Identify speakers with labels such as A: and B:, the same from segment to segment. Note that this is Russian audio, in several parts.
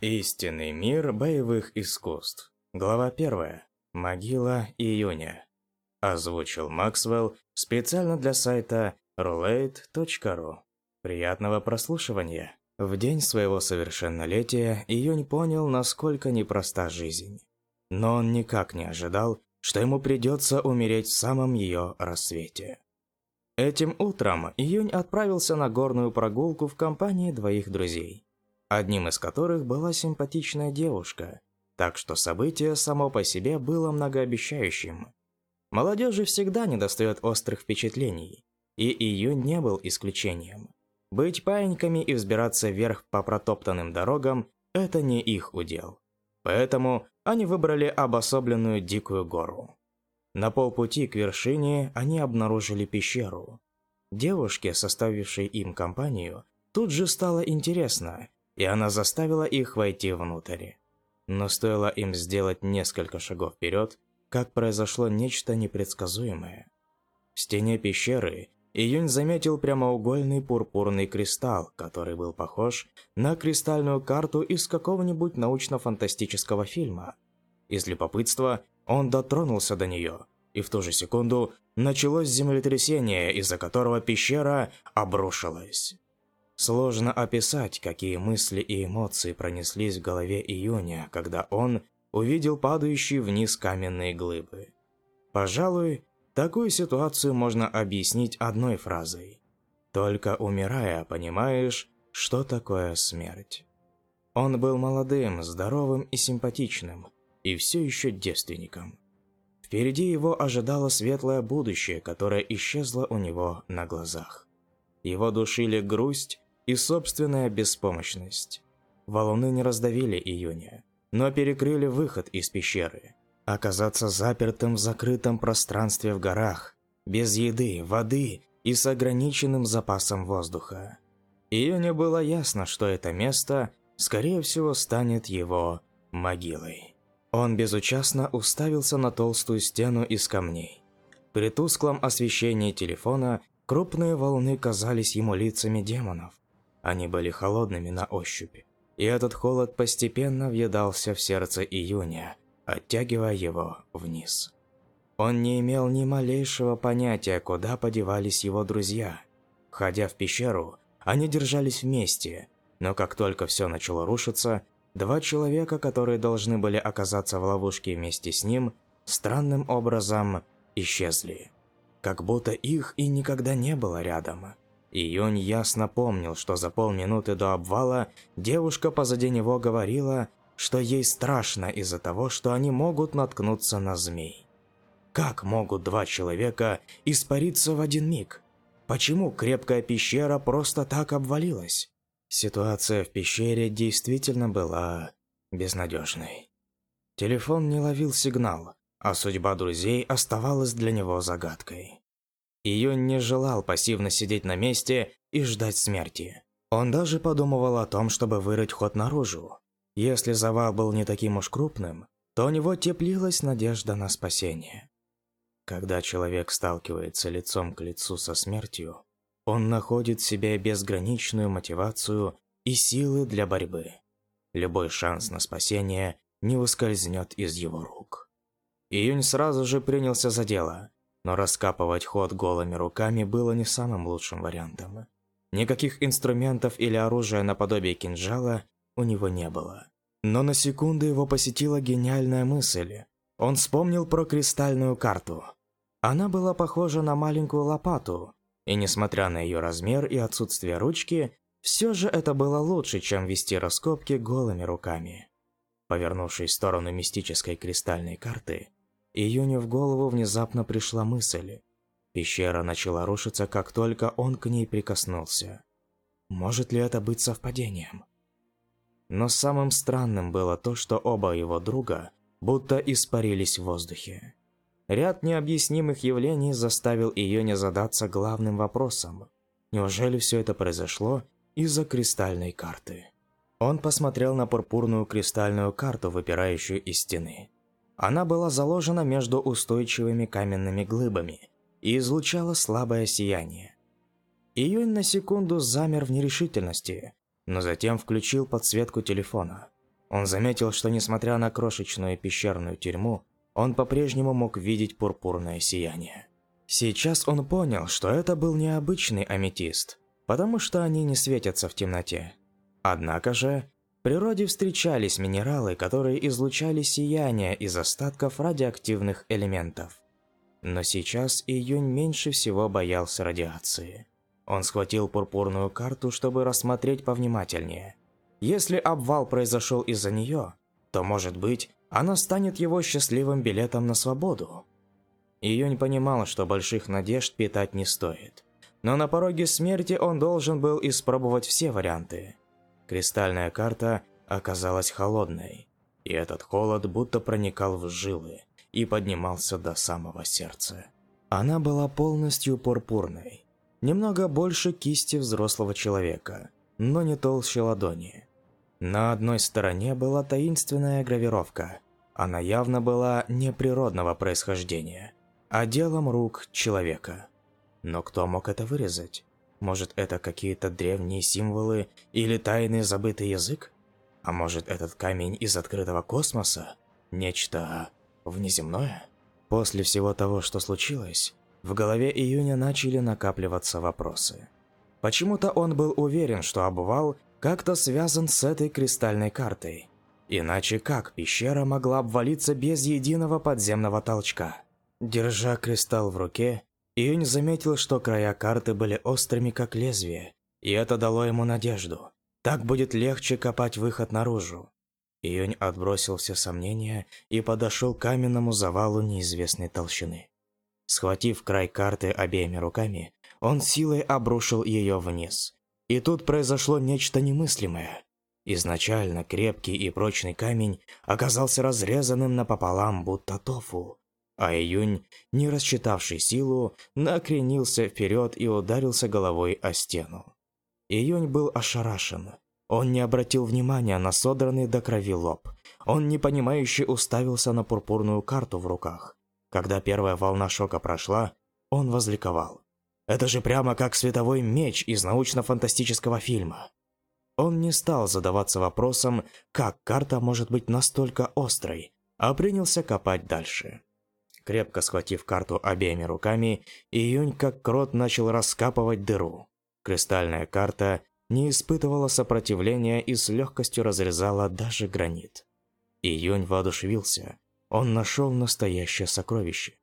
A: Истинный мир боевых искусств. Глава 1. Могила июня. Озвучил Максвелл специально для сайта roulette.ru. Приятного прослушивания. В день своего совершеннолетия Июнь понял, насколько непроста жизнь. Но он никак не ожидал, что ему придется умереть в самом ее рассвете. Этим утром Июнь отправился на горную прогулку в компании двоих друзей одним из которых была симпатичная девушка, так что событие само по себе было многообещающим. Молодежи всегда недостает острых впечатлений, и июнь не был исключением. Быть паиньками и взбираться вверх по протоптанным дорогам – это не их удел. Поэтому они выбрали обособленную дикую гору. На полпути к вершине они обнаружили пещеру. Девушке, составившей им компанию, тут же стало интересно, и она заставила их войти внутрь. Но стоило им сделать несколько шагов вперед, как произошло нечто непредсказуемое. В стене пещеры Июнь заметил прямоугольный пурпурный кристалл, который был похож на кристальную карту из какого-нибудь научно-фантастического фильма. Из любопытства он дотронулся до нее, и в ту же секунду началось землетрясение, из-за которого пещера обрушилась. Сложно описать, какие мысли и эмоции пронеслись в голове Июня, когда он увидел падающие вниз каменные глыбы. Пожалуй, такую ситуацию можно объяснить одной фразой. Только умирая, понимаешь, что такое смерть. Он был молодым, здоровым и симпатичным, и все еще девственником. Впереди его ожидало светлое будущее, которое исчезло у него на глазах. Его душили грусть и собственная беспомощность. Валуны не раздавили июня, но перекрыли выход из пещеры. Оказаться запертым в закрытом пространстве в горах, без еды, воды и с ограниченным запасом воздуха. Июню было ясно, что это место, скорее всего, станет его могилой. Он безучастно уставился на толстую стену из камней. При тусклом освещении телефона крупные волны казались ему лицами демонов. Они были холодными на ощупь, и этот холод постепенно въедался в сердце июня, оттягивая его вниз. Он не имел ни малейшего понятия, куда подевались его друзья. Входя в пещеру, они держались вместе, но как только все начало рушиться, два человека, которые должны были оказаться в ловушке вместе с ним, странным образом исчезли. Как будто их и никогда не было рядом. Июнь ясно помнил, что за полминуты до обвала девушка позади него говорила, что ей страшно из-за того, что они могут наткнуться на змей. Как могут два человека испариться в один миг? Почему крепкая пещера просто так обвалилась? Ситуация в пещере действительно была безнадежной. Телефон не ловил сигнал, а судьба друзей оставалась для него загадкой. Ее не желал пассивно сидеть на месте и ждать смерти. Он даже подумывал о том, чтобы вырыть ход наружу. Если завал был не таким уж крупным, то у него теплилась надежда на спасение. Когда человек сталкивается лицом к лицу со смертью, он находит в себе безграничную мотивацию и силы для борьбы. Любой шанс на спасение не ускользнет из его рук. Июнь сразу же принялся за дело но раскапывать ход голыми руками было не самым лучшим вариантом. Никаких инструментов или оружия наподобие кинжала у него не было. Но на секунду его посетила гениальная мысль. Он вспомнил про кристальную карту. Она была похожа на маленькую лопату, и несмотря на ее размер и отсутствие ручки, все же это было лучше, чем вести раскопки голыми руками. Повернувшись в сторону мистической кристальной карты, Июню в голову внезапно пришла мысль. Пещера начала рушиться, как только он к ней прикоснулся. Может ли это быть совпадением? Но самым странным было то, что оба его друга будто испарились в воздухе. Ряд необъяснимых явлений заставил Июня задаться главным вопросом. Неужели все это произошло из-за кристальной карты? Он посмотрел на пурпурную кристальную карту, выпирающую из стены. Она была заложена между устойчивыми каменными глыбами и излучала слабое сияние. Июнь на секунду замер в нерешительности, но затем включил подсветку телефона. Он заметил, что несмотря на крошечную пещерную тюрьму, он по-прежнему мог видеть пурпурное сияние. Сейчас он понял, что это был необычный аметист, потому что они не светятся в темноте. Однако же, природе встречались минералы, которые излучали сияние из остатков радиоактивных элементов. Но сейчас Июнь меньше всего боялся радиации. Он схватил пурпурную карту, чтобы рассмотреть повнимательнее. Если обвал произошел из-за нее, то, может быть, она станет его счастливым билетом на свободу. Июнь понимал, что больших надежд питать не стоит. Но на пороге смерти он должен был испробовать все варианты. Кристальная карта оказалась холодной, и этот холод будто проникал в жилы и поднимался до самого сердца. Она была полностью пурпурной, немного больше кисти взрослого человека, но не толще ладони. На одной стороне была таинственная гравировка. Она явно была неприродного происхождения, а делом рук человека. Но кто мог это вырезать? Может, это какие-то древние символы или тайный забытый язык? А может, этот камень из открытого космоса? Нечто внеземное? После всего того, что случилось, в голове Июня начали накапливаться вопросы. Почему-то он был уверен, что обвал как-то связан с этой кристальной картой. Иначе как пещера могла обвалиться без единого подземного толчка? Держа кристалл в руке, Июнь заметил, что края карты были острыми, как лезвие, и это дало ему надежду. Так будет легче копать выход наружу. Июнь отбросил все сомнения и подошел к каменному завалу неизвестной толщины. Схватив край карты обеими руками, он силой обрушил ее вниз. И тут произошло нечто немыслимое. Изначально крепкий и прочный камень оказался разрезанным напополам, будто тофу. А Июнь, не рассчитавший силу, накренился вперед и ударился головой о стену. Июнь был ошарашен. Он не обратил внимания на содранный до крови лоб. Он непонимающе уставился на пурпурную карту в руках. Когда первая волна шока прошла, он возликовал. Это же прямо как световой меч из научно-фантастического фильма. Он не стал задаваться вопросом, как карта может быть настолько острой, а принялся копать дальше. Крепко схватив карту обеими руками, Июнь как крот начал раскапывать дыру. Кристальная карта не испытывала сопротивления и с легкостью разрезала даже гранит. Июнь воодушевился. Он нашел настоящее сокровище.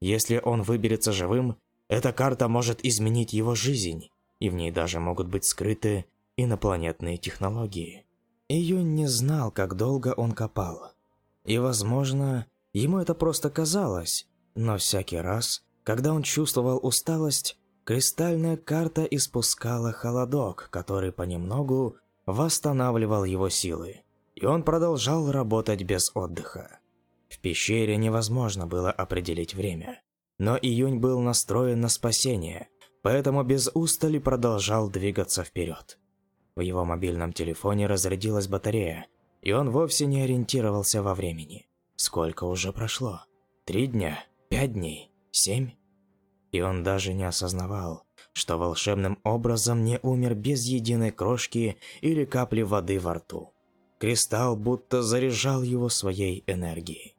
A: Если он выберется живым, эта карта может изменить его жизнь, и в ней даже могут быть скрыты инопланетные технологии. Июнь не знал, как долго он копал. И, возможно, Ему это просто казалось, но всякий раз, когда он чувствовал усталость, кристальная карта испускала холодок, который понемногу восстанавливал его силы, и он продолжал работать без отдыха. В пещере невозможно было определить время, но Июнь был настроен на спасение, поэтому без устали продолжал двигаться вперед. В его мобильном телефоне разрядилась батарея, и он вовсе не ориентировался во времени. Сколько уже прошло? Три дня? Пять дней? Семь? И он даже не осознавал, что волшебным образом не умер без единой крошки или капли воды во рту. Кристалл будто заряжал его своей энергией.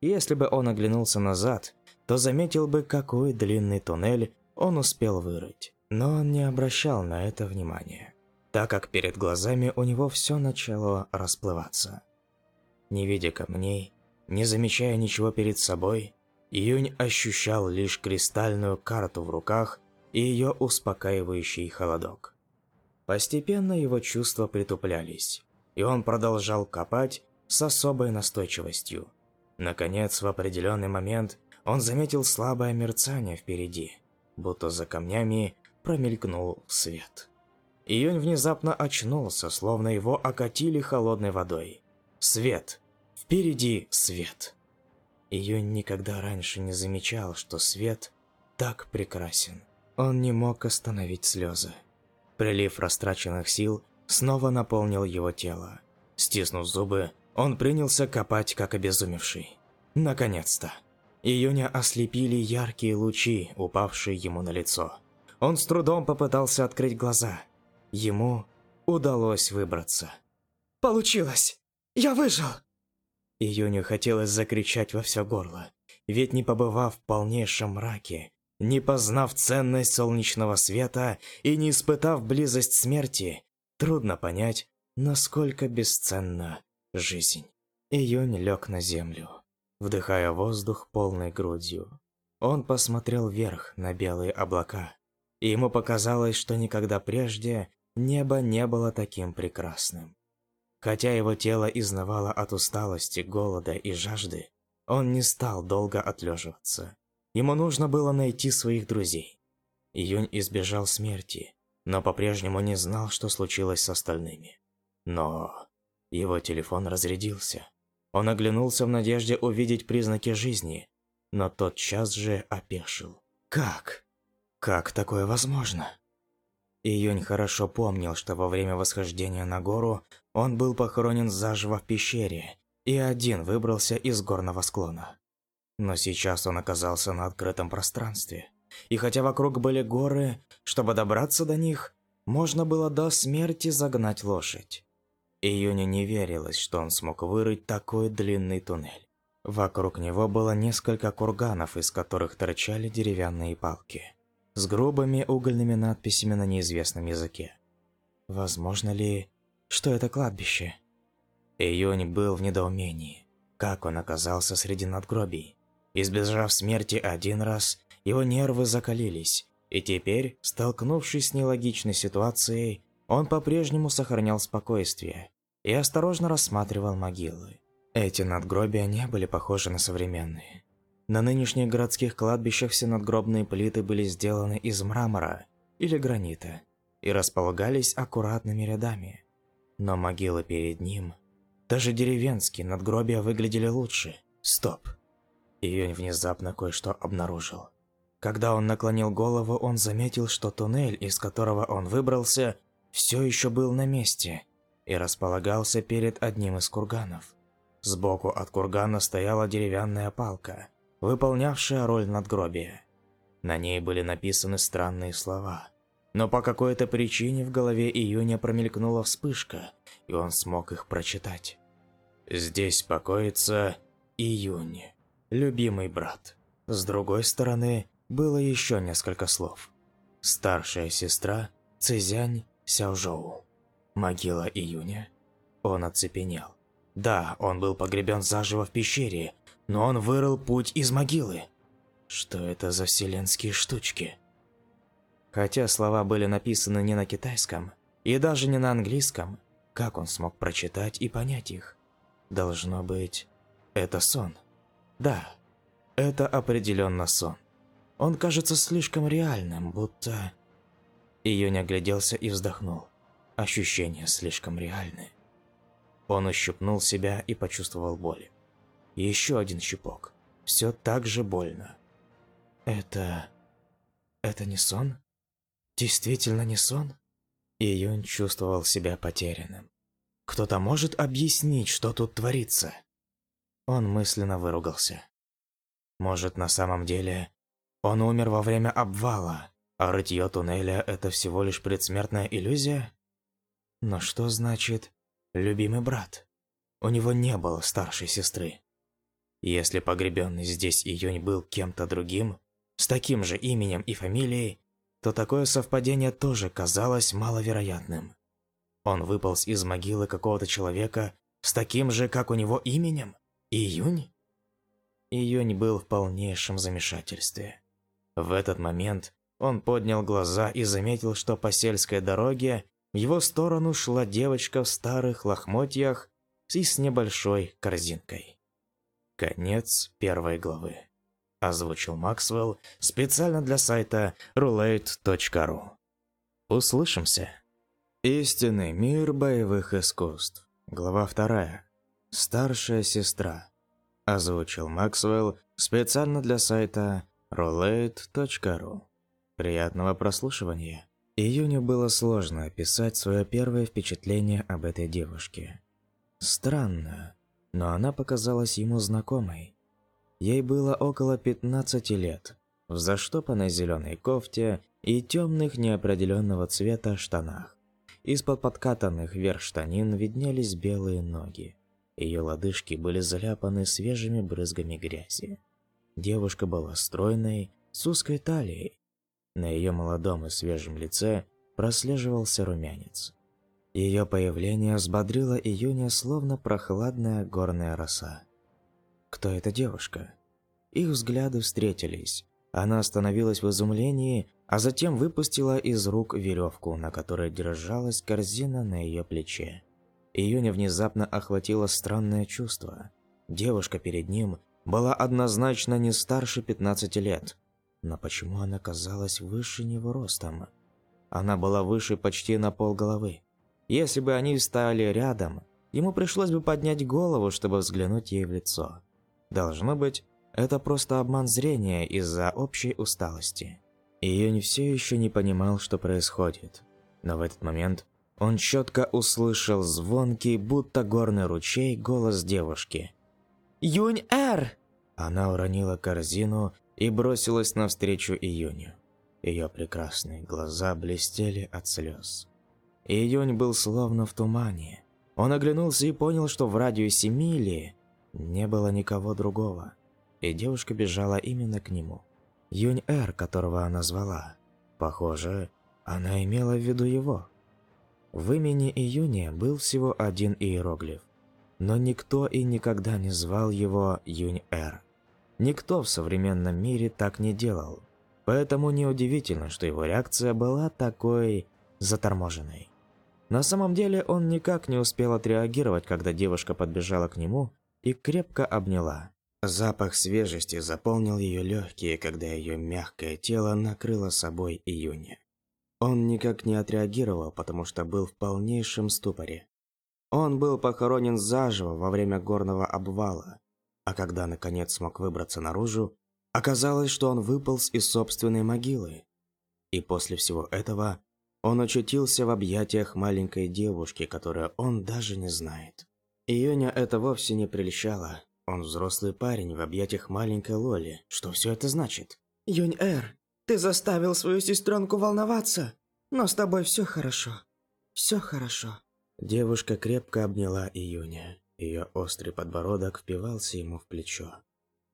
A: Если бы он оглянулся назад, то заметил бы, какой длинный туннель он успел вырыть. Но он не обращал на это внимания, так как перед глазами у него все начало расплываться. Не видя камней, не замечая ничего перед собой, Июнь ощущал лишь кристальную карту в руках и ее успокаивающий холодок. Постепенно его чувства притуплялись, и он продолжал копать с особой настойчивостью. Наконец, в определенный момент он заметил слабое мерцание впереди, будто за камнями промелькнул свет. Июнь внезапно очнулся, словно его окатили холодной водой. Свет! Впереди свет. Ее никогда раньше не замечал, что свет так прекрасен. Он не мог остановить слезы. Прилив растраченных сил снова наполнил его тело. Стиснув зубы, он принялся копать, как обезумевший. Наконец-то. Июня ослепили яркие лучи, упавшие ему на лицо. Он с трудом попытался открыть глаза. Ему удалось выбраться.
B: Получилось!
C: Я выжил!»
A: Июню хотелось закричать во все горло, ведь не побывав в полнейшем мраке, не познав ценность солнечного света и не испытав близость смерти, трудно понять, насколько бесценна жизнь. Июнь лег на землю, вдыхая воздух полной грудью. Он посмотрел вверх на белые облака, и ему показалось, что никогда прежде небо не было таким прекрасным. Хотя его тело изнывало от усталости, голода и жажды, он не стал долго отлеживаться. Ему нужно было найти своих друзей. Июнь избежал смерти, но по-прежнему не знал, что случилось с остальными. Но его телефон разрядился. Он оглянулся в надежде увидеть признаки жизни, но тотчас же опешил. Как? Как такое возможно? Июнь хорошо помнил, что во время восхождения на гору он был похоронен заживо в пещере и один выбрался из горного склона. Но сейчас он оказался на открытом пространстве. И хотя вокруг были горы, чтобы добраться до них, можно было до смерти загнать лошадь. Июню не верилось, что он смог вырыть такой длинный туннель. Вокруг него было несколько курганов, из которых торчали деревянные палки с грубыми угольными надписями на неизвестном языке. Возможно ли, что это кладбище? Июнь был в недоумении. Как он оказался среди надгробий? Избежав смерти один раз, его нервы закалились, и теперь, столкнувшись с нелогичной ситуацией, он по-прежнему сохранял спокойствие и осторожно рассматривал могилы. Эти надгробия не были похожи на современные. На нынешних городских кладбищах все надгробные плиты были сделаны из мрамора или гранита и располагались аккуратными рядами. Но могилы перед ним, даже деревенские надгробия выглядели лучше. Стоп. Июнь внезапно кое-что обнаружил. Когда он наклонил голову, он заметил, что туннель, из которого он выбрался, все еще был на месте и располагался перед одним из курганов. Сбоку от кургана стояла деревянная палка – выполнявшая роль надгробия. На ней были написаны странные слова. Но по какой-то причине в голове Июня промелькнула вспышка, и он смог их прочитать. Здесь покоится Июнь, любимый брат. С другой стороны, было еще несколько слов. Старшая сестра Цзянь Сяожоу. Могила Июня. Он оцепенел. Да, он был погребен заживо в пещере, но он вырыл путь из могилы. Что это за вселенские штучки? Хотя слова были написаны не на китайском и даже не на английском, как он смог прочитать и понять их? Должно быть, это сон. Да, это определенно сон. Он кажется слишком реальным, будто... Июнь огляделся и вздохнул. Ощущения слишком реальны. Он ощупнул себя и почувствовал боль. Еще один щипок. Все так же больно. Это... Это не сон? Действительно не сон? Июнь чувствовал себя потерянным. Кто-то может объяснить, что тут творится? Он мысленно выругался. Может, на самом деле он умер во время обвала, а рытье туннеля – это всего лишь предсмертная иллюзия? Но что значит «любимый брат»? У него не было старшей сестры. Если погребенный здесь июнь был кем-то другим, с таким же именем и фамилией, то такое совпадение тоже казалось маловероятным. Он выполз из могилы какого-то человека с таким же, как у него, именем? Июнь? Июнь был в полнейшем замешательстве. В этот момент он поднял глаза и заметил, что по сельской дороге в его сторону шла девочка в старых лохмотьях и с небольшой корзинкой. Конец первой главы. Озвучил Максвелл специально для сайта roulette.ru. Услышимся. Истинный мир боевых искусств. Глава вторая. Старшая сестра. Озвучил Максвелл специально для сайта roulette.ru. Приятного прослушивания. Июню было сложно описать свое первое впечатление об этой девушке. Странно, но она показалась ему знакомой. Ей было около 15 лет, в заштопанной зеленой кофте и темных неопределенного цвета штанах. Из-под подкатанных вверх штанин виднелись белые ноги. Ее лодыжки были заляпаны свежими брызгами грязи. Девушка была стройной, с узкой талией. На ее молодом и свежем лице прослеживался румянец. Ее появление взбодрило июня, словно прохладная горная роса. Кто эта девушка? Их взгляды встретились. Она остановилась в изумлении, а затем выпустила из рук веревку, на которой держалась корзина на ее плече. Июня внезапно охватило странное чувство. Девушка перед ним была однозначно не старше 15 лет. Но почему она казалась выше него ростом? Она была выше почти на пол головы. Если бы они стали рядом, ему пришлось бы поднять голову, чтобы взглянуть ей в лицо. Должно быть, это просто обман зрения из-за общей усталости. Июнь все еще не понимал, что происходит. Но в этот момент он четко услышал звонкий, будто горный ручей, голос девушки. «Юнь-эр!» Она уронила корзину и бросилась навстречу Июню. Ее прекрасные глаза блестели от слез. Июнь был словно в тумане. Он оглянулся и понял, что в радиусе мили не было никого другого. И девушка бежала именно к нему. Юнь-эр, которого она звала. Похоже, она имела в виду его. В имени Июня был всего один иероглиф. Но никто и никогда не звал его Юнь-эр. Никто в современном мире так не делал. Поэтому неудивительно, что его реакция была такой заторможенной. На самом деле он никак не успел отреагировать, когда девушка подбежала к нему и крепко обняла. Запах свежести заполнил ее легкие, когда ее мягкое тело накрыло собой июня. Он никак не отреагировал, потому что был в полнейшем ступоре. Он был похоронен заживо во время горного обвала, а когда наконец смог выбраться наружу, оказалось, что он выполз из собственной могилы. И после всего этого он очутился в объятиях маленькой девушки, которую он даже не знает. Июня это вовсе не прельщало. Он взрослый парень в объятиях маленькой Лоли. Что все это значит?
D: Юнь-Эр, ты заставил свою сестренку волноваться. Но с тобой все хорошо. Все хорошо.
A: Девушка крепко обняла Июня. Ее острый подбородок впивался ему в плечо.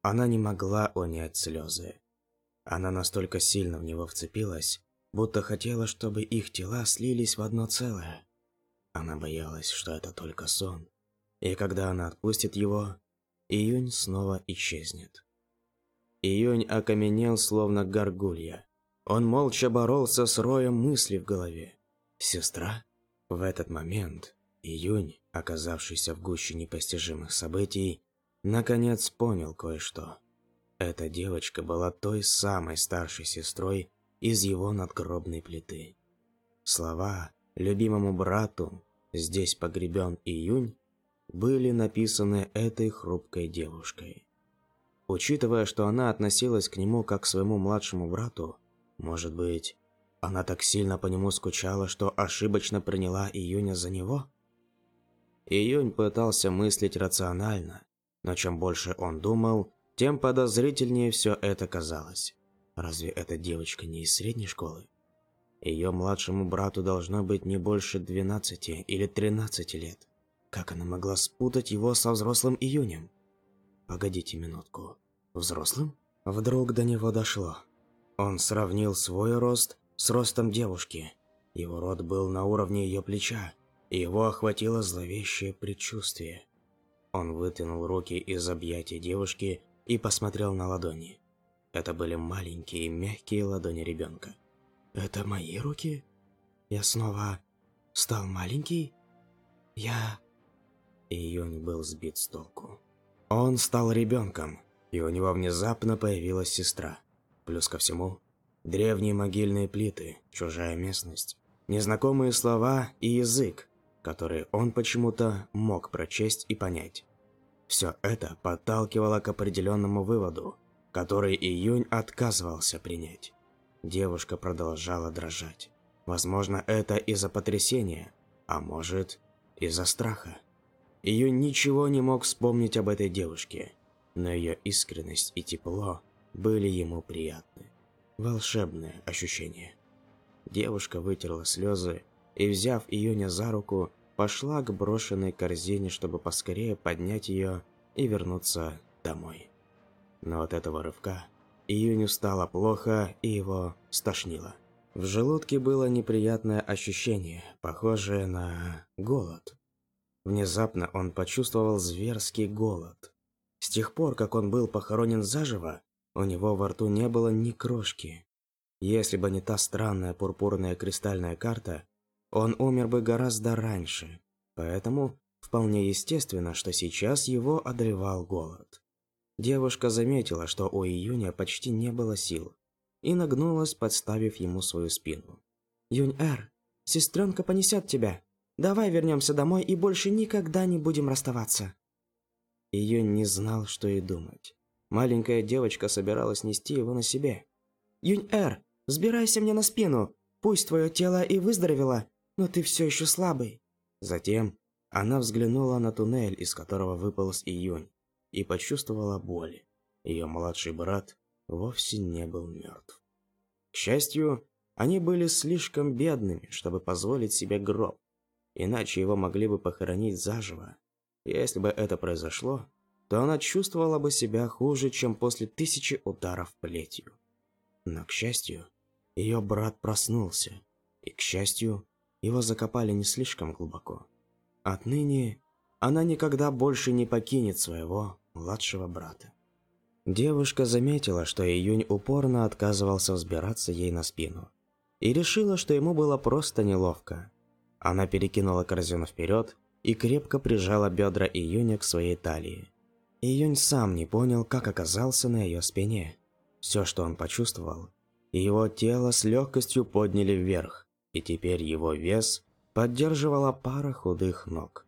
A: Она не могла унять слезы. Она настолько сильно в него вцепилась, будто хотела, чтобы их тела слились в одно целое. Она боялась, что это только сон. И когда она отпустит его, Июнь снова исчезнет. Июнь окаменел, словно горгулья. Он молча боролся с роем мыслей в голове. Сестра? В этот момент Июнь, оказавшийся в гуще непостижимых событий, наконец понял кое-что. Эта девочка была той самой старшей сестрой, из его надгробной плиты. Слова «любимому брату», «здесь погребен июнь» были написаны этой хрупкой девушкой. Учитывая, что она относилась к нему как к своему младшему брату, может быть, она так сильно по нему скучала, что ошибочно приняла июня за него? Июнь пытался мыслить рационально, но чем больше он думал, тем подозрительнее все это казалось. Разве эта девочка не из средней школы? Ее младшему брату должно быть не больше 12 или 13 лет. Как она могла спутать его со взрослым июнем? Погодите минутку. Взрослым? Вдруг до него дошло. Он сравнил свой рост с ростом девушки. Его рот был на уровне ее плеча, и его охватило зловещее предчувствие. Он вытянул руки из объятий девушки и посмотрел на ладони. Это были маленькие мягкие ладони ребенка. Это мои руки? Я снова стал маленький? Я... Июнь был сбит с толку. Он стал ребенком, и у него внезапно появилась сестра. Плюс ко всему, древние могильные плиты, чужая местность, незнакомые слова и язык, которые он почему-то мог прочесть и понять. Все это подталкивало к определенному выводу – который Июнь отказывался принять. Девушка продолжала дрожать. Возможно, это из-за потрясения, а может, из-за страха. Июнь ничего не мог вспомнить об этой девушке, но ее искренность и тепло были ему приятны. Волшебное ощущение. Девушка вытерла слезы и, взяв Июня за руку, пошла к брошенной корзине, чтобы поскорее поднять ее и вернуться домой. Но от этого рывка Июню стало плохо и его стошнило. В желудке было неприятное ощущение, похожее на голод. Внезапно он почувствовал зверский голод. С тех пор, как он был похоронен заживо, у него во рту не было ни крошки. Если бы не та странная пурпурная кристальная карта, он умер бы гораздо раньше. Поэтому вполне естественно, что сейчас его одолевал голод. Девушка заметила, что у Июня почти не было сил, и нагнулась, подставив ему свою спину. «Юнь-Эр, сестренка понесет тебя. Давай вернемся домой и больше никогда не будем расставаться». Июнь не знал, что и думать. Маленькая девочка собиралась нести его на себе. «Юнь-Эр, взбирайся мне на спину. Пусть твое тело и выздоровело, но ты все еще слабый». Затем она взглянула на туннель, из которого выполз Июнь, и почувствовала боль. Ее младший брат вовсе не был мертв. К счастью, они были слишком бедными, чтобы позволить себе гроб, иначе его могли бы похоронить заживо. Если бы это произошло, то она чувствовала бы себя хуже, чем после тысячи ударов плетью. Но, к счастью, ее брат проснулся, и, к счастью, его закопали не слишком глубоко. Отныне она никогда больше не покинет своего младшего брата. Девушка заметила, что Июнь упорно отказывался взбираться ей на спину. И решила, что ему было просто неловко. Она перекинула корзину вперед и крепко прижала бедра Июня к своей талии. Июнь сам не понял, как оказался на ее спине. Все, что он почувствовал, его тело с легкостью подняли вверх, и теперь его вес поддерживала пара худых ног.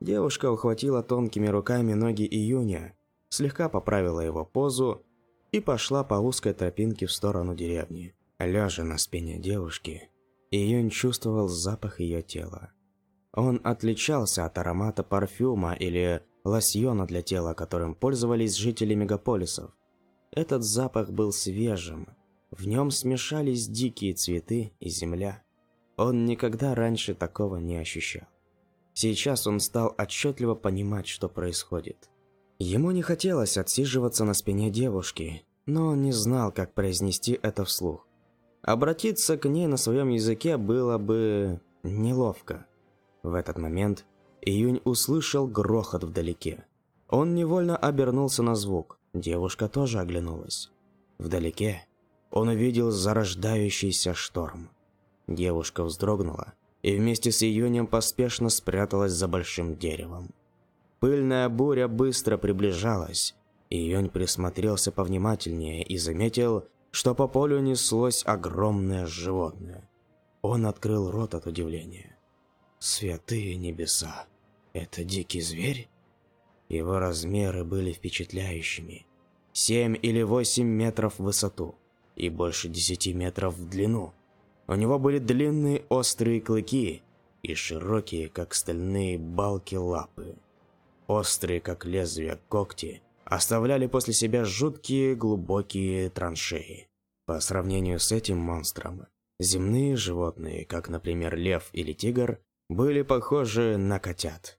A: Девушка ухватила тонкими руками ноги Июня, слегка поправила его позу и пошла по узкой тропинке в сторону деревни. Лежа на спине девушки, Июнь чувствовал запах ее тела. Он отличался от аромата парфюма или лосьона для тела, которым пользовались жители мегаполисов. Этот запах был свежим. В нем смешались дикие цветы и земля. Он никогда раньше такого не ощущал. Сейчас он стал отчетливо понимать, что происходит. Ему не хотелось отсиживаться на спине девушки, но он не знал, как произнести это вслух. Обратиться к ней на своем языке было бы неловко. В этот момент Июнь услышал грохот вдалеке. Он невольно обернулся на звук. Девушка тоже оглянулась. Вдалеке он увидел зарождающийся шторм. Девушка вздрогнула и вместе с Июнем поспешно спряталась за большим деревом. Пыльная буря быстро приближалась. Июнь присмотрелся повнимательнее и заметил, что по полю неслось огромное животное. Он открыл рот от удивления. Святые небеса! Это дикий зверь? Его размеры были впечатляющими. Семь или восемь метров в высоту и больше десяти метров в длину. У него были длинные острые клыки и широкие, как стальные балки лапы. Острые, как лезвия когти, оставляли после себя жуткие глубокие траншеи. По сравнению с этим монстром, земные животные, как, например, лев или тигр, были похожи на котят.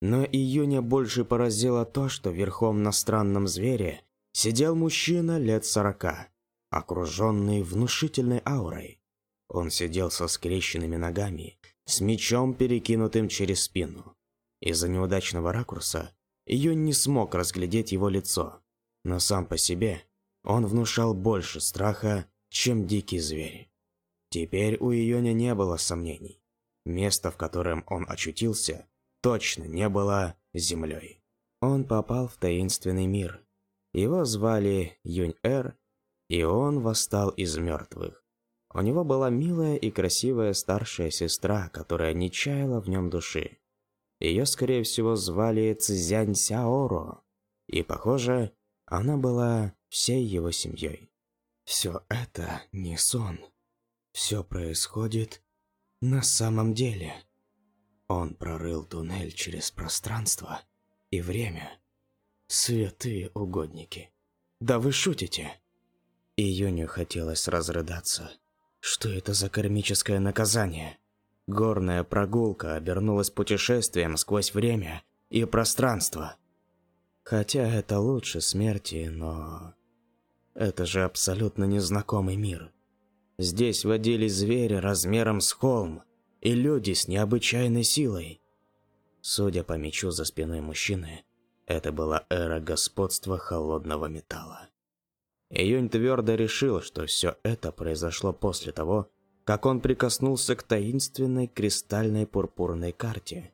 A: Но июня больше поразило то, что верхом на странном звере сидел мужчина лет сорока, окруженный внушительной аурой. Он сидел со скрещенными ногами, с мечом, перекинутым через спину. Из-за неудачного ракурса Юнь не смог разглядеть его лицо, но сам по себе он внушал больше страха, чем дикий зверь. Теперь у Июня не было сомнений. Место, в котором он очутился, точно не было землей. Он попал в таинственный мир. Его звали Юнь-Эр, и он восстал из мертвых. У него была милая и красивая старшая сестра, которая не чаяла в нем души. Ее, скорее всего, звали Цзянь Сяоро, и, похоже, она была всей его семьей. Все это не сон. Все происходит на самом деле. Он прорыл туннель через пространство и время. Святые угодники. Да вы шутите? Июню хотелось разрыдаться. Что это за кармическое наказание? Горная прогулка обернулась путешествием сквозь время и пространство. Хотя это лучше смерти, но... Это же абсолютно незнакомый мир. Здесь водились звери размером с холм и люди с необычайной силой. Судя по мечу за спиной мужчины, это была эра господства холодного металла. Июнь твердо решил, что все это произошло после того, как он прикоснулся к таинственной кристальной пурпурной карте.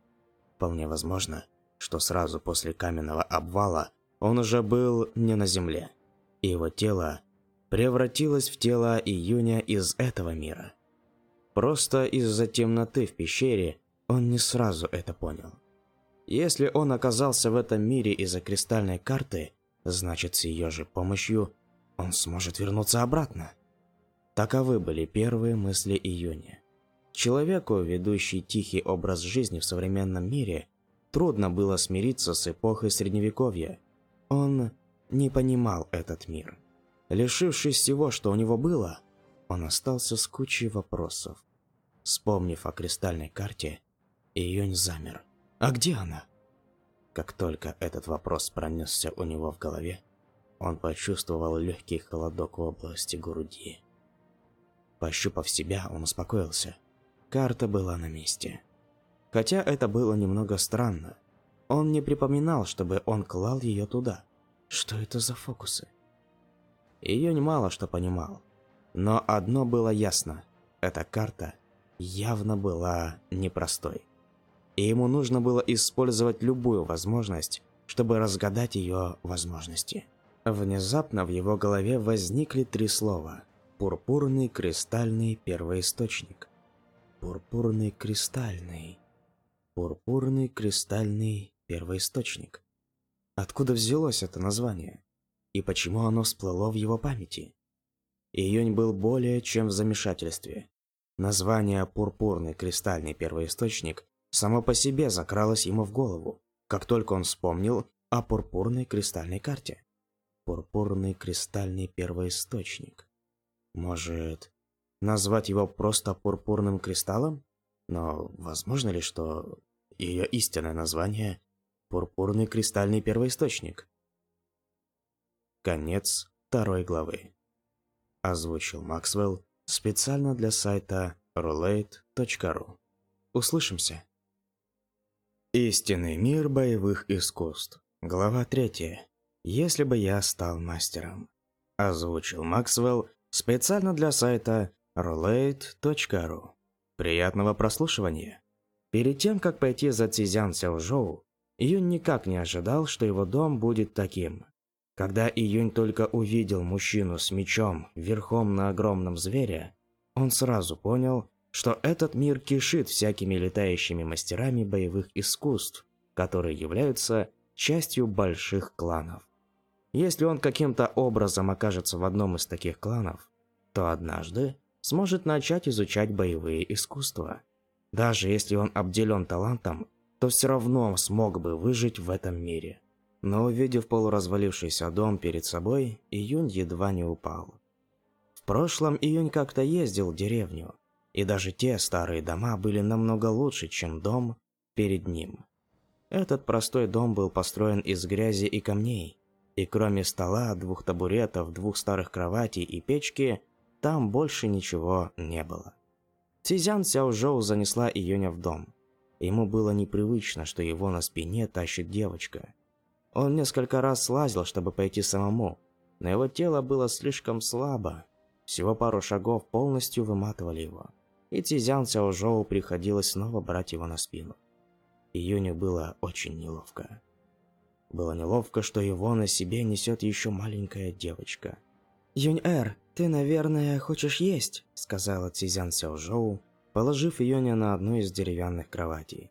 A: Вполне возможно, что сразу после каменного обвала он уже был не на земле, и его тело превратилось в тело июня из этого мира. Просто из-за темноты в пещере он не сразу это понял. Если он оказался в этом мире из-за кристальной карты, значит с ее же помощью он сможет вернуться обратно. Таковы были первые мысли Июня. Человеку, ведущий тихий образ жизни в современном мире, трудно было смириться с эпохой Средневековья. Он не понимал этот мир. Лишившись всего, что у него было, он остался с кучей вопросов. Вспомнив о кристальной карте, Июнь замер. А где она? Как только этот вопрос пронесся у него в голове, он почувствовал легкий холодок в области груди. Пощупав себя, он успокоился. Карта была на месте. Хотя это было немного странно. Он не припоминал, чтобы он клал ее туда. Что это за фокусы? Ее немало что понимал. Но одно было ясно. Эта карта явно была непростой. И ему нужно было использовать любую возможность, чтобы разгадать ее возможности. Внезапно в его голове возникли три слова. Пурпурный кристальный первоисточник. Пурпурный кристальный. Пурпурный кристальный первоисточник. Откуда взялось это название? И почему оно всплыло в его памяти? Июнь был более чем в замешательстве. Название «Пурпурный кристальный первоисточник» само по себе закралось ему в голову, как только он вспомнил о пурпурной кристальной карте пурпурный кристальный первоисточник. Может, назвать его просто пурпурным кристаллом? Но возможно ли, что ее истинное название – пурпурный кристальный первоисточник? Конец второй главы. Озвучил Максвелл специально для сайта roulette.ru. Услышимся. Истинный мир боевых искусств. Глава третья. «Если бы я стал мастером», – озвучил Максвелл специально для сайта roulette.ru. Приятного прослушивания. Перед тем, как пойти за Цзян Сяожоу, Июнь никак не ожидал, что его дом будет таким. Когда Июнь только увидел мужчину с мечом верхом на огромном звере, он сразу понял, что этот мир кишит всякими летающими мастерами боевых искусств, которые являются частью больших кланов. Если он каким-то образом окажется в одном из таких кланов, то однажды сможет начать изучать боевые искусства. Даже если он обделен талантом, то все равно смог бы выжить в этом мире. Но увидев полуразвалившийся дом перед собой, Июнь едва не упал. В прошлом Июнь как-то ездил в деревню, и даже те старые дома были намного лучше, чем дом перед ним. Этот простой дом был построен из грязи и камней, и кроме стола, двух табуретов, двух старых кроватей и печки, там больше ничего не было. Цзян Сяожоу занесла Июня в дом. Ему было непривычно, что его на спине тащит девочка. Он несколько раз слазил, чтобы пойти самому, но его тело было слишком слабо. Всего пару шагов полностью выматывали его. И Цзян Сяожоу приходилось снова брать его на спину. Июню было очень неловко. Было неловко, что его на себе несет еще маленькая девочка. «Юнь-эр, ты, наверное, хочешь есть?» – сказала Цзян Сяожоу, положив Юня на одну из деревянных кроватей.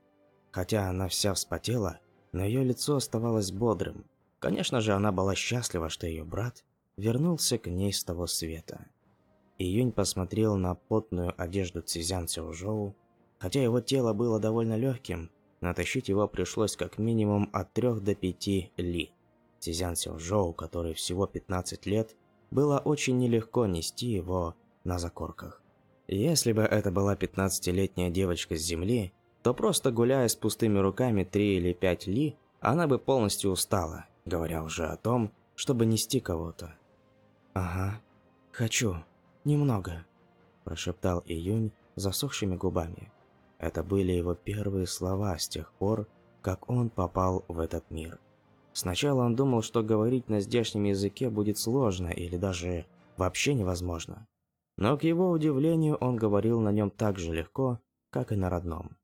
A: Хотя она вся вспотела, но ее лицо оставалось бодрым. Конечно же, она была счастлива, что ее брат вернулся к ней с того света. Июнь посмотрел на потную одежду Цзян Сяожоу. Хотя его тело было довольно легким, Натащить его пришлось как минимум от 3 до 5 ли. Цзян Сяожоу, который всего 15 лет, было очень нелегко нести его на закорках. Если бы это была 15-летняя девочка с земли, то просто гуляя с пустыми руками 3 или 5 ли, она бы полностью устала, говоря уже о том, чтобы нести кого-то. «Ага, хочу. Немного», – прошептал Июнь засохшими губами. Это были его первые слова с тех пор, как он попал в этот мир. Сначала он думал, что говорить на здешнем языке будет сложно или даже вообще невозможно. Но, к его удивлению, он говорил на нем так же легко, как и на родном.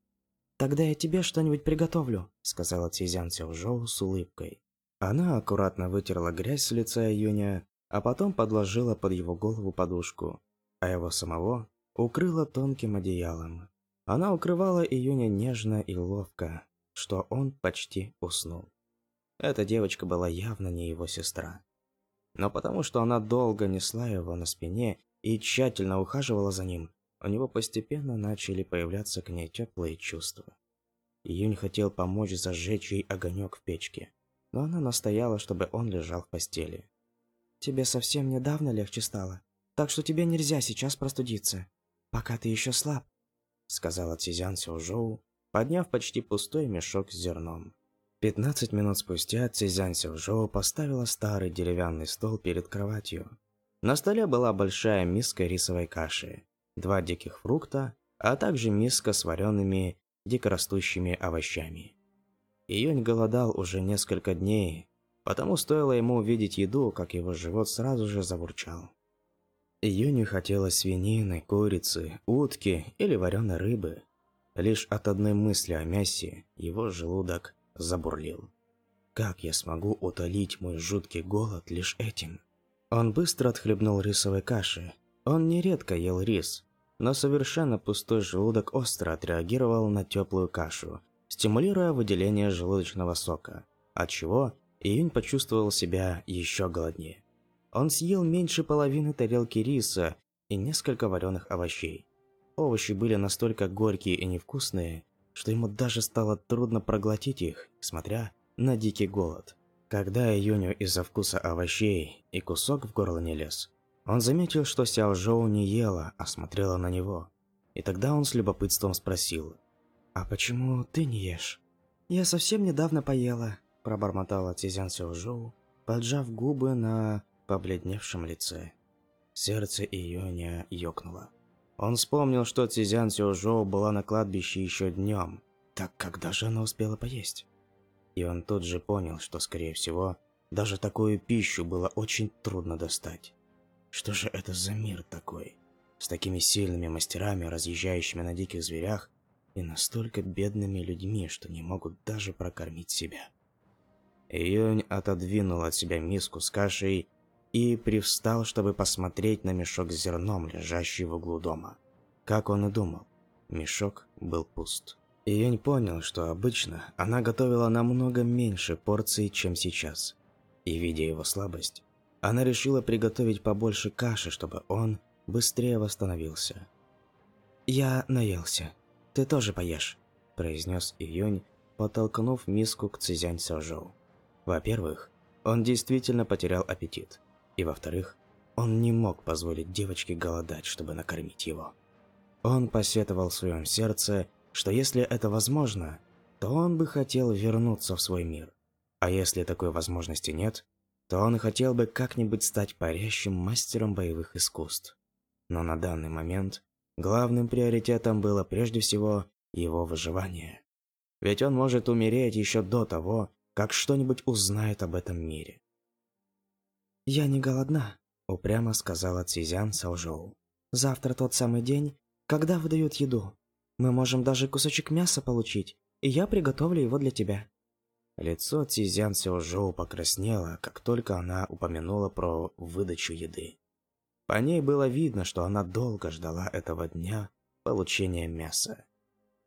A: «Тогда я тебе что-нибудь приготовлю», — сказала Цзян Сяожоу с улыбкой. Она аккуратно вытерла грязь с лица Июня, а потом подложила под его голову подушку, а его самого укрыла тонким одеялом. Она укрывала Июня нежно и ловко, что он почти уснул. Эта девочка была явно не его сестра. Но потому что она долго несла его на спине и тщательно ухаживала за ним, у него постепенно начали появляться к ней теплые чувства. Июнь хотел помочь зажечь ей огонек в печке, но она настояла, чтобы он лежал в постели. «Тебе совсем недавно легче стало, так что тебе нельзя сейчас простудиться, пока ты еще слаб», сказала Цзян Сяожоу, подняв почти пустой мешок с зерном. Пятнадцать минут спустя Цзян Сяожоу поставила старый деревянный стол перед кроватью. На столе была большая миска рисовой каши, два диких фрукта, а также миска с вареными дикорастущими овощами. Июнь голодал уже несколько дней, потому стоило ему увидеть еду, как его живот сразу же забурчал. Июню хотелось свинины, курицы, утки или вареной рыбы. Лишь от одной мысли о мясе его желудок забурлил. Как я смогу утолить мой жуткий голод лишь этим? Он быстро отхлебнул рисовой каши. Он нередко ел рис, но совершенно пустой желудок остро отреагировал на теплую кашу, стимулируя выделение желудочного сока, отчего Июнь почувствовал себя еще голоднее. Он съел меньше половины тарелки риса и несколько вареных овощей. Овощи были настолько горькие и невкусные, что ему даже стало трудно проглотить их, смотря на дикий голод. Когда Июню из-за вкуса овощей и кусок в горло не лез, он заметил, что Сяо Жоу не ела, а смотрела на него. И тогда он с любопытством спросил, «А почему ты не ешь?» «Я совсем недавно поела», – пробормотала Цзян Сяо Жоу, поджав губы на побледневшем лице. Сердце Июня ёкнуло. Он вспомнил, что Цзян Сюжоу была на кладбище еще днем. Так когда же она успела поесть? И он тут же понял, что, скорее всего, даже такую пищу было очень трудно достать. Что же это за мир такой? С такими сильными мастерами, разъезжающими на диких зверях, и настолько бедными людьми, что не могут даже прокормить себя. Июнь отодвинул от себя миску с кашей и привстал, чтобы посмотреть на мешок с зерном, лежащий в углу дома. Как он и думал, мешок был пуст. Июнь понял, что обычно она готовила намного меньше порций, чем сейчас. И, видя его слабость, она решила приготовить побольше каши, чтобы он быстрее восстановился. «Я наелся. Ты тоже поешь», – произнес Июнь, подтолкнув миску к Цзянь Сяожоу. Во-первых, он действительно потерял аппетит. И во-вторых, он не мог позволить девочке голодать, чтобы накормить его. Он посетовал в своем сердце, что если это возможно, то он бы хотел вернуться в свой мир. А если такой возможности нет, то он хотел бы как-нибудь стать парящим мастером боевых искусств. Но на данный момент главным приоритетом было прежде всего его выживание. Ведь он может умереть еще до того, как что-нибудь узнает об этом мире. «Я не голодна», – упрямо сказала Цзян Саожоу. «Завтра тот самый день, когда выдают еду. Мы можем даже кусочек мяса получить, и я приготовлю его для тебя». Лицо Цзян Сяожоу покраснело, как только она упомянула про выдачу еды. По ней было видно, что она долго ждала этого дня получения мяса.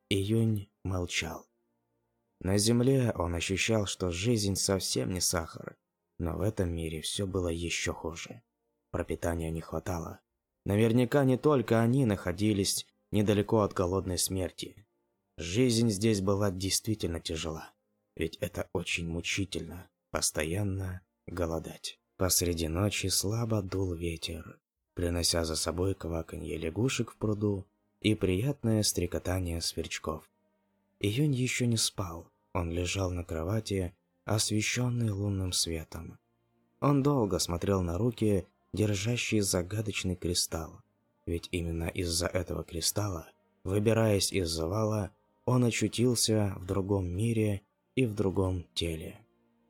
A: Июнь молчал. На земле он ощущал, что жизнь совсем не сахар, но в этом мире все было еще хуже. Пропитания не хватало. Наверняка не только они находились недалеко от голодной смерти. Жизнь здесь была действительно тяжела. Ведь это очень мучительно, постоянно голодать. Посреди ночи слабо дул ветер. принося за собой кваканье лягушек в пруду и приятное стрекотание сверчков. Июнь еще не спал, он лежал на кровати, освещенный лунным светом. Он долго смотрел на руки, держащие загадочный кристалл. Ведь именно из-за этого кристалла, выбираясь из завала, он очутился в другом мире и в другом теле.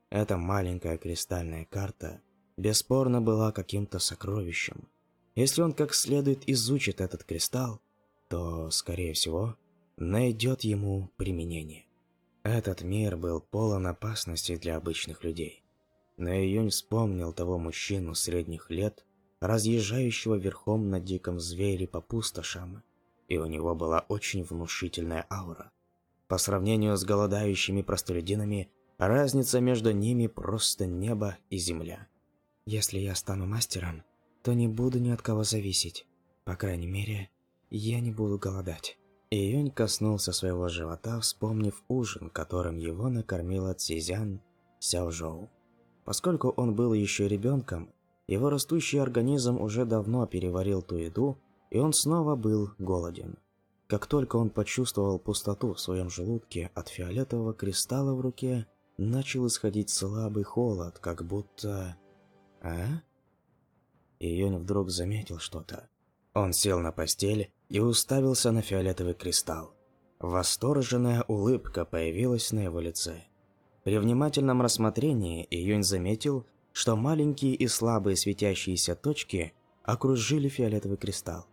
A: Эта маленькая кристальная карта бесспорно была каким-то сокровищем. Если он как следует изучит этот кристалл, то, скорее всего, найдет ему применение. Этот мир был полон опасностей для обычных людей. Но Июнь вспомнил того мужчину средних лет, разъезжающего верхом на диком звере по пустошам, и у него была очень внушительная аура. По сравнению с голодающими простолюдинами, разница между ними просто небо и земля. Если я стану мастером, то не буду ни от кого зависеть. По крайней мере, я не буду голодать. Июнь коснулся своего живота, вспомнив ужин, которым его накормила Цзязян Сяожоу. Поскольку он был еще ребенком, его растущий организм уже давно переварил ту еду, и он снова был голоден. Как только он почувствовал пустоту в своем желудке от фиолетового кристалла в руке, начал исходить слабый холод, как будто... А? Июнь вдруг заметил что-то. Он сел на постель и уставился на фиолетовый кристалл. Восторженная улыбка появилась на его лице. При внимательном рассмотрении Июнь заметил, что маленькие и слабые светящиеся точки окружили фиолетовый кристалл.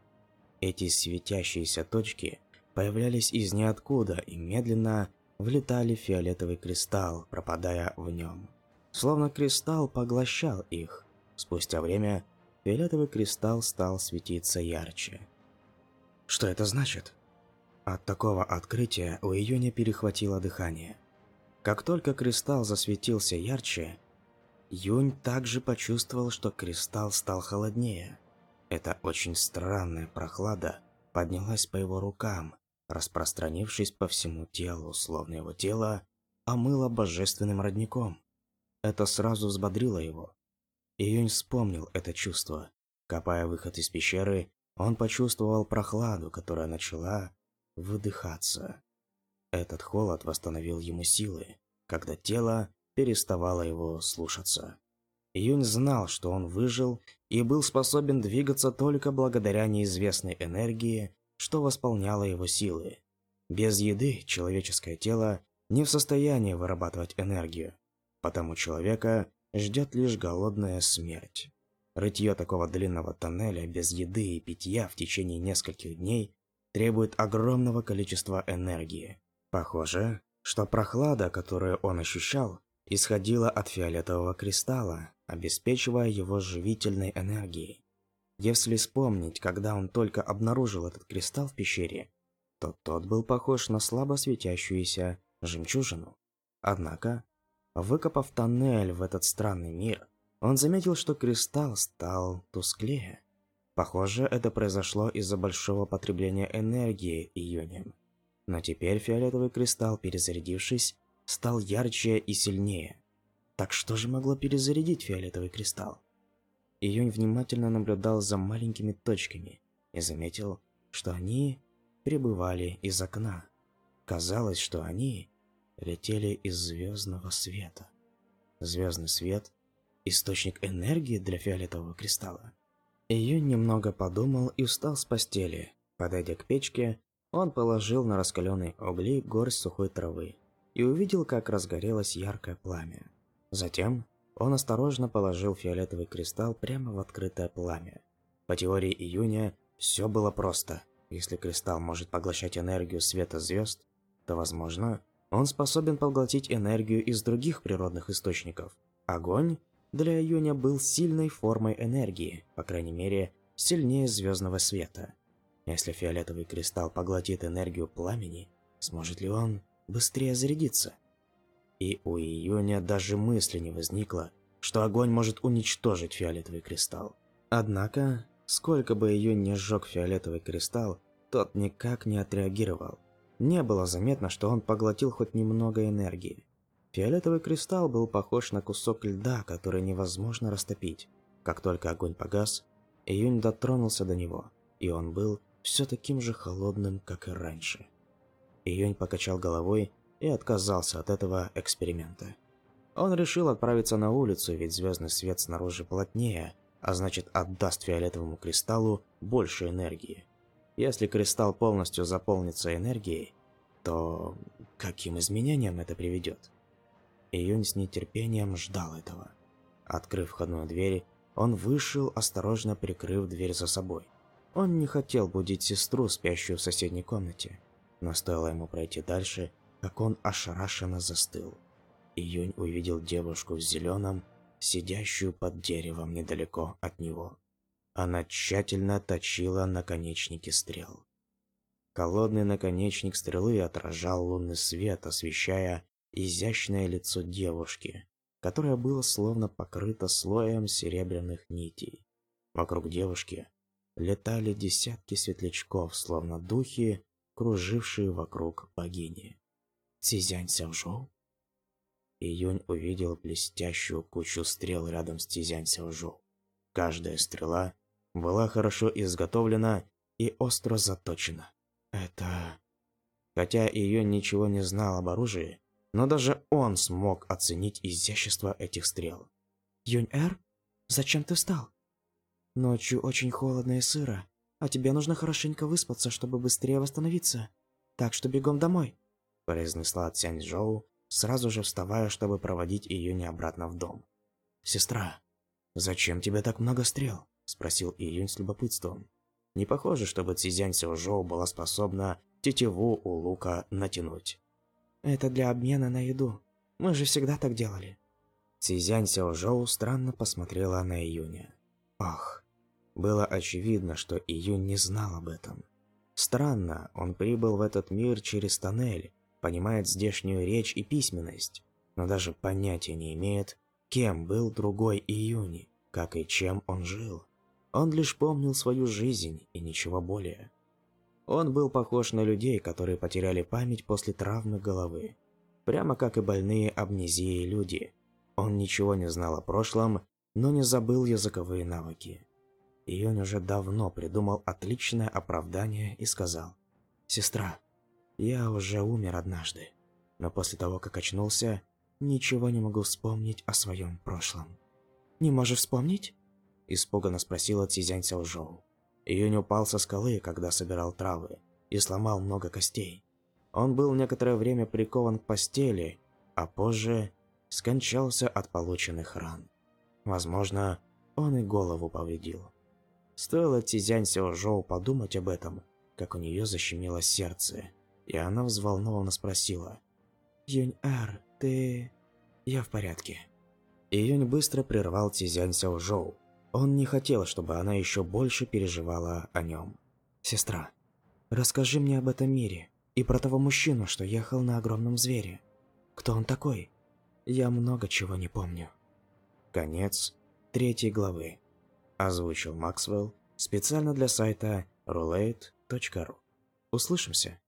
A: Эти светящиеся точки появлялись из ниоткуда и медленно влетали в фиолетовый кристалл, пропадая в нем. Словно кристалл поглощал их. Спустя время фиолетовый кристалл стал светиться ярче. Что это значит? От такого открытия у Июня перехватило дыхание. Как только кристалл засветился ярче, Юнь также почувствовал, что кристалл стал холоднее. Эта очень странная прохлада поднялась по его рукам, распространившись по всему телу, словно его тело омыло божественным родником. Это сразу взбодрило его. Июнь вспомнил это чувство. Копая выход из пещеры, он почувствовал прохладу, которая начала выдыхаться. Этот холод восстановил ему силы, когда тело переставало его слушаться. Юнь знал, что он выжил и был способен двигаться только благодаря неизвестной энергии, что восполняло его силы. Без еды человеческое тело не в состоянии вырабатывать энергию, потому человека ждет лишь голодная смерть. Рытье такого длинного тоннеля без еды и питья в течение нескольких дней требует огромного количества энергии. Похоже, что прохлада, которую он ощущал, исходила от фиолетового кристалла, обеспечивая его живительной энергией. Если вспомнить, когда он только обнаружил этот кристалл в пещере, то тот был похож на слабо светящуюся жемчужину. Однако, Выкопав тоннель в этот странный мир, он заметил, что кристалл стал тусклее. Похоже, это произошло из-за большого потребления энергии июнем. Но теперь фиолетовый кристалл, перезарядившись, стал ярче и сильнее. Так что же могло перезарядить фиолетовый кристалл? Июнь внимательно наблюдал за маленькими точками и заметил, что они прибывали из окна. Казалось, что они летели из звездного света. Звездный свет – источник энергии для фиолетового кристалла. Июнь немного подумал и встал с постели. Подойдя к печке, он положил на раскаленные угли горсть сухой травы и увидел, как разгорелось яркое пламя. Затем он осторожно положил фиолетовый кристалл прямо в открытое пламя. По теории июня, все было просто. Если кристалл может поглощать энергию света звезд, то, возможно, он способен поглотить энергию из других природных источников. Огонь для Июня был сильной формой энергии, по крайней мере, сильнее звездного света. Если фиолетовый кристалл поглотит энергию пламени, сможет ли он быстрее зарядиться? И у Июня даже мысли не возникло, что огонь может уничтожить фиолетовый кристалл. Однако, сколько бы Июнь не сжег фиолетовый кристалл, тот никак не отреагировал. Не было заметно, что он поглотил хоть немного энергии. Фиолетовый кристалл был похож на кусок льда, который невозможно растопить. Как только огонь погас, Июнь дотронулся до него, и он был все таким же холодным, как и раньше. Июнь покачал головой и отказался от этого эксперимента. Он решил отправиться на улицу, ведь звездный свет снаружи плотнее, а значит отдаст фиолетовому кристаллу больше энергии. Если кристалл полностью заполнится энергией, то каким изменениям это приведет? Июнь с нетерпением ждал этого. Открыв входную дверь, он вышел, осторожно прикрыв дверь за собой. Он не хотел будить сестру, спящую в соседней комнате, но стоило ему пройти дальше, как он ошарашенно застыл. Июнь увидел девушку в зеленом, сидящую под деревом недалеко от него. Она тщательно точила наконечники стрел. Холодный наконечник стрелы отражал лунный свет, освещая изящное лицо девушки, которое было словно покрыто слоем серебряных нитей. Вокруг девушки летали десятки светлячков, словно духи, кружившие вокруг богини. Цзянь Сяожоу? Июнь увидел блестящую кучу стрел рядом с Цзянь Сяожоу. Каждая стрела была хорошо изготовлена и остро заточена. Это... Хотя Июнь ничего не знал об оружии, но даже он смог оценить изящество этих стрел. «Юнь-Эр, зачем ты встал? Ночью очень холодно и сыро, а тебе нужно хорошенько выспаться, чтобы быстрее восстановиться. Так что бегом домой», – произнесла Цянь Жоу, сразу же вставая, чтобы проводить Июнь обратно в дом. «Сестра, зачем тебе так много стрел?» – спросил Июнь с любопытством. Не похоже, чтобы Цзянь Жоу была способна тетиву у лука натянуть. Это для обмена на еду. Мы же всегда так делали. Цзянь Сяожоу странно посмотрела на Июня. Ах, было очевидно, что Июнь не знал об этом. Странно, он прибыл в этот мир через тоннель, понимает здешнюю речь и письменность, но даже понятия не имеет, кем был другой Июни, как и чем он жил. Он лишь помнил свою жизнь и ничего более. Он был похож на людей, которые потеряли память после травмы головы. Прямо как и больные амнезией люди. Он ничего не знал о прошлом, но не забыл языковые навыки. И он уже давно придумал отличное оправдание и сказал, «Сестра, я уже умер однажды, но после того, как очнулся, ничего не могу вспомнить о своем прошлом». «Не можешь вспомнить?» – испуганно спросила Цзянь Сяожоу. Июнь упал со скалы, когда собирал травы, и сломал много костей. Он был некоторое время прикован к постели, а позже скончался от полученных ран. Возможно, он и голову повредил. Стоило Цзянь Сяожоу подумать об этом, как у нее защемило сердце, и она взволнованно спросила. «Юнь-Эр, ты...» «Я в порядке». Июнь быстро прервал Цзянь Сяожоу, он не хотел, чтобы она еще больше переживала о нем. «Сестра, расскажи мне об этом мире и про того мужчину, что ехал на огромном звере. Кто он такой? Я много чего не помню». Конец третьей главы. Озвучил Максвелл специально для сайта roulette.ru. Услышимся.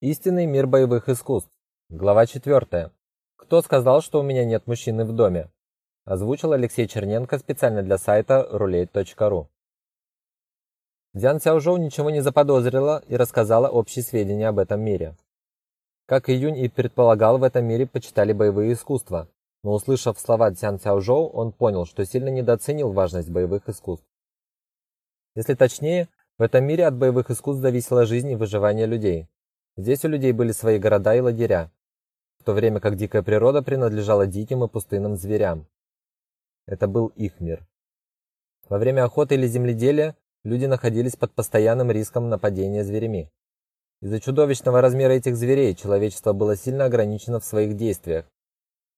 E: Истинный мир боевых искусств. Глава 4. Кто сказал, что у меня нет мужчины в доме? Озвучил Алексей Черненко специально для сайта roulette.ru. Дзян Сяожоу ничего не заподозрила и рассказала общие сведения об этом мире. Как Июнь и предполагал, в этом мире почитали боевые искусства, но услышав слова Дзян Сяожоу, он понял, что сильно недооценил важность боевых искусств. Если точнее, в этом мире от боевых искусств зависела жизнь и выживание людей. Здесь у людей были свои города и лагеря, в то время как дикая природа принадлежала диким и пустынным зверям. Это был их мир. Во время охоты или земледелия люди находились под постоянным риском нападения зверями. Из-за чудовищного размера этих зверей человечество было сильно ограничено в своих действиях.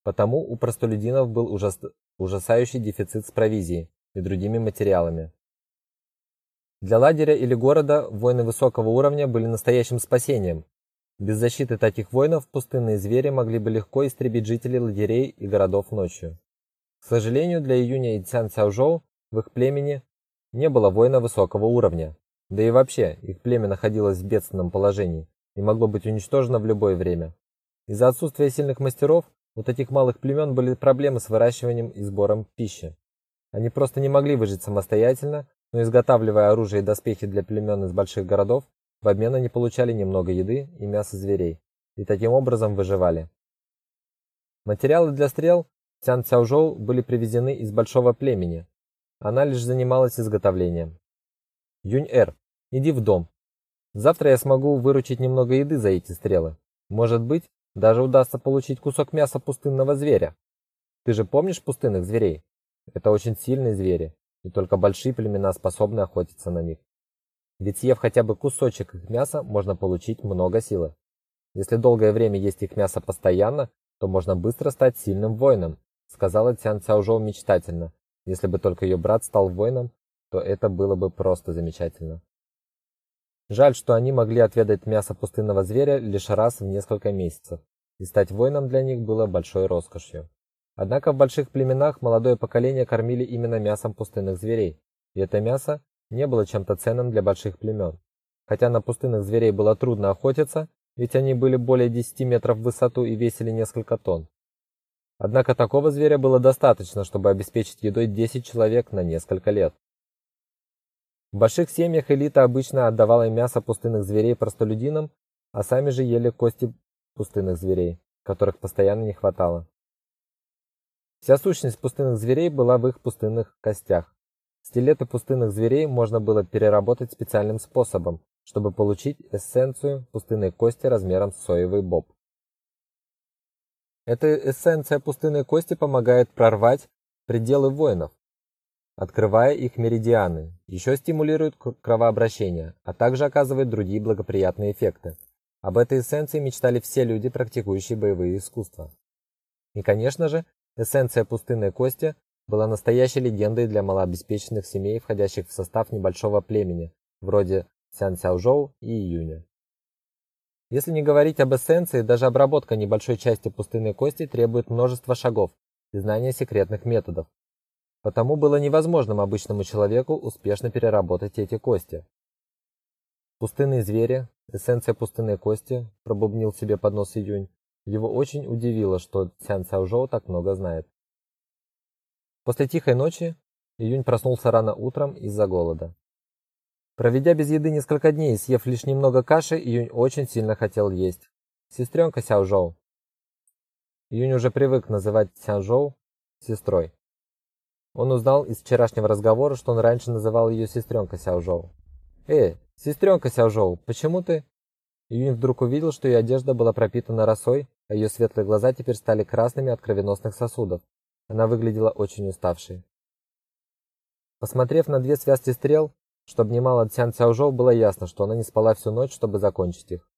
E: Потому у простолюдинов был ужас... ужасающий дефицит с провизией и другими материалами. Для лагеря или города войны высокого уровня были настоящим спасением. Без защиты таких воинов пустынные звери могли бы легко истребить жителей лагерей и городов ночью. К сожалению, для Июня и Цян Цяожоу в их племени не было воина высокого уровня. Да и вообще, их племя находилось в бедственном положении и могло быть уничтожено в любое время. Из-за отсутствия сильных мастеров у таких малых племен были проблемы с выращиванием и сбором пищи. Они просто не могли выжить самостоятельно, но изготавливая оружие и доспехи для племен из больших городов, в обмен они получали немного еды и мяса зверей, и таким образом выживали. Материалы для стрел Цян Цяожоу были привезены из большого племени. Она лишь занималась изготовлением. Юнь-Эр, иди в дом. Завтра я смогу выручить немного еды за эти стрелы. Может быть, даже удастся получить кусок мяса пустынного зверя. Ты же помнишь пустынных зверей? Это очень сильные звери, и только большие племена способны охотиться на них. Ведь съев хотя бы кусочек их мяса, можно получить много силы. Если долгое время есть их мясо постоянно, то можно быстро стать сильным воином, сказала Цян Цяожоу мечтательно. Если бы только ее брат стал воином, то это было бы просто замечательно. Жаль, что они могли отведать мясо пустынного зверя лишь раз в несколько месяцев, и стать воином для них было большой роскошью. Однако в больших племенах молодое поколение кормили именно мясом пустынных зверей, и это мясо не было чем-то ценным для больших племен. Хотя на пустынных зверей было трудно охотиться, ведь они были более 10 метров в высоту и весили несколько тонн. Однако такого зверя было достаточно, чтобы обеспечить едой 10 человек на несколько лет. В больших семьях элита обычно отдавала мясо пустынных зверей простолюдинам, а сами же ели кости пустынных зверей, которых постоянно не хватало. Вся сущность пустынных зверей была в их пустынных костях. Стилеты пустынных зверей можно было переработать специальным способом, чтобы получить эссенцию пустынной кости размером с соевый боб. Эта эссенция пустынной кости помогает прорвать пределы воинов, открывая их меридианы, еще стимулирует кровообращение, а также оказывает другие благоприятные эффекты. Об этой эссенции мечтали все люди, практикующие боевые искусства. И, конечно же, эссенция пустынной кости была настоящей легендой для малообеспеченных семей, входящих в состав небольшого племени, вроде Сян Цяожоу и Июня. Если не говорить об эссенции, даже обработка небольшой части пустынной кости требует множества шагов и знания секретных методов, Потому было невозможным обычному человеку успешно переработать эти кости. Пустынные звери, эссенция пустынной кости, пробубнил себе под нос Июнь. Его очень удивило, что Цян Цяожоу так много знает. После тихой ночи Июнь проснулся рано утром из-за голода. Проведя без еды несколько дней и съев лишь немного каши, Июнь очень сильно хотел есть. Сестренка Сяожоу. Июнь уже привык называть Сяожоу сестрой. Он узнал из вчерашнего разговора, что он раньше называл ее сестренка Сяожоу. «Э, сестренка Сяожоу, почему ты...» Юнь вдруг увидел, что ее одежда была пропитана росой, а ее светлые глаза теперь стали красными от кровеносных сосудов. Она выглядела очень уставшей. Посмотрев на две связки стрел, что обнимала Цян Цяожоу, было ясно, что она не спала всю ночь, чтобы закончить их.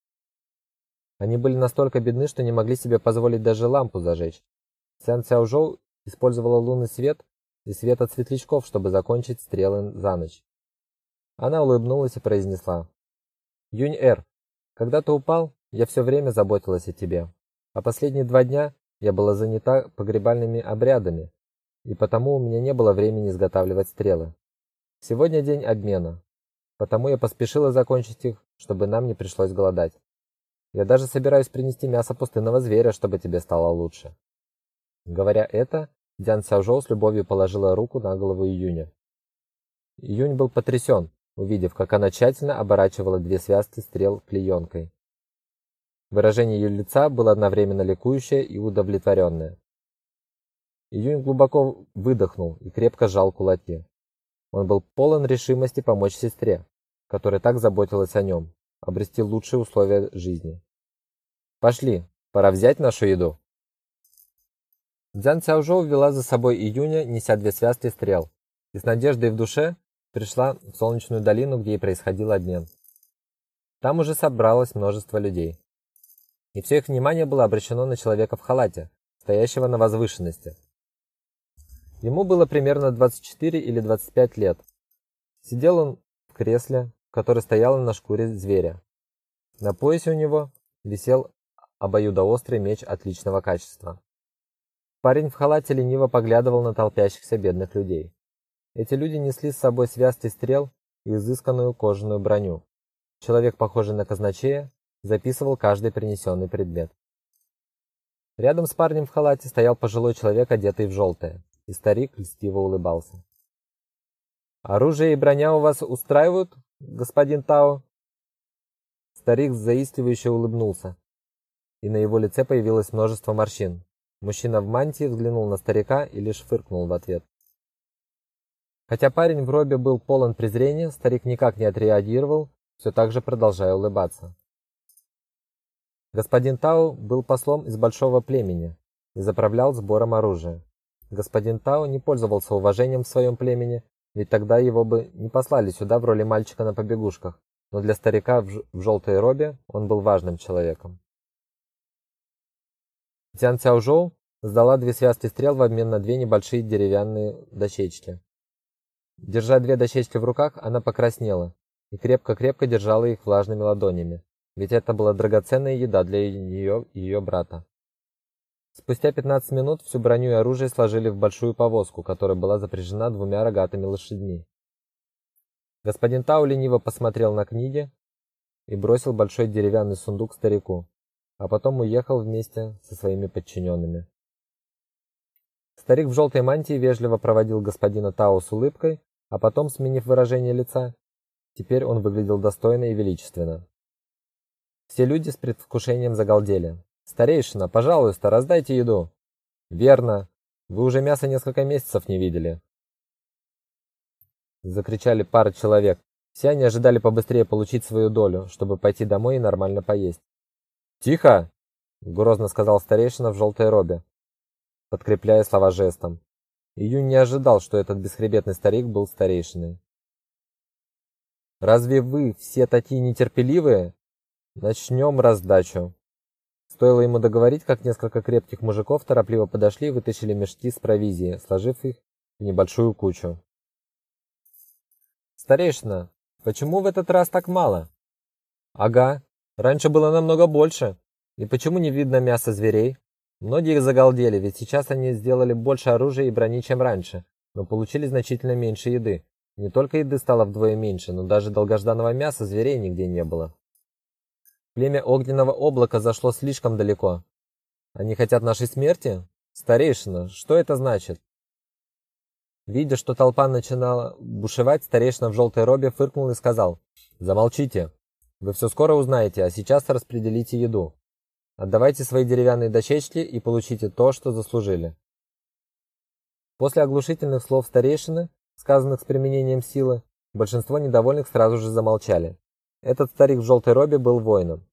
E: Они были настолько бедны, что не могли себе позволить даже лампу зажечь. Цян Цяожоу использовала лунный свет, и свет от светлячков, чтобы закончить стрелы за ночь. Она улыбнулась и произнесла: "Юнь-Эр, когда ты упал, я все время заботилась о тебе. А последние два дня я была занята погребальными обрядами, и потому у меня не было времени изготавливать стрелы. Сегодня день обмена, потому я поспешила закончить их, чтобы нам не пришлось голодать. Я даже собираюсь принести мясо пустынного зверя, чтобы тебе стало лучше". Говоря это, Дзян Сяожоу с любовью положила руку на голову Июня. Июнь был потрясен, увидев, как она тщательно оборачивала две связки стрел клеенкой. Выражение ее лица было одновременно ликующее и удовлетворенное. Июнь глубоко выдохнул и крепко сжал кулаки. Он был полон решимости помочь сестре, которая так заботилась о нем, обрести лучшие условия жизни. Пошли, пора взять нашу еду. Дзян Цяожоу вела за собой Июня, неся две связки стрел, и с надеждой в душе пришла в солнечную долину, где и происходил обмен. Там уже собралось множество людей. И все их внимание было обращено на человека в халате, стоящего на возвышенности. Ему было примерно 24 или 25 лет. Сидел он в кресле, которое стояло на шкуре зверя. На поясе у него висел обоюдоострый меч отличного качества. Парень в халате лениво поглядывал на толпящихся бедных людей. Эти люди несли с собой связки стрел и изысканную кожаную броню. Человек, похожий на казначея, записывал каждый принесенный предмет. Рядом с парнем в халате стоял пожилой человек, одетый в желтое, и старик льстиво улыбался. Оружие и броня у вас устраивают, господин Тао? Старик заискивающе улыбнулся, и на его лице появилось множество морщин. Мужчина в мантии взглянул на старика и лишь фыркнул в ответ. Хотя парень в робе был полон презрения, старик никак не отреагировал, все так же продолжая улыбаться. Господин Тао был послом из большого племени и заправлял сбором оружия. Господин Тао не пользовался уважением в своем племени, ведь тогда его бы не послали сюда в роли мальчика на побегушках, но для старика в, в желтой робе он был важным человеком. Цян Цяожоу сдала две связки стрел в обмен на две небольшие деревянные дощечки. Держа две дощечки в руках, она покраснела и крепко-крепко держала их влажными ладонями, ведь это была драгоценная еда для нее и ее брата. Спустя 15 минут всю броню и оружие сложили в большую повозку, которая была запряжена двумя рогатыми лошадьми. Господин Тау лениво посмотрел на книги и бросил большой деревянный сундук старику, а потом уехал вместе со своими подчиненными. Старик в желтой мантии вежливо проводил господина Тау с улыбкой, а потом, сменив выражение лица, теперь он выглядел достойно и величественно. Все люди с предвкушением загалдели. «Старейшина, пожалуйста, раздайте еду!» «Верно! Вы уже мясо несколько месяцев не видели!» Закричали пара человек. Все они ожидали побыстрее получить свою долю, чтобы пойти домой и нормально поесть. «Тихо!» — грозно сказал старейшина в желтой робе, подкрепляя слова жестом. Июнь не ожидал, что этот бесхребетный старик был старейшиной. «Разве вы все такие нетерпеливые?» Начнем раздачу. Стоило ему договорить, как несколько крепких мужиков торопливо подошли и вытащили мешки с провизией, сложив их в небольшую кучу. Старейшина, почему в этот раз так мало? Ага, раньше было намного больше. И почему не видно мяса зверей? Многие загалдели, ведь сейчас они сделали больше оружия и брони, чем раньше, но получили значительно меньше еды. Не только еды стало вдвое меньше, но даже долгожданного мяса зверей нигде не было. Племя огненного облака зашло слишком далеко. Они хотят нашей смерти? Старейшина, что это значит? Видя, что толпа начинала бушевать, старейшина в желтой робе фыркнул и сказал: "Замолчите. Вы все скоро узнаете, а сейчас распределите еду. Отдавайте свои деревянные дощечки и получите то, что заслужили". После оглушительных слов старейшины, сказанных с применением силы, большинство недовольных сразу же замолчали. Этот старик в желтой робе был воином.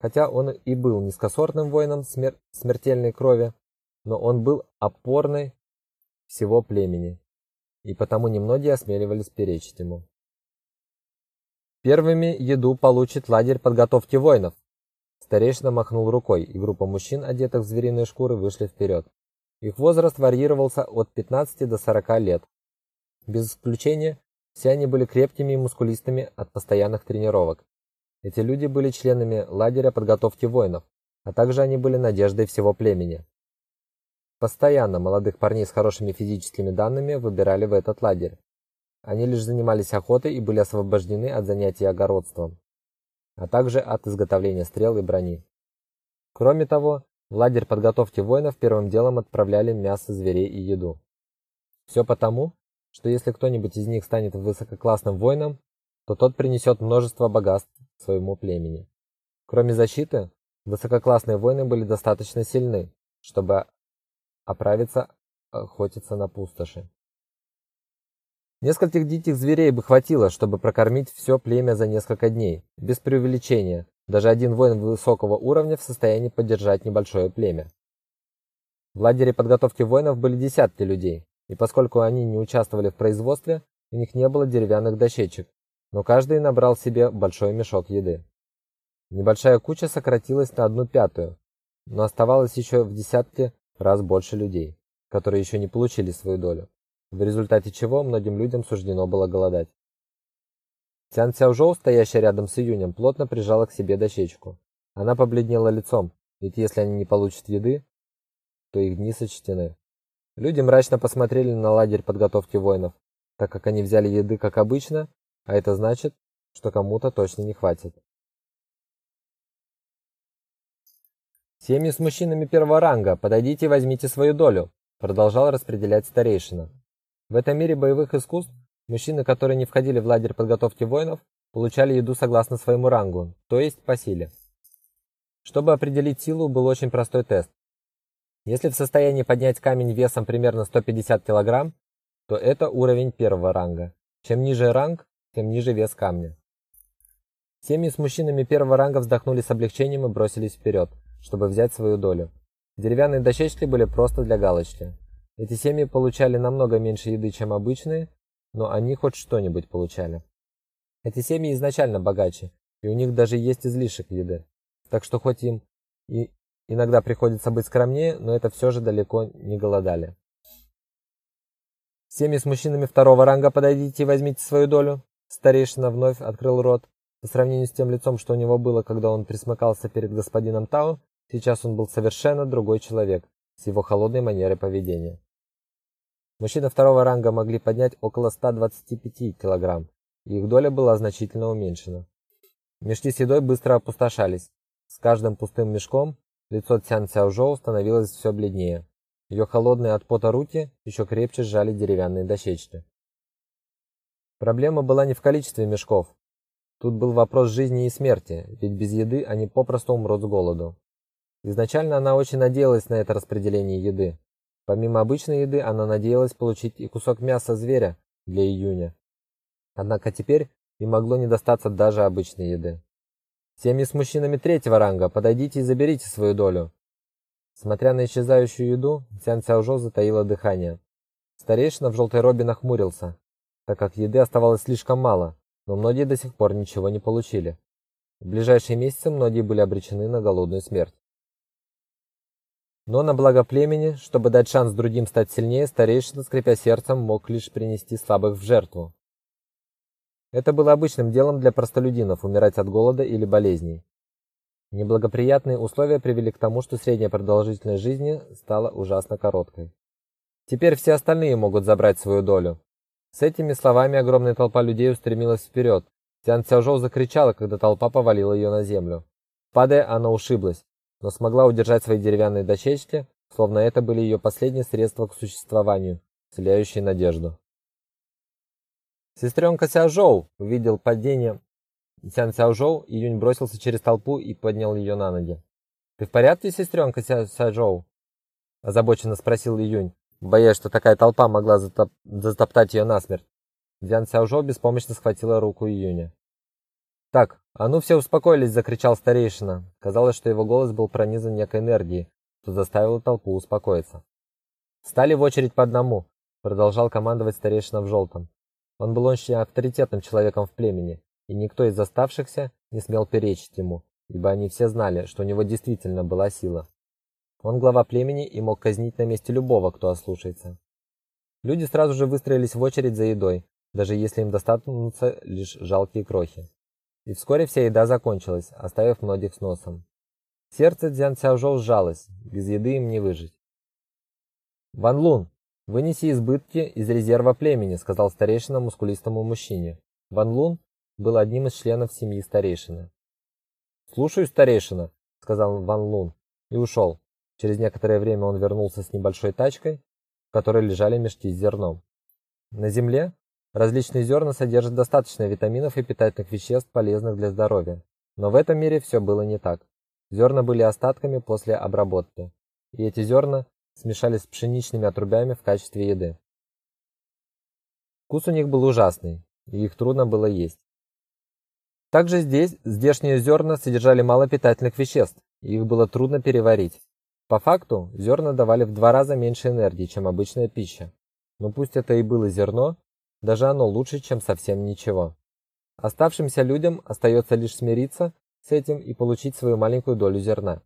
E: Хотя он и был низкосортным воином смер смертельной крови, но он был опорной всего племени, и потому немногие осмеливались перечить ему. Первыми еду получит лагерь подготовки воинов. Старейшина махнул рукой, и группа мужчин, одетых в звериные шкуры, вышли вперед. Их возраст варьировался от 15 до 40 лет. Без исключения, все они были крепкими и мускулистыми от постоянных тренировок. Эти люди были членами лагеря подготовки воинов, а также они были надеждой всего племени. Постоянно молодых парней с хорошими физическими данными выбирали в этот лагерь. Они лишь занимались охотой и были освобождены от занятий огородством, а также от изготовления стрел и брони. Кроме того, в лагерь подготовки воинов первым делом отправляли мясо зверей и еду. Все потому, что если кто-нибудь из них станет высококлассным воином, то тот принесет множество богатств своему племени. Кроме защиты, высококлассные воины были достаточно сильны, чтобы оправиться охотиться на пустоши. Нескольких диких зверей бы хватило, чтобы прокормить все племя за несколько дней, без преувеличения. Даже один воин высокого уровня в состоянии поддержать небольшое племя. В лагере подготовки воинов были десятки людей, и поскольку они не участвовали в производстве, у них не было деревянных дощечек, но каждый набрал себе большой мешок еды. Небольшая куча сократилась на одну пятую, но оставалось еще в десятки раз больше людей, которые еще не получили свою долю, в результате чего многим людям суждено было голодать. Цян Цяожоу, стоящая рядом с Июнем, плотно прижала к себе дощечку. Она побледнела лицом, ведь если они не получат еды, то их дни сочтены. Люди мрачно посмотрели на лагерь подготовки воинов, так как они взяли еды как обычно, а это значит, что кому-то точно не хватит. Семьи с мужчинами первого ранга, подойдите и возьмите свою долю, продолжал распределять старейшина. В этом мире боевых искусств Мужчины, которые не входили в лагерь подготовки воинов, получали еду согласно своему рангу, то есть по силе. Чтобы определить силу, был очень простой тест. Если в состоянии поднять камень весом примерно 150 кг, то это уровень первого ранга. Чем ниже ранг, тем ниже вес камня. Семьи с мужчинами первого ранга вздохнули с облегчением и бросились вперед, чтобы взять свою долю. Деревянные дощечки были просто для галочки. Эти семьи получали намного меньше еды, чем обычные, но они хоть что-нибудь получали. Эти семьи изначально богаче, и у них даже есть излишек еды. Так что хоть им и иногда приходится быть скромнее, но это все же далеко не голодали. Семьи с мужчинами второго ранга подойдите и возьмите свою долю. Старейшина вновь открыл рот. По сравнению с тем лицом, что у него было, когда он присмыкался перед господином Тау, сейчас он был совершенно другой человек с его холодной манерой поведения. Мужчины второго ранга могли поднять около 125 килограмм, и их доля была значительно уменьшена. Мешки с едой быстро опустошались. С каждым пустым мешком лицо Цян Цяожоу становилось все бледнее. Ее холодные от пота руки еще крепче сжали деревянные дощечки. Проблема была не в количестве мешков. Тут был вопрос жизни и смерти, ведь без еды они попросту умрут с голоду. Изначально она очень надеялась на это распределение еды, Помимо обычной еды, она надеялась получить и кусок мяса зверя для июня. Однако теперь им могло не достаться даже обычной еды. Семьи с мужчинами третьего ранга, подойдите и заберите свою долю. Смотря на исчезающую еду, Цян Цяожо затаила дыхание. Старейшина в желтой робе нахмурился, так как еды оставалось слишком мало, но многие до сих пор ничего не получили. В ближайшие месяцы многие были обречены на голодную смерть. Но на благо племени, чтобы дать шанс другим стать сильнее, старейшина, скрипя сердцем, мог лишь принести слабых в жертву. Это было обычным делом для простолюдинов умирать от голода или болезней. Неблагоприятные условия привели к тому, что средняя продолжительность жизни стала ужасно короткой. Теперь все остальные могут забрать свою долю. С этими словами огромная толпа людей устремилась вперед. Тян Цяожоу закричала, когда толпа повалила ее на землю. Падая, она ушиблась но смогла удержать свои деревянные дощечки, словно это были ее последние средства к существованию, вселяющие надежду. Сестренка Сяожоу увидел падение Сян Сяожоу, Июнь бросился через толпу и поднял ее на ноги. «Ты в порядке, сестренка Ся Сяожоу?» озабоченно спросил Июнь, боясь, что такая толпа могла затоп затоптать ее насмерть. Дзян Сяожоу беспомощно схватила руку Июня. «Так, а ну все успокоились!» – закричал старейшина. Казалось, что его голос был пронизан некой энергией, что заставило толпу успокоиться. «Стали в очередь по одному», – продолжал командовать старейшина в желтом. Он был очень авторитетным человеком в племени, и никто из оставшихся не смел перечить ему, ибо они все знали, что у него действительно была сила. Он глава племени и мог казнить на месте любого, кто ослушается. Люди сразу же выстроились в очередь за едой, даже если им достанутся лишь жалкие крохи. И вскоре вся еда закончилась, оставив многих с носом. Сердце Дзян Цяожоу сжалось, без еды им не выжить. «Ван Лун, вынеси избытки из резерва племени», сказал старейшина мускулистому мужчине. Ван Лун был одним из членов семьи старейшины. «Слушаюсь, старейшина», сказал Ван Лун и ушел. Через некоторое время он вернулся с небольшой тачкой, в которой лежали мешки с зерном. На земле Различные зерна содержат достаточно витаминов и питательных веществ, полезных для здоровья. Но в этом мире все было не так. Зерна были остатками после обработки, и эти зерна смешались с пшеничными отрубями в качестве еды. Вкус у них был ужасный, и их трудно было есть. Также здесь здешние зерна содержали мало питательных веществ, и их было трудно переварить. По факту, зерна давали в два раза меньше энергии, чем обычная пища. Но пусть это и было зерно, даже оно лучше, чем совсем ничего. Оставшимся людям остается лишь смириться с этим и получить свою маленькую долю зерна.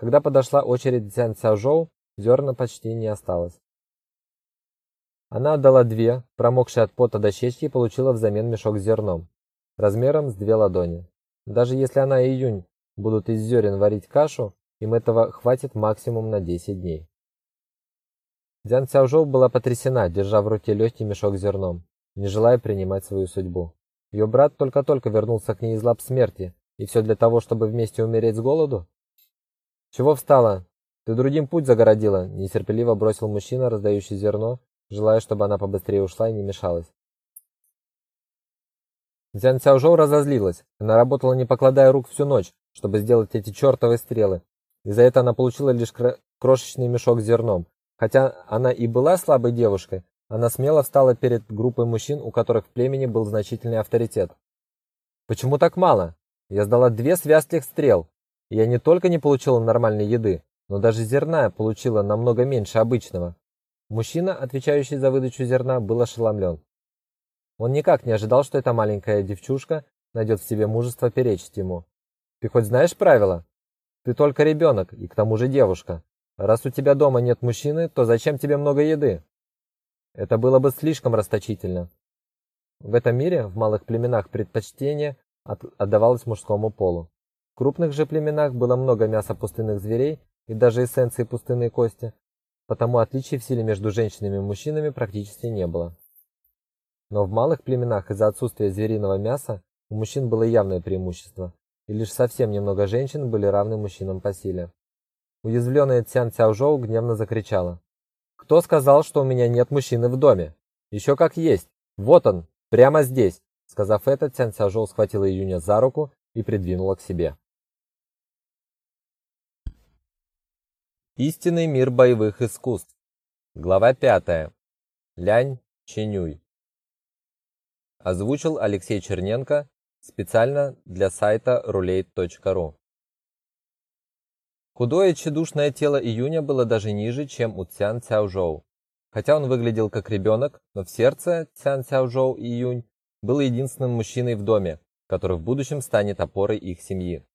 E: Когда подошла очередь Цзян Цяожоу, зерна почти не осталось. Она отдала две, промокшие от пота дощечки, и получила взамен мешок с зерном, размером с две ладони. Даже если она и Июнь будут из зерен варить кашу, им этого хватит максимум на 10 дней. Дзян Цяожоу была потрясена, держа в руке легкий мешок с зерном, не желая принимать свою судьбу. Ее брат только-только вернулся к ней из лап смерти, и все для того, чтобы вместе умереть с голоду? Чего встала? Ты другим путь загородила, нетерпеливо бросил мужчина, раздающий зерно, желая, чтобы она побыстрее ушла и не мешалась. Дзян Цяожоу разозлилась. Она работала не покладая рук всю ночь, чтобы сделать эти чертовы стрелы. И за это она получила лишь крошечный мешок с зерном. Хотя она и была слабой девушкой, она смело встала перед группой мужчин, у которых в племени был значительный авторитет. Почему так мало? Я сдала две связки стрел. И я не только не получила нормальной еды, но даже зерна получила намного меньше обычного. Мужчина, отвечающий за выдачу зерна, был ошеломлен. Он никак не ожидал, что эта маленькая девчушка найдет в себе мужество перечить ему. Ты хоть знаешь правила? Ты только ребенок и к тому же девушка. Раз у тебя дома нет мужчины, то зачем тебе много еды? Это было бы слишком расточительно. В этом мире в малых племенах предпочтение отдавалось мужскому полу. В крупных же племенах было много мяса пустынных зверей и даже эссенции пустынной кости, потому отличий в силе между женщинами и мужчинами практически не было. Но в малых племенах из-за отсутствия звериного мяса у мужчин было явное преимущество, и лишь совсем немного женщин были равны мужчинам по силе. Уязвленная Цян Цяожоу гневно закричала. «Кто сказал, что у меня нет мужчины в доме? Еще как есть! Вот он, прямо здесь!» Сказав это, Цян Цяожоу схватила Июня за руку и придвинула к себе. Истинный мир боевых искусств. Глава 5. Лянь Ченюй. Озвучил Алексей Черненко специально для сайта roulette.ru. Худое тщедушное тело Июня было даже ниже, чем у Цян Цяожоу. Хотя он выглядел как ребенок, но в сердце Цян Цяожоу Июнь был единственным мужчиной в доме, который в будущем станет опорой их семьи.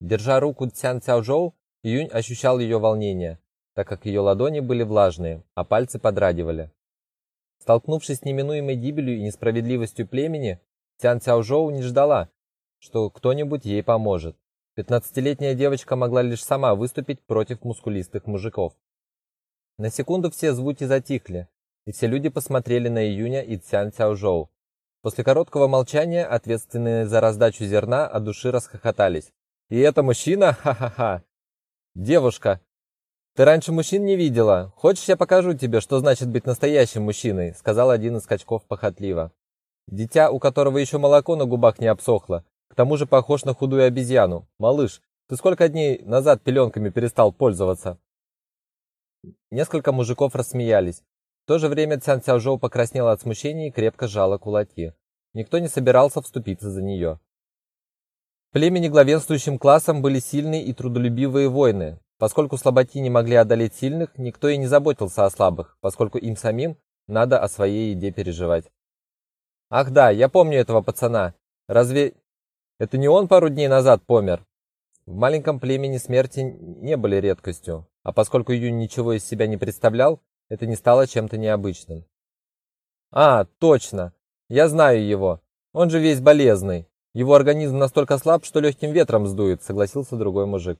E: Держа руку Цян Цяожоу, Июнь ощущал ее волнение, так как ее ладони были влажные, а пальцы подрагивали. Столкнувшись с неминуемой гибелью и несправедливостью племени, Цян Цяожоу не ждала, что кто-нибудь ей поможет. Пятнадцатилетняя девочка могла лишь сама выступить против мускулистых мужиков. На секунду все звуки затихли, и все люди посмотрели на Июня и Цян Цяожоу. После короткого молчания ответственные за раздачу зерна от души расхохотались. «И это мужчина? Ха-ха-ха! Девушка, ты раньше мужчин не видела. Хочешь, я покажу тебе, что значит быть настоящим мужчиной, сказал один из качков похотливо. Дитя, у которого еще молоко на губах не обсохло, к тому же похож на худую обезьяну. Малыш, ты сколько дней назад пеленками перестал пользоваться? Несколько мужиков рассмеялись. В то же время Цян Цяожоу покраснела от смущения и крепко сжала кулаки. Никто не собирался вступиться за нее племени главенствующим классом были сильные и трудолюбивые воины. Поскольку слаботи не могли одолеть сильных, никто и не заботился о слабых, поскольку им самим надо о своей еде переживать. Ах да, я помню этого пацана. Разве это не он пару дней назад помер? В маленьком племени смерти не были редкостью, а поскольку Юнь ничего из себя не представлял, это не стало чем-то необычным. А, точно. Я знаю его. Он же весь болезный. Его организм настолько слаб, что легким ветром сдует, согласился другой мужик.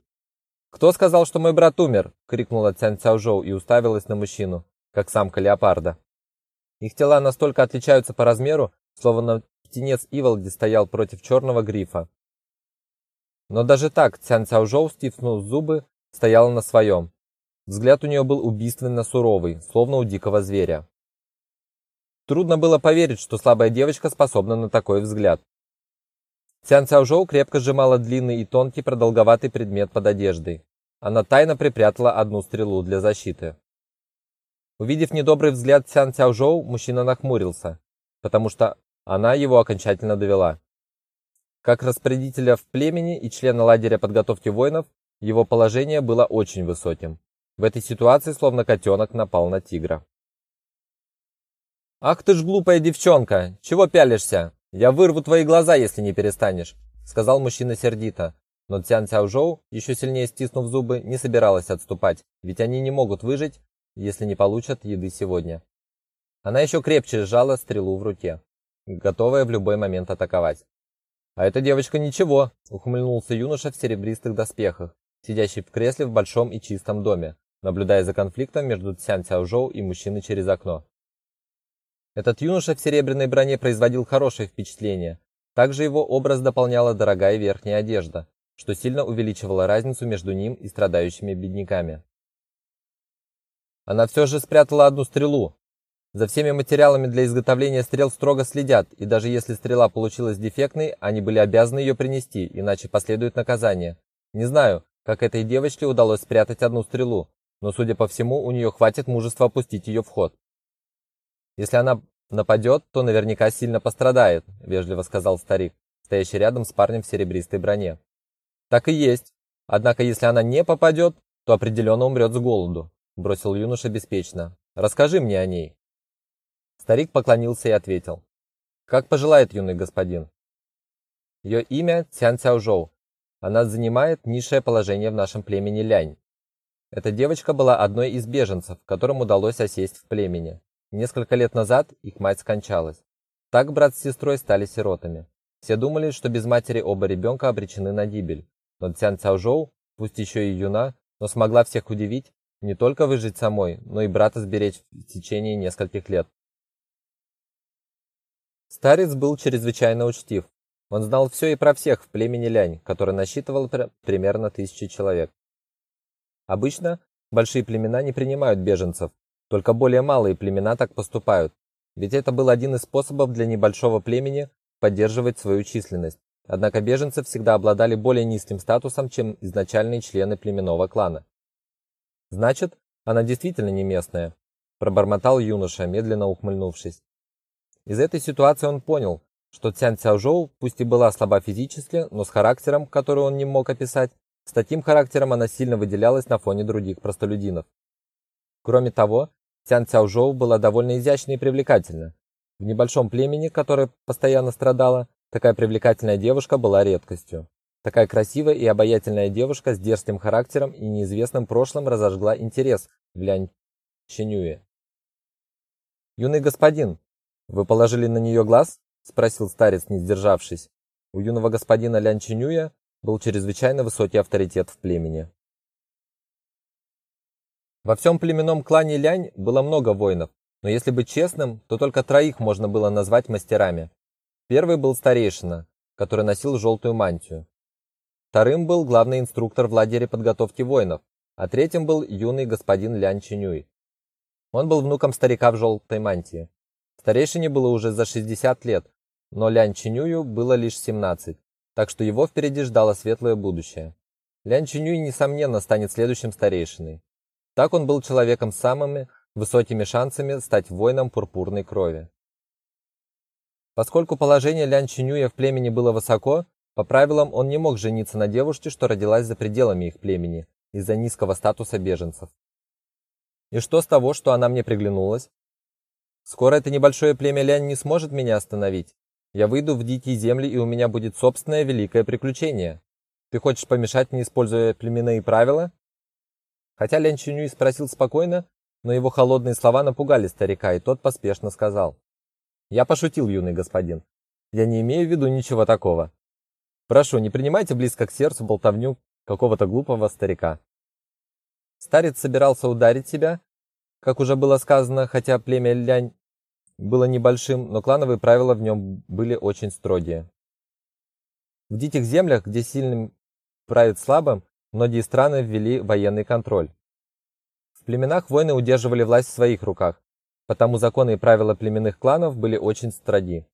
E: Кто сказал, что мой брат умер? крикнула Цян Цяожоу и уставилась на мужчину, как самка леопарда. Их тела настолько отличаются по размеру, словно птенец Иволги стоял против черного грифа. Но даже так Цян Цяожоу, стиснув зубы, стояла на своем. Взгляд у нее был убийственно суровый, словно у дикого зверя. Трудно было поверить, что слабая девочка способна на такой взгляд. Цян Цяожоу крепко сжимала длинный и тонкий продолговатый предмет под одеждой. Она тайно припрятала одну стрелу для защиты. Увидев недобрый взгляд Цян Цяожоу, мужчина нахмурился, потому что она его окончательно довела. Как распорядителя в племени и члена лагеря подготовки воинов, его положение было очень высоким. В этой ситуации словно котенок напал на тигра. «Ах ты ж глупая девчонка! Чего пялишься? «Я вырву твои глаза, если не перестанешь», — сказал мужчина сердито. Но Цян Цяожоу, еще сильнее стиснув зубы, не собиралась отступать, ведь они не могут выжить, если не получат еды сегодня. Она еще крепче сжала стрелу в руке, готовая в любой момент атаковать. «А эта девочка ничего», — ухмыльнулся юноша в серебристых доспехах, сидящий в кресле в большом и чистом доме, наблюдая за конфликтом между Цян Цяожоу и мужчиной через окно. Этот юноша в серебряной броне производил хорошее впечатление. Также его образ дополняла дорогая верхняя одежда, что сильно увеличивало разницу между ним и страдающими бедняками. Она все же спрятала одну стрелу. За всеми материалами для изготовления стрел строго следят, и даже если стрела получилась дефектной, они были обязаны ее принести, иначе последует наказание. Не знаю, как этой девочке удалось спрятать одну стрелу, но, судя по всему, у нее хватит мужества опустить ее в ход. Если она нападет, то наверняка сильно пострадает, вежливо сказал старик, стоящий рядом с парнем в серебристой броне. Так и есть. Однако, если она не попадет, то определенно умрет с голоду, бросил юноша беспечно. Расскажи мне о ней. Старик поклонился и ответил: "Как пожелает юный господин. Ее имя Цян Цяожоу. Она занимает низшее положение в нашем племени Лянь. Эта девочка была одной из беженцев, которым удалось осесть в племени. Несколько лет назад их мать скончалась. Так брат с сестрой стали сиротами. Все думали, что без матери оба ребенка обречены на гибель. Но Цян Цяожоу, пусть еще и юна, но смогла всех удивить, не только выжить самой, но и брата сберечь в течение нескольких лет. Старец был чрезвычайно учтив. Он знал все и про всех в племени Лянь, которое насчитывало примерно тысячи человек. Обычно большие племена не принимают беженцев, только более малые племена так поступают, ведь это был один из способов для небольшого племени поддерживать свою численность. Однако беженцы всегда обладали более низким статусом, чем изначальные члены племенного клана. Значит, она действительно не местная, пробормотал юноша, медленно ухмыльнувшись. Из этой ситуации он понял, что Цян Цяожоу, пусть и была слаба физически, но с характером, который он не мог описать, с таким характером она сильно выделялась на фоне других простолюдинов. Кроме того, Цян Цяожоу была довольно изящна и привлекательна. В небольшом племени, которое постоянно страдало, такая привлекательная девушка была редкостью. Такая красивая и обаятельная девушка с дерзким характером и неизвестным прошлым разожгла интерес в Лянь Ченюе. «Юный господин, вы положили на нее глаз? спросил старец, не сдержавшись. У юного господина Лян Чинюя был чрезвычайно высокий авторитет в племени. Во всем племенном клане Лянь было много воинов, но если быть честным, то только троих можно было назвать мастерами. Первый был старейшина, который носил желтую мантию. Вторым был главный инструктор в лагере подготовки воинов, а третьим был юный господин Лян Чинюй. Он был внуком старика в желтой мантии. Старейшине было уже за 60 лет, но Лян Чинюю было лишь 17, так что его впереди ждало светлое будущее. Лян Чинюй несомненно станет следующим старейшиной. Так он был человеком с самыми высокими шансами стать воином пурпурной крови. Поскольку положение Лян Чинюя в племени было высоко, по правилам он не мог жениться на девушке, что родилась за пределами их племени, из-за низкого статуса беженцев. И что с того, что она мне приглянулась? Скоро это небольшое племя Лянь не сможет меня остановить. Я выйду в дикие земли, и у меня будет собственное великое приключение. Ты хочешь помешать мне, используя племенные правила? Хотя Лян Чинюй спросил спокойно, но его холодные слова напугали старика, и тот поспешно сказал: "Я пошутил, юный господин. Я не имею в виду ничего такого. Прошу, не принимайте близко к сердцу болтовню какого-то глупого старика". Старец собирался ударить себя, как уже было сказано, хотя племя Лянь было небольшим, но клановые правила в нем были очень строгие. В диких землях, где сильным правит слабым, многие страны ввели военный контроль. В племенах воины удерживали власть в своих руках, потому законы и правила племенных кланов были очень строги.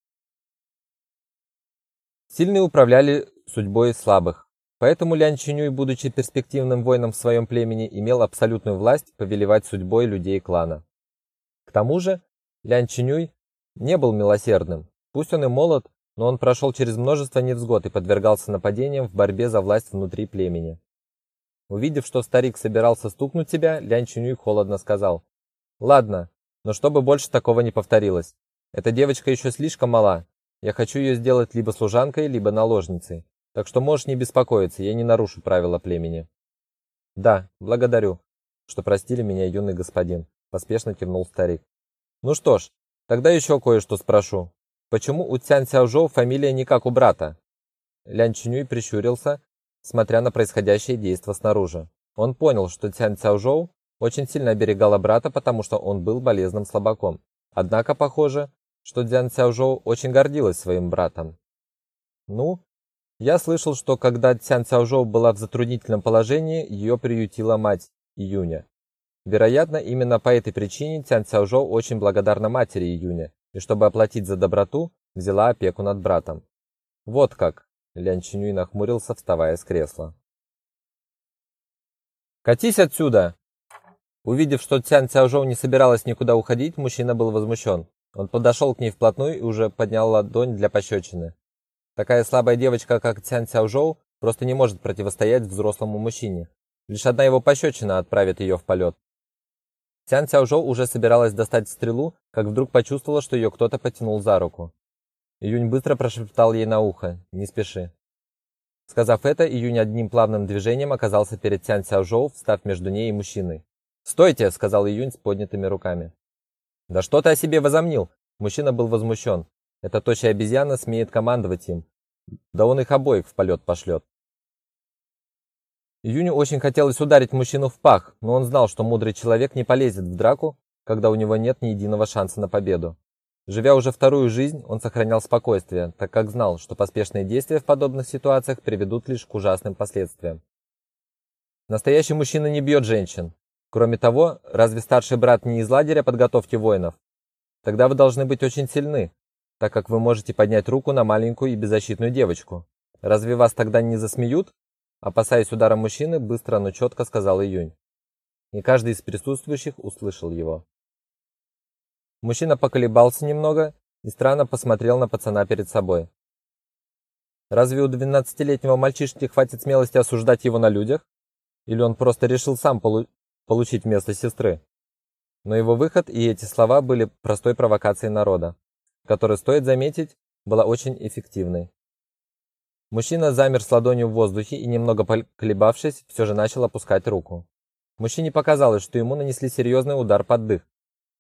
E: Сильные управляли судьбой слабых, Поэтому Лян Чинюй, будучи перспективным воином в своем племени, имел абсолютную власть повелевать судьбой людей клана. К тому же, Лян Чинюй не был милосердным. Пусть он и молод, но он прошел через множество невзгод и подвергался нападениям в борьбе за власть внутри племени. Увидев, что старик собирался стукнуть себя, Лян Чинюй холодно сказал: "Ладно, но чтобы больше такого не повторилось. Эта девочка еще слишком мала. Я хочу ее сделать либо служанкой, либо наложницей. Так что можешь не беспокоиться, я не нарушу правила племени. Да, благодарю, что простили меня, юный господин, поспешно кивнул старик. Ну что ж, тогда еще кое-что спрошу. Почему у Цян Сяожоу фамилия не как у брата? Лян Чинюй прищурился, смотря на происходящее действо снаружи. Он понял, что Цян Сяожоу очень сильно оберегала брата, потому что он был болезным слабаком. Однако похоже, что Цян Сяожоу очень гордилась своим братом. Ну, я слышал, что когда Цян Цяожоу была в затруднительном положении, ее приютила мать Июня. Вероятно, именно по этой причине Цян Цяожоу очень благодарна матери Июня, и чтобы оплатить за доброту, взяла опеку над братом. Вот как, Лян Чинюй нахмурился, вставая с кресла. «Катись отсюда!» Увидев, что Цян Цяожоу не собиралась никуда уходить, мужчина был возмущен. Он подошел к ней вплотную и уже поднял ладонь для пощечины. Такая слабая девочка, как Цян Цяожоу, просто не может противостоять взрослому мужчине. Лишь одна его пощечина отправит ее в полет. Цян Цяожоу уже собиралась достать стрелу, как вдруг почувствовала, что ее кто-то потянул за руку. Июнь быстро прошептал ей на ухо: "Не спеши". Сказав это, Июнь одним плавным движением оказался перед Цян Цяожоу, встав между ней и мужчиной. "Стойте", сказал Июнь с поднятыми руками. "Да что ты о себе возомнил?" Мужчина был возмущен. Эта тощая обезьяна смеет командовать им. Да он их обоих в полет пошлет. Июню очень хотелось ударить мужчину в пах, но он знал, что мудрый человек не полезет в драку, когда у него нет ни единого шанса на победу. Живя уже вторую жизнь, он сохранял спокойствие, так как знал, что поспешные действия в подобных ситуациях приведут лишь к ужасным последствиям. Настоящий мужчина не бьет женщин. Кроме того, разве старший брат не из лагеря подготовки воинов? Тогда вы должны быть очень сильны, так как вы можете поднять руку на маленькую и беззащитную девочку. Разве вас тогда не засмеют? Опасаясь удара мужчины, быстро, но четко сказал Июнь. И каждый из присутствующих услышал его. Мужчина поколебался немного и странно посмотрел на пацана перед собой. Разве у двенадцатилетнего мальчишки хватит смелости осуждать его на людях? Или он просто решил сам полу получить место сестры? Но его выход и эти слова были простой провокацией народа, которая, стоит заметить, была очень эффективной. Мужчина замер с ладонью в воздухе и, немного поколебавшись, все же начал опускать руку. Мужчине показалось, что ему нанесли серьезный удар под дых.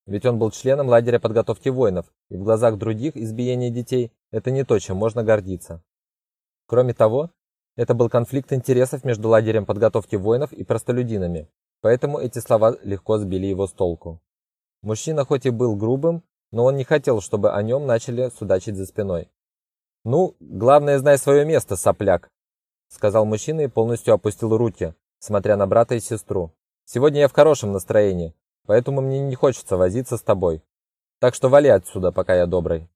E: Ведь он был членом лагеря подготовки воинов, и в глазах других избиение детей – это не то, чем можно гордиться. Кроме того, это был конфликт интересов между лагерем подготовки воинов и простолюдинами, поэтому эти слова легко сбили его с толку. Мужчина хоть и был грубым, но он не хотел, чтобы о нем начали судачить за спиной. «Ну, главное, знай свое место, сопляк», — сказал мужчина и полностью опустил руки, смотря на брата и сестру. «Сегодня я в хорошем настроении, поэтому мне не хочется возиться с тобой. Так что вали отсюда, пока я добрый.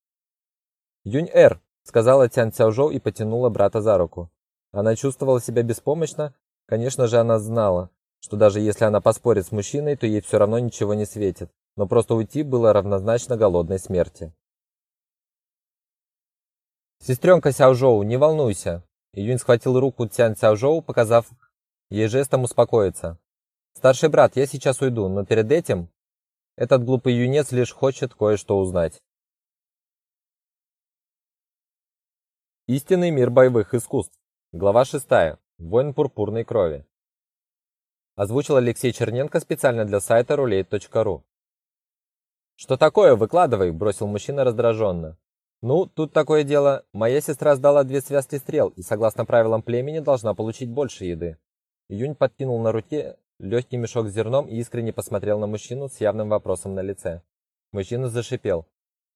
E: Юнь-эр, сказала Тян Цяожоу и потянула брата за руку. Она чувствовала себя беспомощно. Конечно же, она знала, что даже если она поспорит с мужчиной, то ей все равно ничего не светит. Но просто уйти было равнозначно голодной смерти. Сестренка Сяожоу, не волнуйся. Июнь схватил руку Цян Цяожоу, показав ей жестом успокоиться. Старший брат, я сейчас уйду, но перед этим этот глупый юнец лишь хочет кое-что узнать. Истинный мир боевых искусств. Глава 6. Воин пурпурной крови. Озвучил Алексей Черненко специально для сайта roulette.ru. Что такое? Выкладывай, бросил мужчина раздраженно. Ну, тут такое дело. Моя сестра сдала две связки стрел и, согласно правилам племени, должна получить больше еды. Июнь подкинул на руке легкий мешок с зерном и искренне посмотрел на мужчину с явным вопросом на лице. Мужчина зашипел.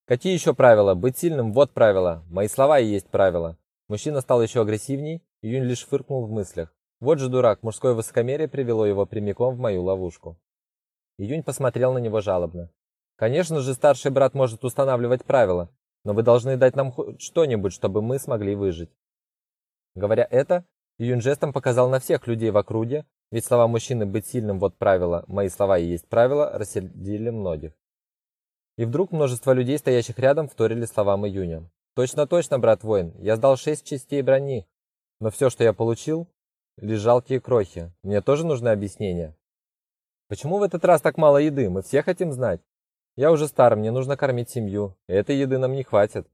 E: «Какие еще правила? Быть сильным – вот правила. Мои слова и есть правила». Мужчина стал еще агрессивней, и Юнь лишь фыркнул в мыслях. Вот же дурак, мужское высокомерие привело его прямиком в мою ловушку. Июнь посмотрел на него жалобно. «Конечно же, старший брат может устанавливать правила, но вы должны дать нам что-нибудь, чтобы мы смогли выжить». Говоря это, Июнь жестом показал на всех людей в округе, ведь слова мужчины быть сильным вот правило, мои слова и есть правило, рассердили многих. И вдруг множество людей, стоящих рядом, вторили словам Июня. Точно, точно, брат воин, я сдал шесть частей брони, но все, что я получил, лишь жалкие крохи. Мне тоже нужны объяснения. Почему в этот раз так мало еды? Мы все хотим знать. Я уже стар, мне нужно кормить семью. Этой еды нам не хватит.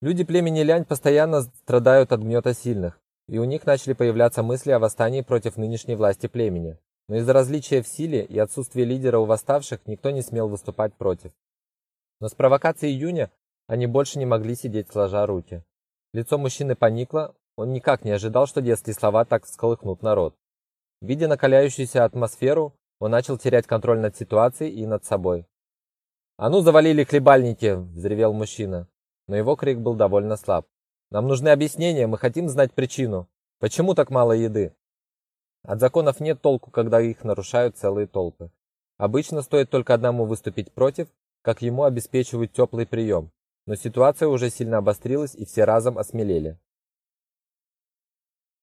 E: Люди племени Лянь постоянно страдают от гнета сильных и у них начали появляться мысли о восстании против нынешней власти племени. Но из-за различия в силе и отсутствия лидера у восставших никто не смел выступать против. Но с провокацией июня они больше не могли сидеть сложа руки. Лицо мужчины поникло, он никак не ожидал, что детские слова так всколыхнут народ. Видя накаляющуюся атмосферу, он начал терять контроль над ситуацией и над собой. «А ну, завалили хлебальники!» – взревел мужчина. Но его крик был довольно слаб. Нам нужны объяснения, мы хотим знать причину. Почему так мало еды? От законов нет толку, когда их нарушают целые толпы. Обычно стоит только одному выступить против, как ему обеспечивают теплый прием. Но ситуация уже сильно обострилась, и все разом осмелели.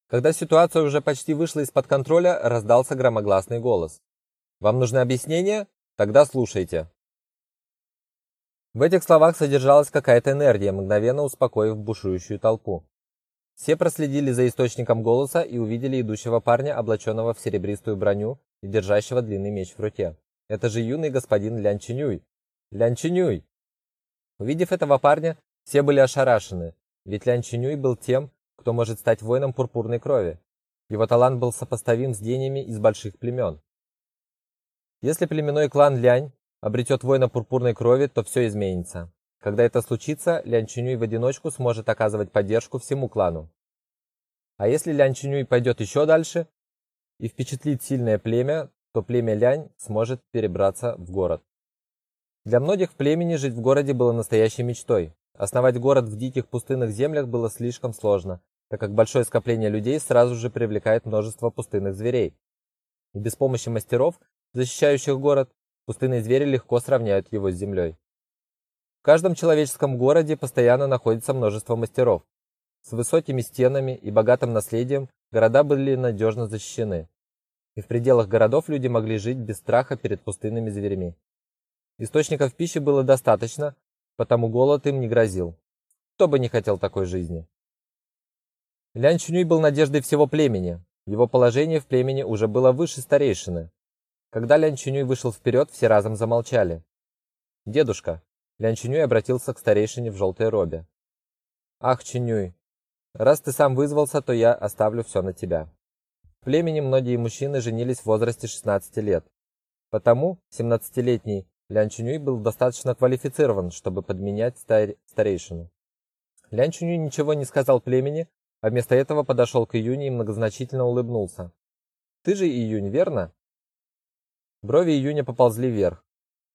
E: Когда ситуация уже почти вышла из-под контроля, раздался громогласный голос. «Вам нужны объяснения? Тогда слушайте». В этих словах содержалась какая-то энергия, мгновенно успокоив бушующую толпу. Все проследили за источником голоса и увидели идущего парня, облаченного в серебристую броню и держащего длинный меч в руке. Это же юный господин Лян Чинюй. Лян Чинюй! Увидев этого парня, все были ошарашены, ведь Лян Чинюй был тем, кто может стать воином пурпурной крови. Его талант был сопоставим с гениями из больших племен. Если племенной клан Лянь обретет воина пурпурной крови, то все изменится. Когда это случится, Лян Чинюй в одиночку сможет оказывать поддержку всему клану. А если Лян Чинюй пойдет еще дальше и впечатлит сильное племя, то племя Лянь сможет перебраться в город. Для многих в племени жить в городе было настоящей мечтой. Основать город в диких пустынных землях было слишком сложно, так как большое скопление людей сразу же привлекает множество пустынных зверей. И без помощи мастеров, защищающих город, пустынные звери легко сравняют его с землей. В каждом человеческом городе постоянно находится множество мастеров. С высокими стенами и богатым наследием города были надежно защищены. И в пределах городов люди могли жить без страха перед пустынными зверями. Источников пищи было достаточно, потому голод им не грозил. Кто бы не хотел такой жизни? Лян Чунюй был надеждой всего племени. Его положение в племени уже было выше старейшины. Когда Лян Чунюй вышел вперед, все разом замолчали. «Дедушка», Лян Чунюй обратился к старейшине в желтой робе. «Ах, Чунюй, раз ты сам вызвался, то я оставлю все на тебя». В племени многие мужчины женились в возрасте 16 лет. Потому 17-летний Лян Чунюй был достаточно квалифицирован, чтобы подменять стар... старейшину. Лян Чунюй ничего не сказал племени, а вместо этого подошел к Июне и многозначительно улыбнулся. «Ты же Июнь, верно?» Брови Июня поползли вверх.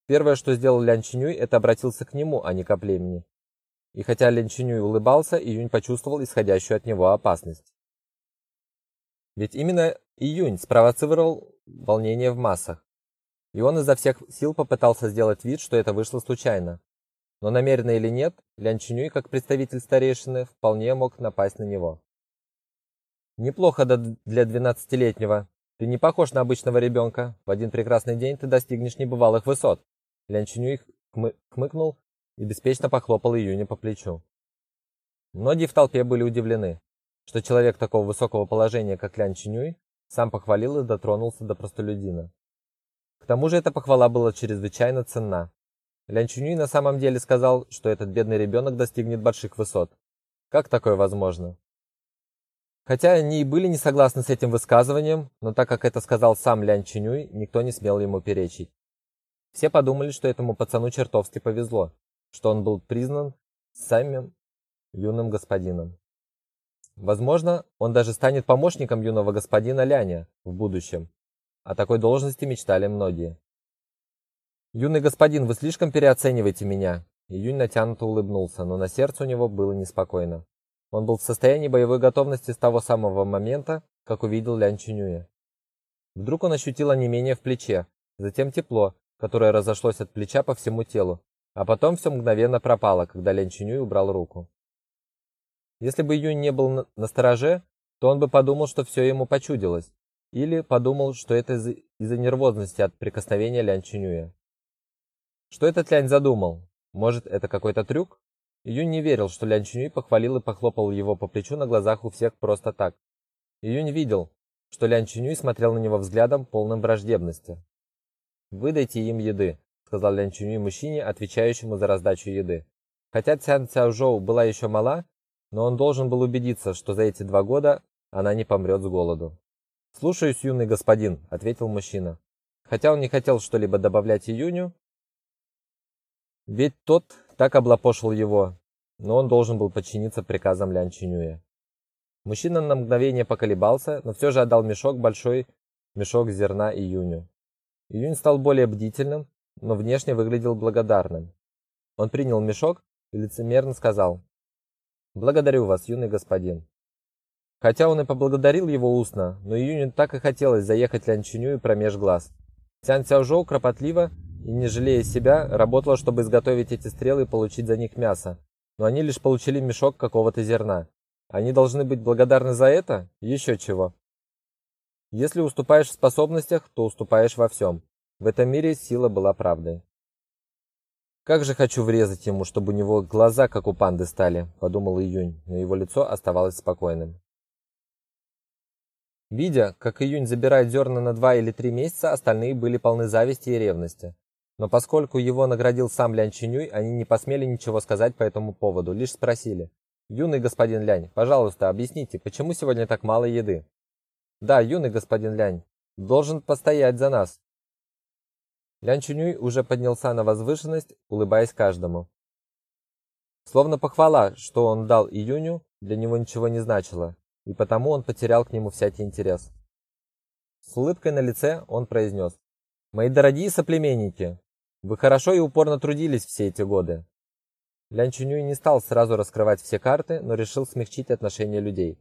E: Первое, что сделал Лян Чинюй, это обратился к нему, а не к племени. И хотя Лян Чинюй улыбался, Июнь почувствовал исходящую от него опасность. Ведь именно Июнь спровоцировал волнение в массах. И он изо всех сил попытался сделать вид, что это вышло случайно. Но намеренно или нет, Лян Чинюй, как представитель старейшины, вполне мог напасть на него. Неплохо для двенадцатилетнего. Ты не похож на обычного ребенка. В один прекрасный день ты достигнешь небывалых высот. Лян Чинюй хмы хмыкнул и беспечно похлопал Июня по плечу. Многие в толпе были удивлены, что человек такого высокого положения, как Лян Чинюй, сам похвалил и дотронулся до простолюдина. К тому же эта похвала была чрезвычайно ценна. Лян Чунюй на самом деле сказал, что этот бедный ребенок достигнет больших высот. Как такое возможно? Хотя они и были не согласны с этим высказыванием, но так как это сказал сам Лян Чунюй, никто не смел ему перечить. Все подумали, что этому пацану чертовски повезло, что он был признан самим юным господином. Возможно, он даже станет помощником юного господина Ляня в будущем. О такой должности мечтали многие. «Юный господин, вы слишком переоцениваете меня!» Июнь натянуто улыбнулся, но на сердце у него было неспокойно. Он был в состоянии боевой готовности с того самого момента, как увидел Лян Чинюя. Вдруг он ощутил онемение в плече, затем тепло, которое разошлось от плеча по всему телу, а потом все мгновенно пропало, когда Лян Чинюй убрал руку. Если бы Июнь не был на, на стороже, то он бы подумал, что все ему почудилось, или подумал, что это из-за из нервозности от прикосновения Лян Чинюя. Что этот Лянь задумал? Может, это какой-то трюк? Июнь не верил, что Лян Чунюй похвалил и похлопал его по плечу на глазах у всех просто так. Июнь видел, что Лян Чунюй смотрел на него взглядом, полным враждебности. «Выдайте им еды», — сказал Лян Чунюй мужчине, отвечающему за раздачу еды. Хотя Цян Цяожоу была еще мала, но он должен был убедиться, что за эти два года она не помрет с голоду. «Слушаюсь, юный господин», — ответил мужчина. Хотя он не хотел что-либо добавлять Июню, ведь тот так облапошил его, но он должен был подчиниться приказам Лян Чинюя. Мужчина на мгновение поколебался, но все же отдал мешок, большой мешок зерна Июню. Июнь стал более бдительным, но внешне выглядел благодарным. Он принял мешок и лицемерно сказал: "Благодарю вас, юный господин". Хотя он и поблагодарил его устно, но Июню так и хотелось заехать Лян Чуню промеж глаз. Цян Цяожоу кропотливо и, не жалея себя, работала, чтобы изготовить эти стрелы и получить за них мясо. Но они лишь получили мешок какого-то зерна. Они должны быть благодарны за это? Еще чего. Если уступаешь в способностях, то уступаешь во всем. В этом мире сила была правдой. Как же хочу врезать ему, чтобы у него глаза как у панды стали, подумал Июнь, но его лицо оставалось спокойным. Видя, как Июнь забирает зерна на два или три месяца, остальные были полны зависти и ревности. Но поскольку его наградил сам Лянь Чинюй, они не посмели ничего сказать по этому поводу, лишь спросили: "Юный господин Лянь, пожалуйста, объясните, почему сегодня так мало еды?" "Да, юный господин Лянь, должен постоять за нас", Лян Чунюй уже поднялся на возвышенность, улыбаясь каждому. Словно похвала, что он дал Июню, для него ничего не значило, и потому он потерял к нему всякий интерес. С улыбкой на лице он произнес. «Мои дорогие соплеменники, вы хорошо и упорно трудились все эти годы». Лян Чунюй не стал сразу раскрывать все карты, но решил смягчить отношение людей.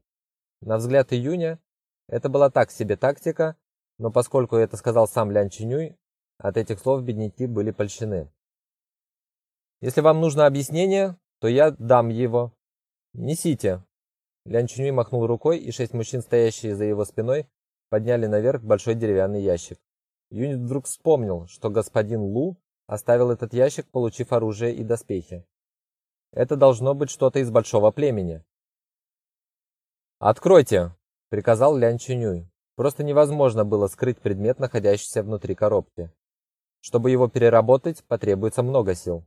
E: На взгляд Июня, это была так себе тактика, но поскольку это сказал сам Лян Чинюй, от этих слов бедняки были польщены. Если вам нужно объяснение, то я дам его. Несите. Лян Чуньми махнул рукой, и шесть мужчин, стоящие за его спиной, подняли наверх большой деревянный ящик. Юнит вдруг вспомнил, что господин Лу оставил этот ящик, получив оружие и доспехи. Это должно быть что-то из большого племени. «Откройте!» — приказал Лян Чунюй. Просто невозможно было скрыть предмет, находящийся внутри коробки. Чтобы его переработать, потребуется много сил.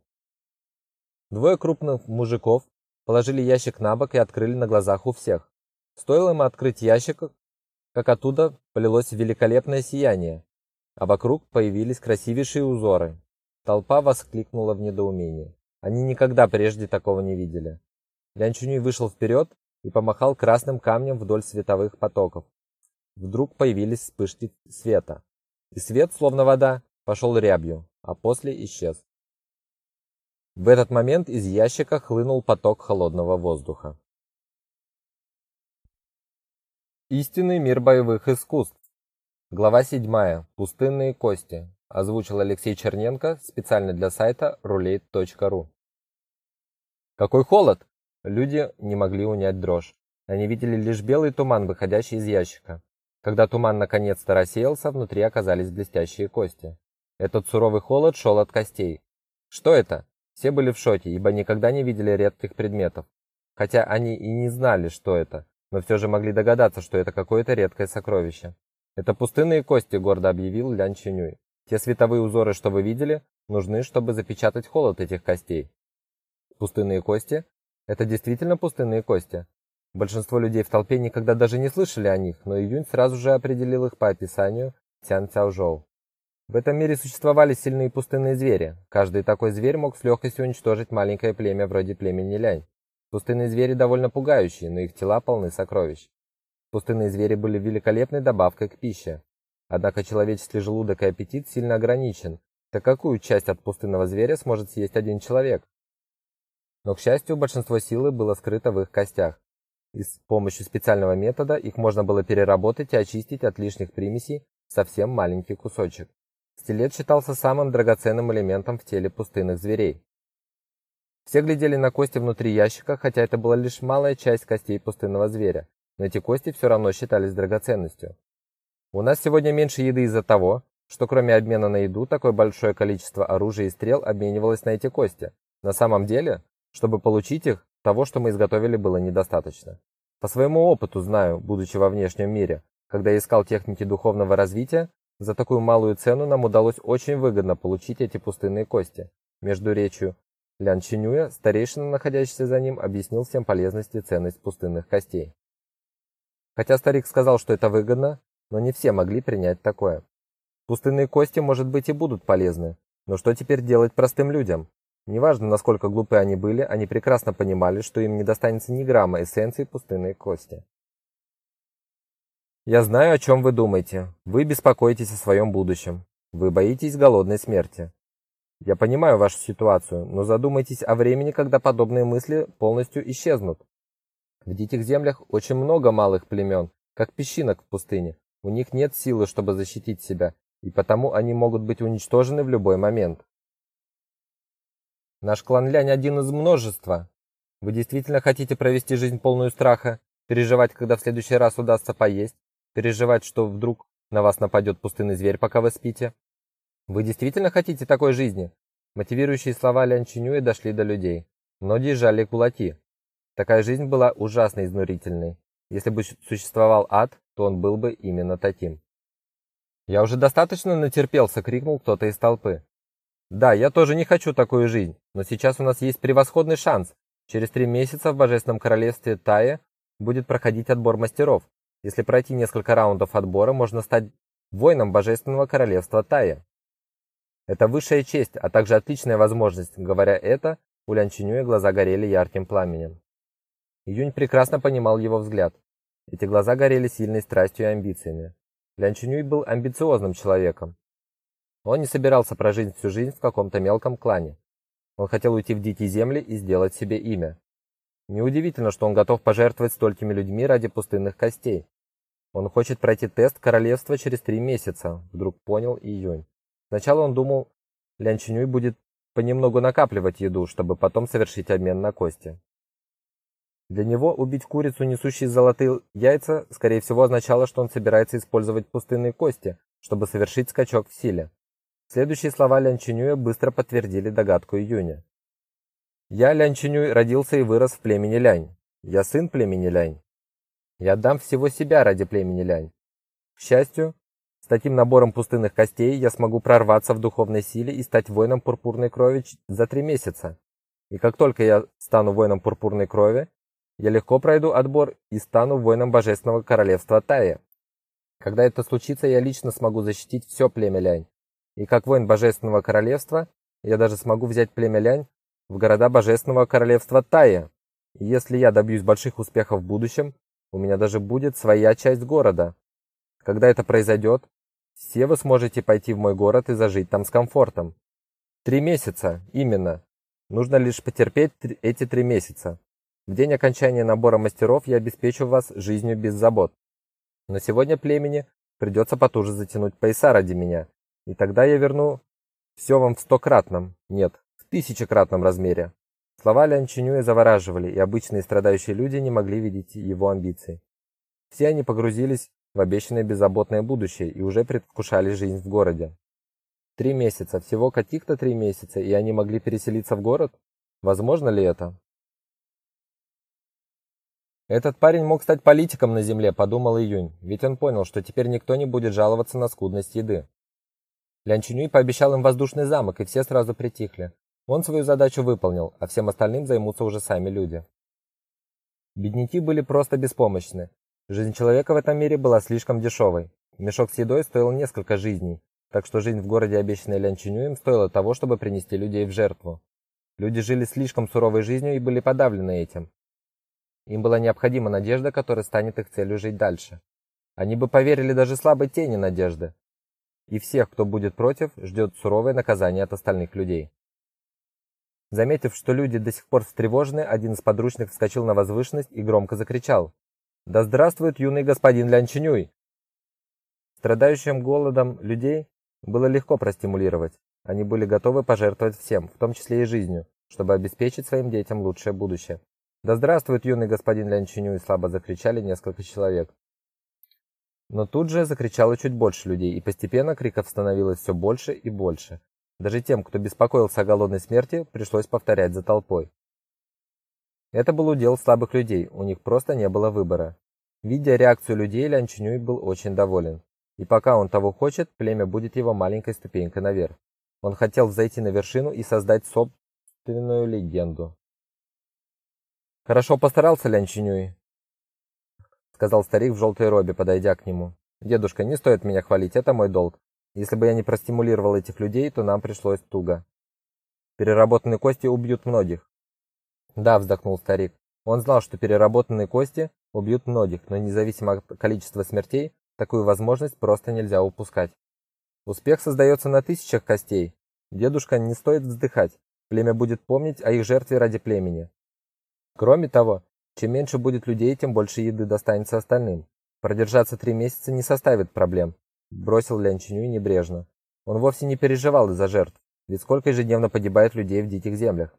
E: Двое крупных мужиков положили ящик на бок и открыли на глазах у всех. Стоило им открыть ящик, как оттуда полилось великолепное сияние, а вокруг появились красивейшие узоры. Толпа воскликнула в недоумении. Они никогда прежде такого не видели. Лянчунюй вышел вперед и помахал красным камнем вдоль световых потоков. Вдруг появились вспышки света. И свет, словно вода, пошел рябью, а после исчез. В этот момент из ящика хлынул поток холодного воздуха. Истинный мир боевых искусств. Глава 7. Пустынные кости. Озвучил Алексей Черненко специально для сайта roulette.ru. Какой холод! Люди не могли унять дрожь. Они видели лишь белый туман, выходящий из ящика. Когда туман наконец-то рассеялся, внутри оказались блестящие кости. Этот суровый холод шел от костей. Что это? Все были в шоке, ибо никогда не видели редких предметов. Хотя они и не знали, что это, но все же могли догадаться, что это какое-то редкое сокровище. Это пустынные кости, гордо объявил Лян Чинюй. Те световые узоры, что вы видели, нужны, чтобы запечатать холод этих костей. Пустынные кости? Это действительно пустынные кости. Большинство людей в толпе никогда даже не слышали о них, но Июнь сразу же определил их по описанию Цян Цяожоу. В этом мире существовали сильные пустынные звери. Каждый такой зверь мог с легкостью уничтожить маленькое племя вроде племени Лянь. Пустынные звери довольно пугающие, но их тела полны сокровищ. Пустынные звери были великолепной добавкой к пище. Однако человеческий желудок и аппетит сильно ограничен, так какую часть от пустынного зверя сможет съесть один человек? Но, к счастью, большинство силы было скрыто в их костях. И с помощью специального метода их можно было переработать и очистить от лишних примесей совсем маленький кусочек. Стилет считался самым драгоценным элементом в теле пустынных зверей. Все глядели на кости внутри ящика, хотя это была лишь малая часть костей пустынного зверя, но эти кости все равно считались драгоценностью. У нас сегодня меньше еды из-за того, что кроме обмена на еду, такое большое количество оружия и стрел обменивалось на эти кости. На самом деле, чтобы получить их, того, что мы изготовили, было недостаточно. По своему опыту знаю, будучи во внешнем мире, когда искал техники духовного развития, за такую малую цену нам удалось очень выгодно получить эти пустынные кости. Между речью Лян Чинюя, старейшина, находящийся за ним, объяснил всем полезность и ценность пустынных костей. Хотя старик сказал, что это выгодно, но не все могли принять такое. Пустынные кости, может быть, и будут полезны, но что теперь делать простым людям? Неважно, насколько глупы они были, они прекрасно понимали, что им не достанется ни грамма эссенции пустынной кости. Я знаю, о чем вы думаете. Вы беспокоитесь о своем будущем. Вы боитесь голодной смерти. Я понимаю вашу ситуацию, но задумайтесь о времени, когда подобные мысли полностью исчезнут. В диких землях очень много малых племен, как песчинок в пустыне. У них нет силы, чтобы защитить себя, и потому они могут быть уничтожены в любой момент. Наш клан Лянь один из множества. Вы действительно хотите провести жизнь полную страха, переживать, когда в следующий раз удастся поесть, переживать, что вдруг на вас нападет пустынный зверь, пока вы спите? Вы действительно хотите такой жизни? Мотивирующие слова Лян Чинюя дошли до людей. Многие сжали кулаки. Такая жизнь была ужасно изнурительной. Если бы существовал ад, то он был бы именно таким. Я уже достаточно натерпелся, крикнул кто-то из толпы. Да, я тоже не хочу такую жизнь, но сейчас у нас есть превосходный шанс. Через три месяца в Божественном королевстве Тая будет проходить отбор мастеров. Если пройти несколько раундов отбора, можно стать воином Божественного королевства Тая. Это высшая честь, а также отличная возможность. Говоря это, у Лян Чинюя глаза горели ярким пламенем. Июнь прекрасно понимал его взгляд. Эти глаза горели сильной страстью и амбициями. Лян Чинюй был амбициозным человеком. Он не собирался прожить всю жизнь в каком-то мелком клане. Он хотел уйти в дикие земли и сделать себе имя. Неудивительно, что он готов пожертвовать столькими людьми ради пустынных костей. Он хочет пройти тест королевства через три месяца, вдруг понял Июнь. Сначала он думал, Лян Чинюй будет понемногу накапливать еду, чтобы потом совершить обмен на кости. Для него убить курицу, несущую золотые яйца, скорее всего, означало, что он собирается использовать пустынные кости, чтобы совершить скачок в силе. Следующие слова Лян Чинюя быстро подтвердили догадку Июня. «Я, Лян Чинюй, родился и вырос в племени Лянь. Я сын племени Лянь. Я отдам всего себя ради племени Лянь. К счастью, с таким набором пустынных костей я смогу прорваться в духовной силе и стать воином пурпурной крови за три месяца. И как только я стану воином пурпурной крови, я легко пройду отбор и стану воином Божественного Королевства Тая. Когда это случится, я лично смогу защитить все племя Лянь. И как воин Божественного Королевства, я даже смогу взять племя Лянь в города Божественного Королевства Тая. И если я добьюсь больших успехов в будущем, у меня даже будет своя часть города. Когда это произойдет, все вы сможете пойти в мой город и зажить там с комфортом. Три месяца, именно. Нужно лишь потерпеть эти три месяца. В день окончания набора мастеров я обеспечу вас жизнью без забот. Но сегодня племени придется потуже затянуть пояса ради меня, и тогда я верну все вам в стократном, нет, в тысячекратном размере. Слова Лян Чинюя завораживали, и обычные страдающие люди не могли видеть его амбиции. Все они погрузились в обещанное беззаботное будущее и уже предвкушали жизнь в городе. Три месяца, всего каких-то три месяца, и они могли переселиться в город? Возможно ли это? Этот парень мог стать политиком на земле, подумал Июнь, ведь он понял, что теперь никто не будет жаловаться на скудность еды. Лян Чинюй пообещал им воздушный замок, и все сразу притихли. Он свою задачу выполнил, а всем остальным займутся уже сами люди. Бедняки были просто беспомощны. Жизнь человека в этом мире была слишком дешевой. Мешок с едой стоил несколько жизней, так что жизнь в городе, обещанная Лян Чинюем, стоила того, чтобы принести людей в жертву. Люди жили слишком суровой жизнью и были подавлены этим. Им была необходима надежда, которая станет их целью жить дальше. Они бы поверили даже слабой тени надежды. И всех, кто будет против, ждет суровое наказание от остальных людей. Заметив, что люди до сих пор встревожены, один из подручных вскочил на возвышенность и громко закричал: "Да здравствует юный господин Лянчинюй!" Страдающим голодом людей было легко простимулировать. Они были готовы пожертвовать всем, в том числе и жизнью, чтобы обеспечить своим детям лучшее будущее. Да здравствует юный господин Лянчиню, и слабо закричали несколько человек. Но тут же закричало чуть больше людей, и постепенно криков становилось все больше и больше. Даже тем, кто беспокоился о голодной смерти, пришлось повторять за толпой. Это был удел слабых людей, у них просто не было выбора. Видя реакцию людей, Лян Чинюй был очень доволен. И пока он того хочет, племя будет его маленькой ступенькой наверх. Он хотел взойти на вершину и создать собственную легенду. Хорошо постарался Лян Чинюй, сказал старик в желтой робе, подойдя к нему. Дедушка, не стоит меня хвалить, это мой долг. Если бы я не простимулировал этих людей, то нам пришлось туго. Переработанные кости убьют многих. Да, вздохнул старик. Он знал, что переработанные кости убьют многих, но независимо от количества смертей, такую возможность просто нельзя упускать. Успех создается на тысячах костей. Дедушка, не стоит вздыхать. Племя будет помнить о их жертве ради племени. Кроме того, Чем меньше будет людей, тем больше еды достанется остальным. Продержаться три месяца не составит проблем, бросил Лян Чинюй небрежно. Он вовсе не переживал из-за жертв, ведь сколько ежедневно погибает людей в диких землях.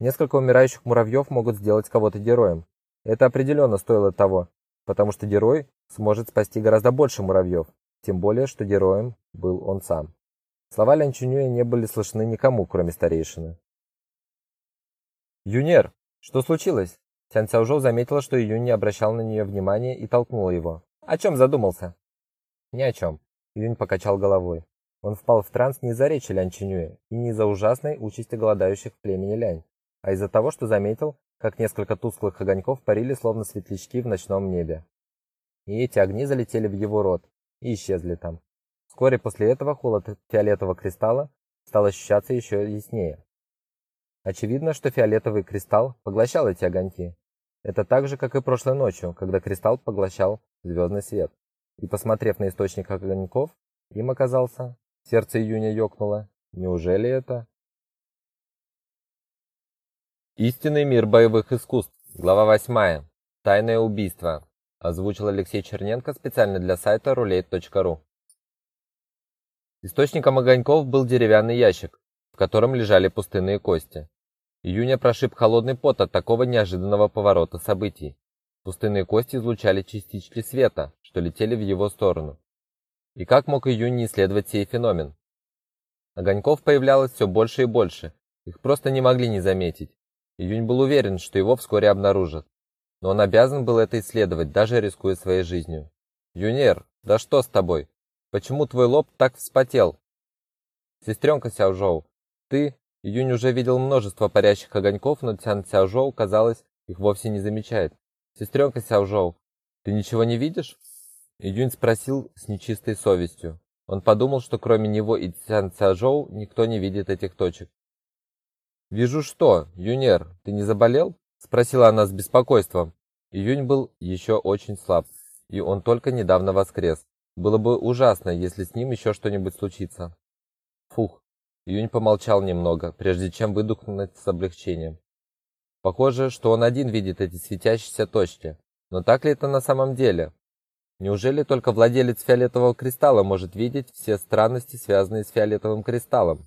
E: Несколько умирающих муравьев могут сделать кого-то героем. Это определенно стоило того, потому что герой сможет спасти гораздо больше муравьев, тем более, что героем был он сам. Слова Лян Чунюя не были слышны никому, кроме старейшины. «Юнер, что случилось?» Тян Цяожоу заметила, что Юнь не обращал на нее внимания и толкнула его. «О чем задумался?» «Ни о чем», — Юнь покачал головой. Он впал в транс не из-за речи Лян Чинюя и не из-за ужасной участи голодающих племени Лянь, а из-за того, что заметил, как несколько тусклых огоньков парили словно светлячки в ночном небе. И эти огни залетели в его рот и исчезли там. Вскоре после этого холод фиолетового кристалла стал ощущаться еще яснее. Очевидно, что фиолетовый кристалл поглощал эти огоньки. Это так же, как и прошлой ночью, когда кристалл поглощал звездный свет. И посмотрев на источник огоньков, им оказался сердце июня ёкнуло. Неужели это Истинный мир боевых искусств. Глава 8. Тайное убийство. Озвучил Алексей Черненко специально для сайта roulette.ru. Источником огоньков был деревянный ящик, в котором лежали пустынные кости. Июня прошиб холодный пот от такого неожиданного поворота событий. Пустынные кости излучали частички света, что летели в его сторону. И как мог Июнь не исследовать сей феномен? Огоньков появлялось все больше и больше, их просто не могли не заметить. Июнь был уверен, что его вскоре обнаружат. Но он обязан был это исследовать, даже рискуя своей жизнью. «Юнер, да что с тобой? Почему твой лоб так вспотел?» «Сестренка Сяожоу, ты...» Июнь уже видел множество парящих огоньков, но Цян Сяожоу, казалось, их вовсе не замечает. «Сестренка Сяожоу, ты ничего не видишь?» Июнь спросил с нечистой совестью. Он подумал, что кроме него и Цян Цяожоу никто не видит этих точек. «Вижу что, Юнер, ты не заболел?» – спросила она с беспокойством. Июнь был еще очень слаб, и он только недавно воскрес. Было бы ужасно, если с ним еще что-нибудь случится. Фух. Июнь помолчал немного, прежде чем выдохнуть с облегчением. Похоже, что он один видит эти светящиеся точки. Но так ли это на самом деле? Неужели только владелец фиолетового кристалла может видеть все странности, связанные с фиолетовым кристаллом?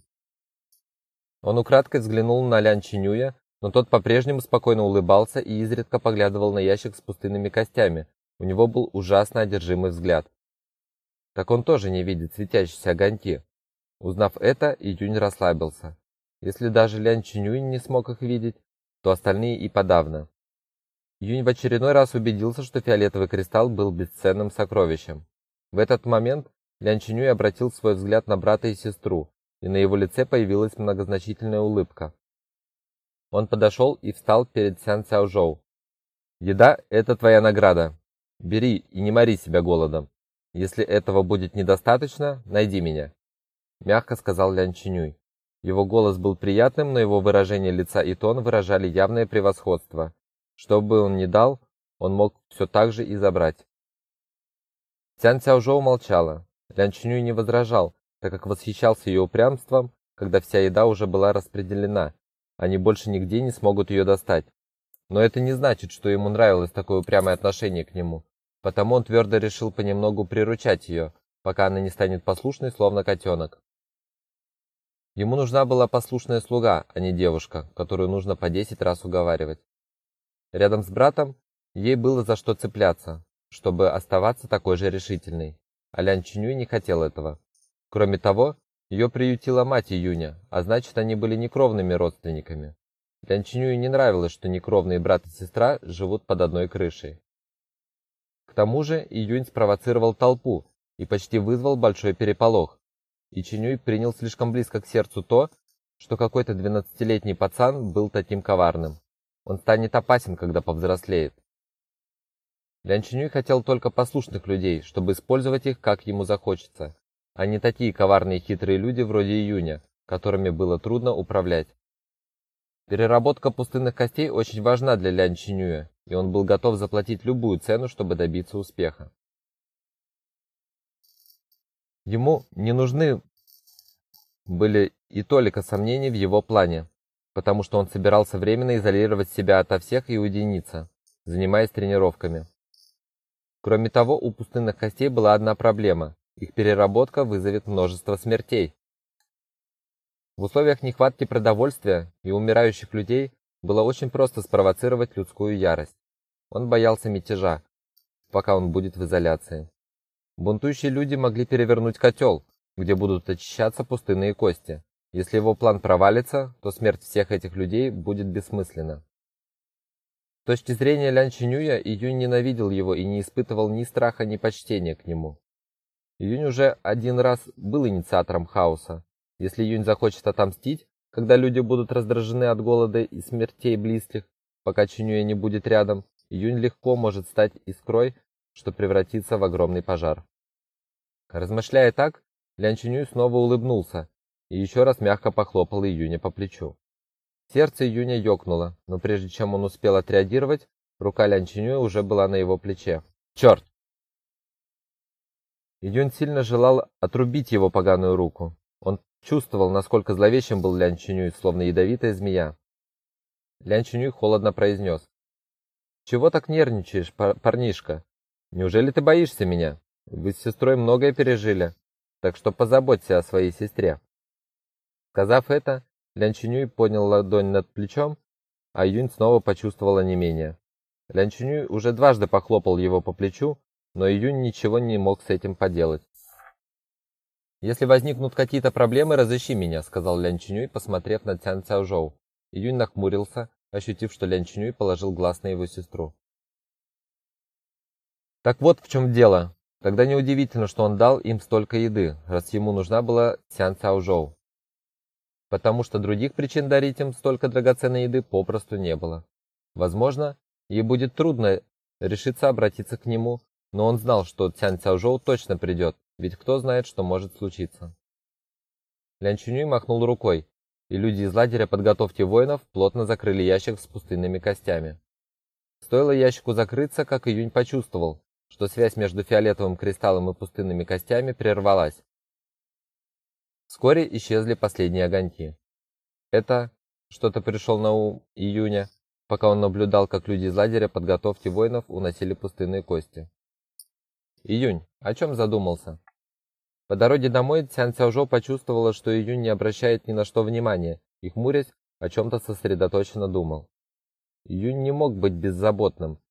E: Он украдкой взглянул на Лян Чинюя, но тот по-прежнему спокойно улыбался и изредка поглядывал на ящик с пустынными костями. У него был ужасно одержимый взгляд. Так он тоже не видит светящиеся огоньки. Узнав это, Июнь расслабился. Если даже Лян Чинюй не смог их видеть, то остальные и подавно. Июнь в очередной раз убедился, что фиолетовый кристалл был бесценным сокровищем. В этот момент Лян Чинюй обратил свой взгляд на брата и сестру, и на его лице появилась многозначительная улыбка. Он подошел и встал перед Сян Цяожоу. «Еда – это твоя награда. Бери и не мори себя голодом. Если этого будет недостаточно, найди меня», – мягко сказал Лян Чинюй. Его голос был приятным, но его выражение лица и тон выражали явное превосходство. Что бы он ни дал, он мог все так же и забрать. Цян Цяожоу молчала. Лян Чинюй не возражал, так как восхищался ее упрямством, когда вся еда уже была распределена, они больше нигде не смогут ее достать. Но это не значит, что ему нравилось такое упрямое отношение к нему, потому он твердо решил понемногу приручать ее, пока она не станет послушной, словно котенок. Ему нужна была послушная слуга, а не девушка, которую нужно по десять раз уговаривать. Рядом с братом ей было за что цепляться, чтобы оставаться такой же решительной. А Лян Чинюй не хотел этого. Кроме того, ее приютила мать Июня, а значит, они были некровными родственниками. Лян Чинюю не нравилось, что некровные брат и сестра живут под одной крышей. К тому же Июнь спровоцировал толпу и почти вызвал большой переполох. И Чинюй принял слишком близко к сердцу то, что какой-то двенадцатилетний пацан был таким коварным. Он станет опасен, когда повзрослеет. Лян Чинюй хотел только послушных людей, чтобы использовать их, как ему захочется а не такие коварные хитрые люди вроде Июня, которыми было трудно управлять. Переработка пустынных костей очень важна для Лян Чинюя, и он был готов заплатить любую цену, чтобы добиться успеха. Ему не нужны были и только сомнений в его плане, потому что он собирался временно изолировать себя ото всех и уединиться, занимаясь тренировками. Кроме того, у пустынных костей была одна проблема. Их переработка вызовет множество смертей. В условиях нехватки продовольствия и умирающих людей было очень просто спровоцировать людскую ярость. Он боялся мятежа, пока он будет в изоляции. Бунтующие люди могли перевернуть котел, где будут очищаться пустынные кости. Если его план провалится, то смерть всех этих людей будет бессмысленна. С точки зрения Лян Чинюя, Июнь ненавидел его и не испытывал ни страха, ни почтения к нему. Июнь уже один раз был инициатором хаоса. Если Июнь захочет отомстить, когда люди будут раздражены от голода и смертей близких, пока Чинюя не будет рядом, Июнь легко может стать искрой, что превратится в огромный пожар. Размышляя так, Лян Чинюй снова улыбнулся и еще раз мягко похлопал Июня по плечу. Сердце Июня ёкнуло, но прежде чем он успел отреагировать, рука Лян Чинюя уже была на его плече. «Черт!» Июнь сильно желал отрубить его поганую руку. Он чувствовал, насколько зловещим был Лян Чинюй, словно ядовитая змея. Лян Чинюй холодно произнес. «Чего так нервничаешь, парнишка? Неужели ты боишься меня? Вы с сестрой многое пережили, так что позаботься о своей сестре». Сказав это, Лян Чинюй поднял ладонь над плечом, а Юнь снова почувствовала онемение. Лян Чинюй уже дважды похлопал его по плечу, но Июнь ничего не мог с этим поделать. «Если возникнут какие-то проблемы, разыщи меня», — сказал Лян Чинюй, посмотрев на Цян Цяожоу. Июнь нахмурился, ощутив, что Лян Чинюй положил глаз на его сестру. Так вот в чем дело. Тогда неудивительно, что он дал им столько еды, раз ему нужна была Цян Цяожоу потому что других причин дарить им столько драгоценной еды попросту не было. Возможно, ей будет трудно решиться обратиться к нему, но он знал, что Цян Цяожоу точно придет, ведь кто знает, что может случиться. Лян Чунюй махнул рукой, и люди из лагеря «Подготовьте воинов» плотно закрыли ящик с пустынными костями. Стоило ящику закрыться, как Июнь почувствовал, что связь между фиолетовым кристаллом и пустынными костями прервалась, Вскоре исчезли последние огоньки. Это что-то пришел на ум июня, пока он наблюдал, как люди из лагеря подготовки воинов уносили пустынные кости. Июнь, о чем задумался? По дороге домой Цян Цяожо почувствовала, что Июнь не обращает ни на что внимания, и хмурясь, о чем-то сосредоточенно думал. Июнь не мог быть беззаботным,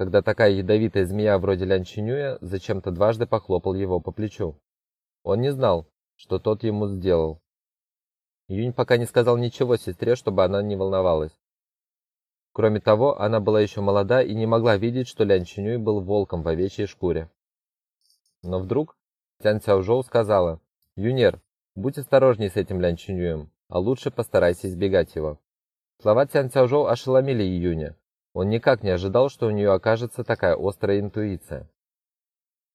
E: когда такая ядовитая змея вроде Лян Чинюя зачем-то дважды похлопал его по плечу. Он не знал, что тот ему сделал. Юнь пока не сказал ничего сестре, чтобы она не волновалась. Кроме того, она была еще молода и не могла видеть, что Лян Чинюй был волком в овечьей шкуре. Но вдруг Цян Цяожоу сказала, «Юнер, будь осторожней с этим Лян Чинюем, а лучше постарайся избегать его». Слова Цян Цяожоу ошеломили Июня. Он никак не ожидал, что у нее окажется такая острая интуиция.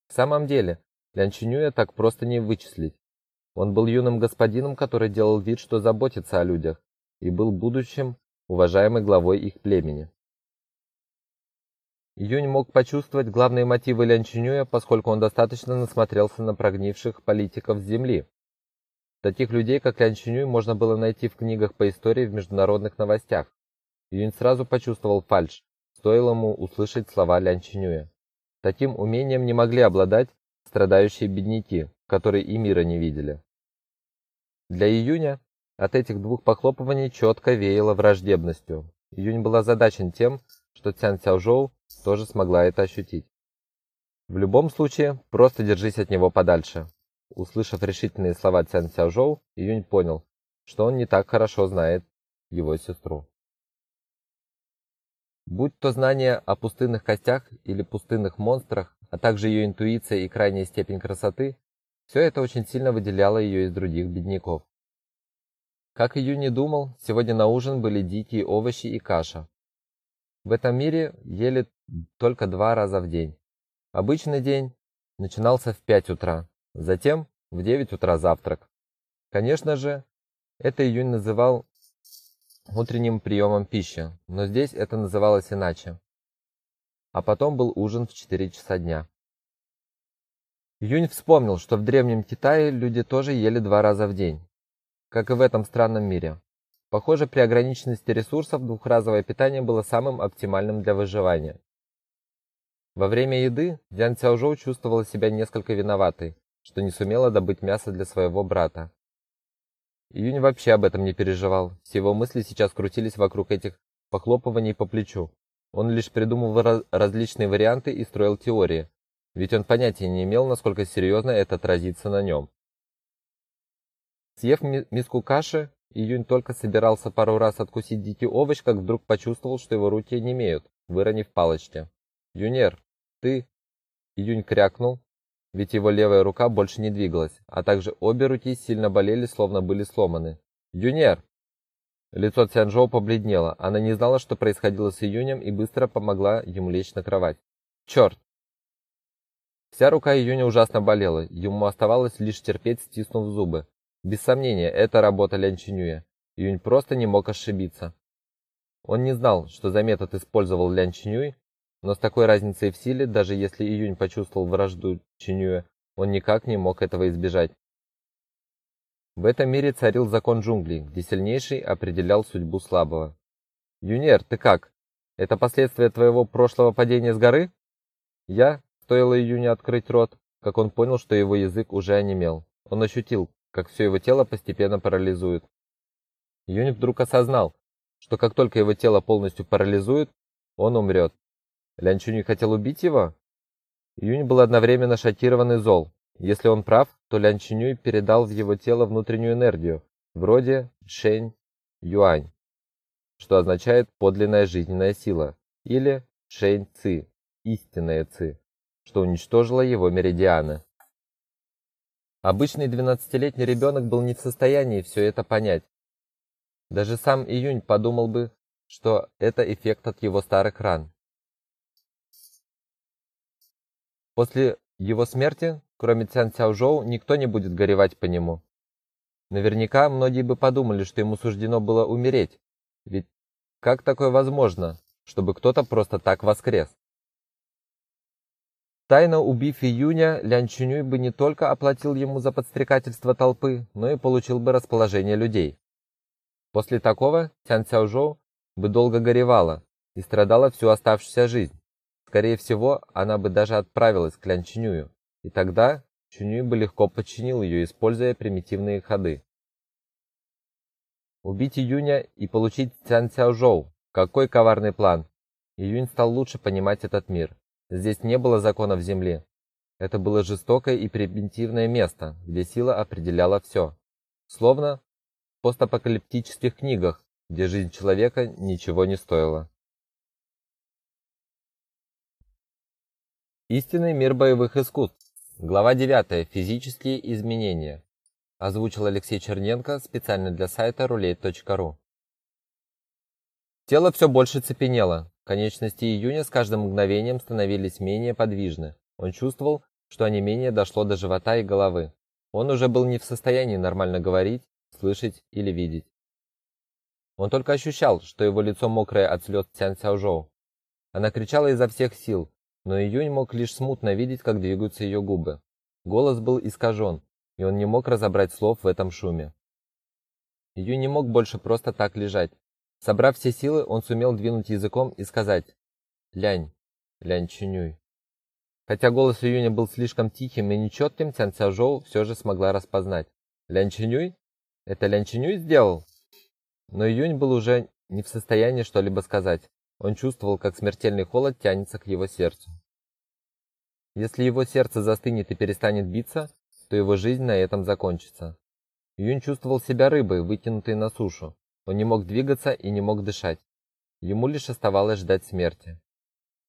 E: В самом деле, Лян Чинюя так просто не вычислить. Он был юным господином, который делал вид, что заботится о людях, и был будущим уважаемой главой их племени. Юнь мог почувствовать главные мотивы Лян Чинюя, поскольку он достаточно насмотрелся на прогнивших политиков Земли. Таких людей, как Лян Чинюй, можно было найти в книгах по истории в международных новостях. Юнь сразу почувствовал фальшь, стоило ему услышать слова Лян Чинюя. Таким умением не могли обладать страдающие бедняки, которые и мира не видели. Для июня от этих двух похлопываний четко веяло враждебностью. Июнь был озадачен тем, что Цян Цяожоу тоже смогла это ощутить. В любом случае, просто держись от него подальше. Услышав решительные слова Цян Цяожоу, Июнь понял, что он не так хорошо знает его сестру. Будь то знание о пустынных костях или пустынных монстрах, а также ее интуиция и крайняя степень красоты, все это очень сильно выделяло ее из других бедняков. Как Ию не думал, сегодня на ужин были дикие овощи и каша. В этом мире ели только два раза в день. Обычный день начинался в 5 утра, затем в 9 утра завтрак. Конечно же, это Июнь называл утренним приемом пищи, но здесь это называлось иначе. А потом был ужин в 4 часа дня. Юнь вспомнил, что в древнем Китае люди тоже ели два раза в день, как и в этом странном мире. Похоже, при ограниченности ресурсов двухразовое питание было самым оптимальным для выживания. Во время еды Дзян Цяожоу чувствовала себя несколько виноватой, что не сумела добыть мясо для своего брата. Июнь вообще об этом не переживал. Все его мысли сейчас крутились вокруг этих похлопываний по плечу. Он лишь придумывал различные варианты и строил теории, ведь он понятия не имел, насколько серьезно это отразится на нем. Съев миску каши, Июнь только собирался пару раз откусить дикий овощ, как вдруг почувствовал, что его руки немеют, выронив палочки. «Юнер, ты...» Июнь крякнул, ведь его левая рука больше не двигалась, а также обе руки сильно болели, словно были сломаны. «Юнер!» Лицо Цянжоу побледнело. Она не знала, что происходило с Июнем, и быстро помогла ему лечь на кровать. «Черт!» Вся рука Июня ужасно болела. Ему оставалось лишь терпеть, стиснув зубы. Без сомнения, это работа Лян. Июнь просто не мог ошибиться. Он не знал, что за метод использовал Лян но с такой разницей в силе, даже если Июнь почувствовал вражду Чинюя, он никак не мог этого избежать. В этом мире царил закон джунглей, где сильнейший определял судьбу слабого. «Юнер, ты как? Это последствия твоего прошлого падения с горы?» Я, стоило Июне открыть рот, как он понял, что его язык уже онемел. Он ощутил, как все его тело постепенно парализует. Юнь вдруг осознал, что как только его тело полностью парализует, он умрет. Лян Чунь хотел убить его? Юнь был одновременно шокирован и зол. Если он прав, то Лян Чинюй передал в его тело внутреннюю энергию, вроде Шэнь Юань, что означает подлинная жизненная сила, или Шэнь Ци, истинная Ци, что уничтожило его меридианы. Обычный 12-летний ребенок был не в состоянии все это понять. Даже сам Июнь подумал бы, что это эффект от его старых ран. После его смерти Кроме Цян Цяожоу, никто не будет горевать по нему. Наверняка многие бы подумали, что ему суждено было умереть. Ведь как такое возможно, чтобы кто-то просто так воскрес? Тайно убив Июня, Лян Чунюй бы не только оплатил ему за подстрекательство толпы, но и получил бы расположение людей. После такого Цян Цяожоу бы долго горевала и страдала всю оставшуюся жизнь. Скорее всего, она бы даже отправилась к Лян. И тогда Чунюй бы легко подчинил ее, используя примитивные ходы. Убить Июня и получить Цян Цяожоу. Какой коварный план. Июнь стал лучше понимать этот мир. Здесь не было законов Земли. Это было жестокое и примитивное место, где сила определяла все. Словно в постапокалиптических книгах, где жизнь человека ничего не стоила. Истинный мир боевых искусств. Глава 9. Физические изменения. Озвучил Алексей Черненко специально для сайта roulette.ru. Тело все больше цепенело. Конечности июня с каждым мгновением становились менее подвижны. Он чувствовал, что онемение дошло до живота и головы. Он уже был не в состоянии нормально говорить, слышать или видеть. Он только ощущал, что его лицо мокрое от слез Цян Цяожоу. Она кричала изо всех сил, но Июнь мог лишь смутно видеть, как двигаются ее губы. Голос был искажен, и он не мог разобрать слов в этом шуме. Июнь не мог больше просто так лежать. Собрав все силы, он сумел двинуть языком и сказать «Лянь, Лянь Чунюй». Хотя голос Июня был слишком тихим и нечетким, Цян Цяжоу все же смогла распознать. «Лянь Чунюй? Это Лянь Чунюй сделал?» Но Июнь был уже не в состоянии что-либо сказать. Он чувствовал, как смертельный холод тянется к его сердцу. Если его сердце застынет и перестанет биться, то его жизнь на этом закончится. Юнь чувствовал себя рыбой, вытянутой на сушу. Он не мог двигаться и не мог дышать. Ему лишь оставалось ждать смерти.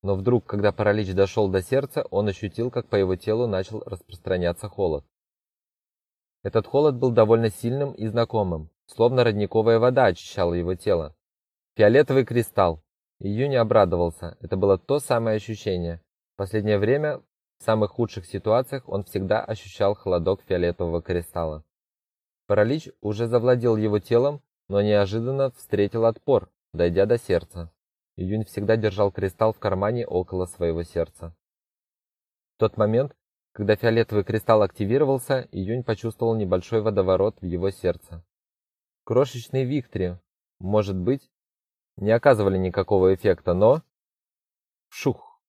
E: Но вдруг, когда паралич дошел до сердца, он ощутил, как по его телу начал распространяться холод. Этот холод был довольно сильным и знакомым, словно родниковая вода очищала его тело. Фиолетовый кристалл. Июнь обрадовался. Это было то самое ощущение. В последнее время в самых худших ситуациях он всегда ощущал холодок фиолетового кристалла. Паралич уже завладел его телом, но неожиданно встретил отпор, дойдя до сердца. Июнь всегда держал кристалл в кармане около своего сердца. В тот момент, когда фиолетовый кристалл активировался, Июнь почувствовал небольшой водоворот в его сердце. Крошечный Виктори может быть, не оказывали никакого эффекта, но... Шух!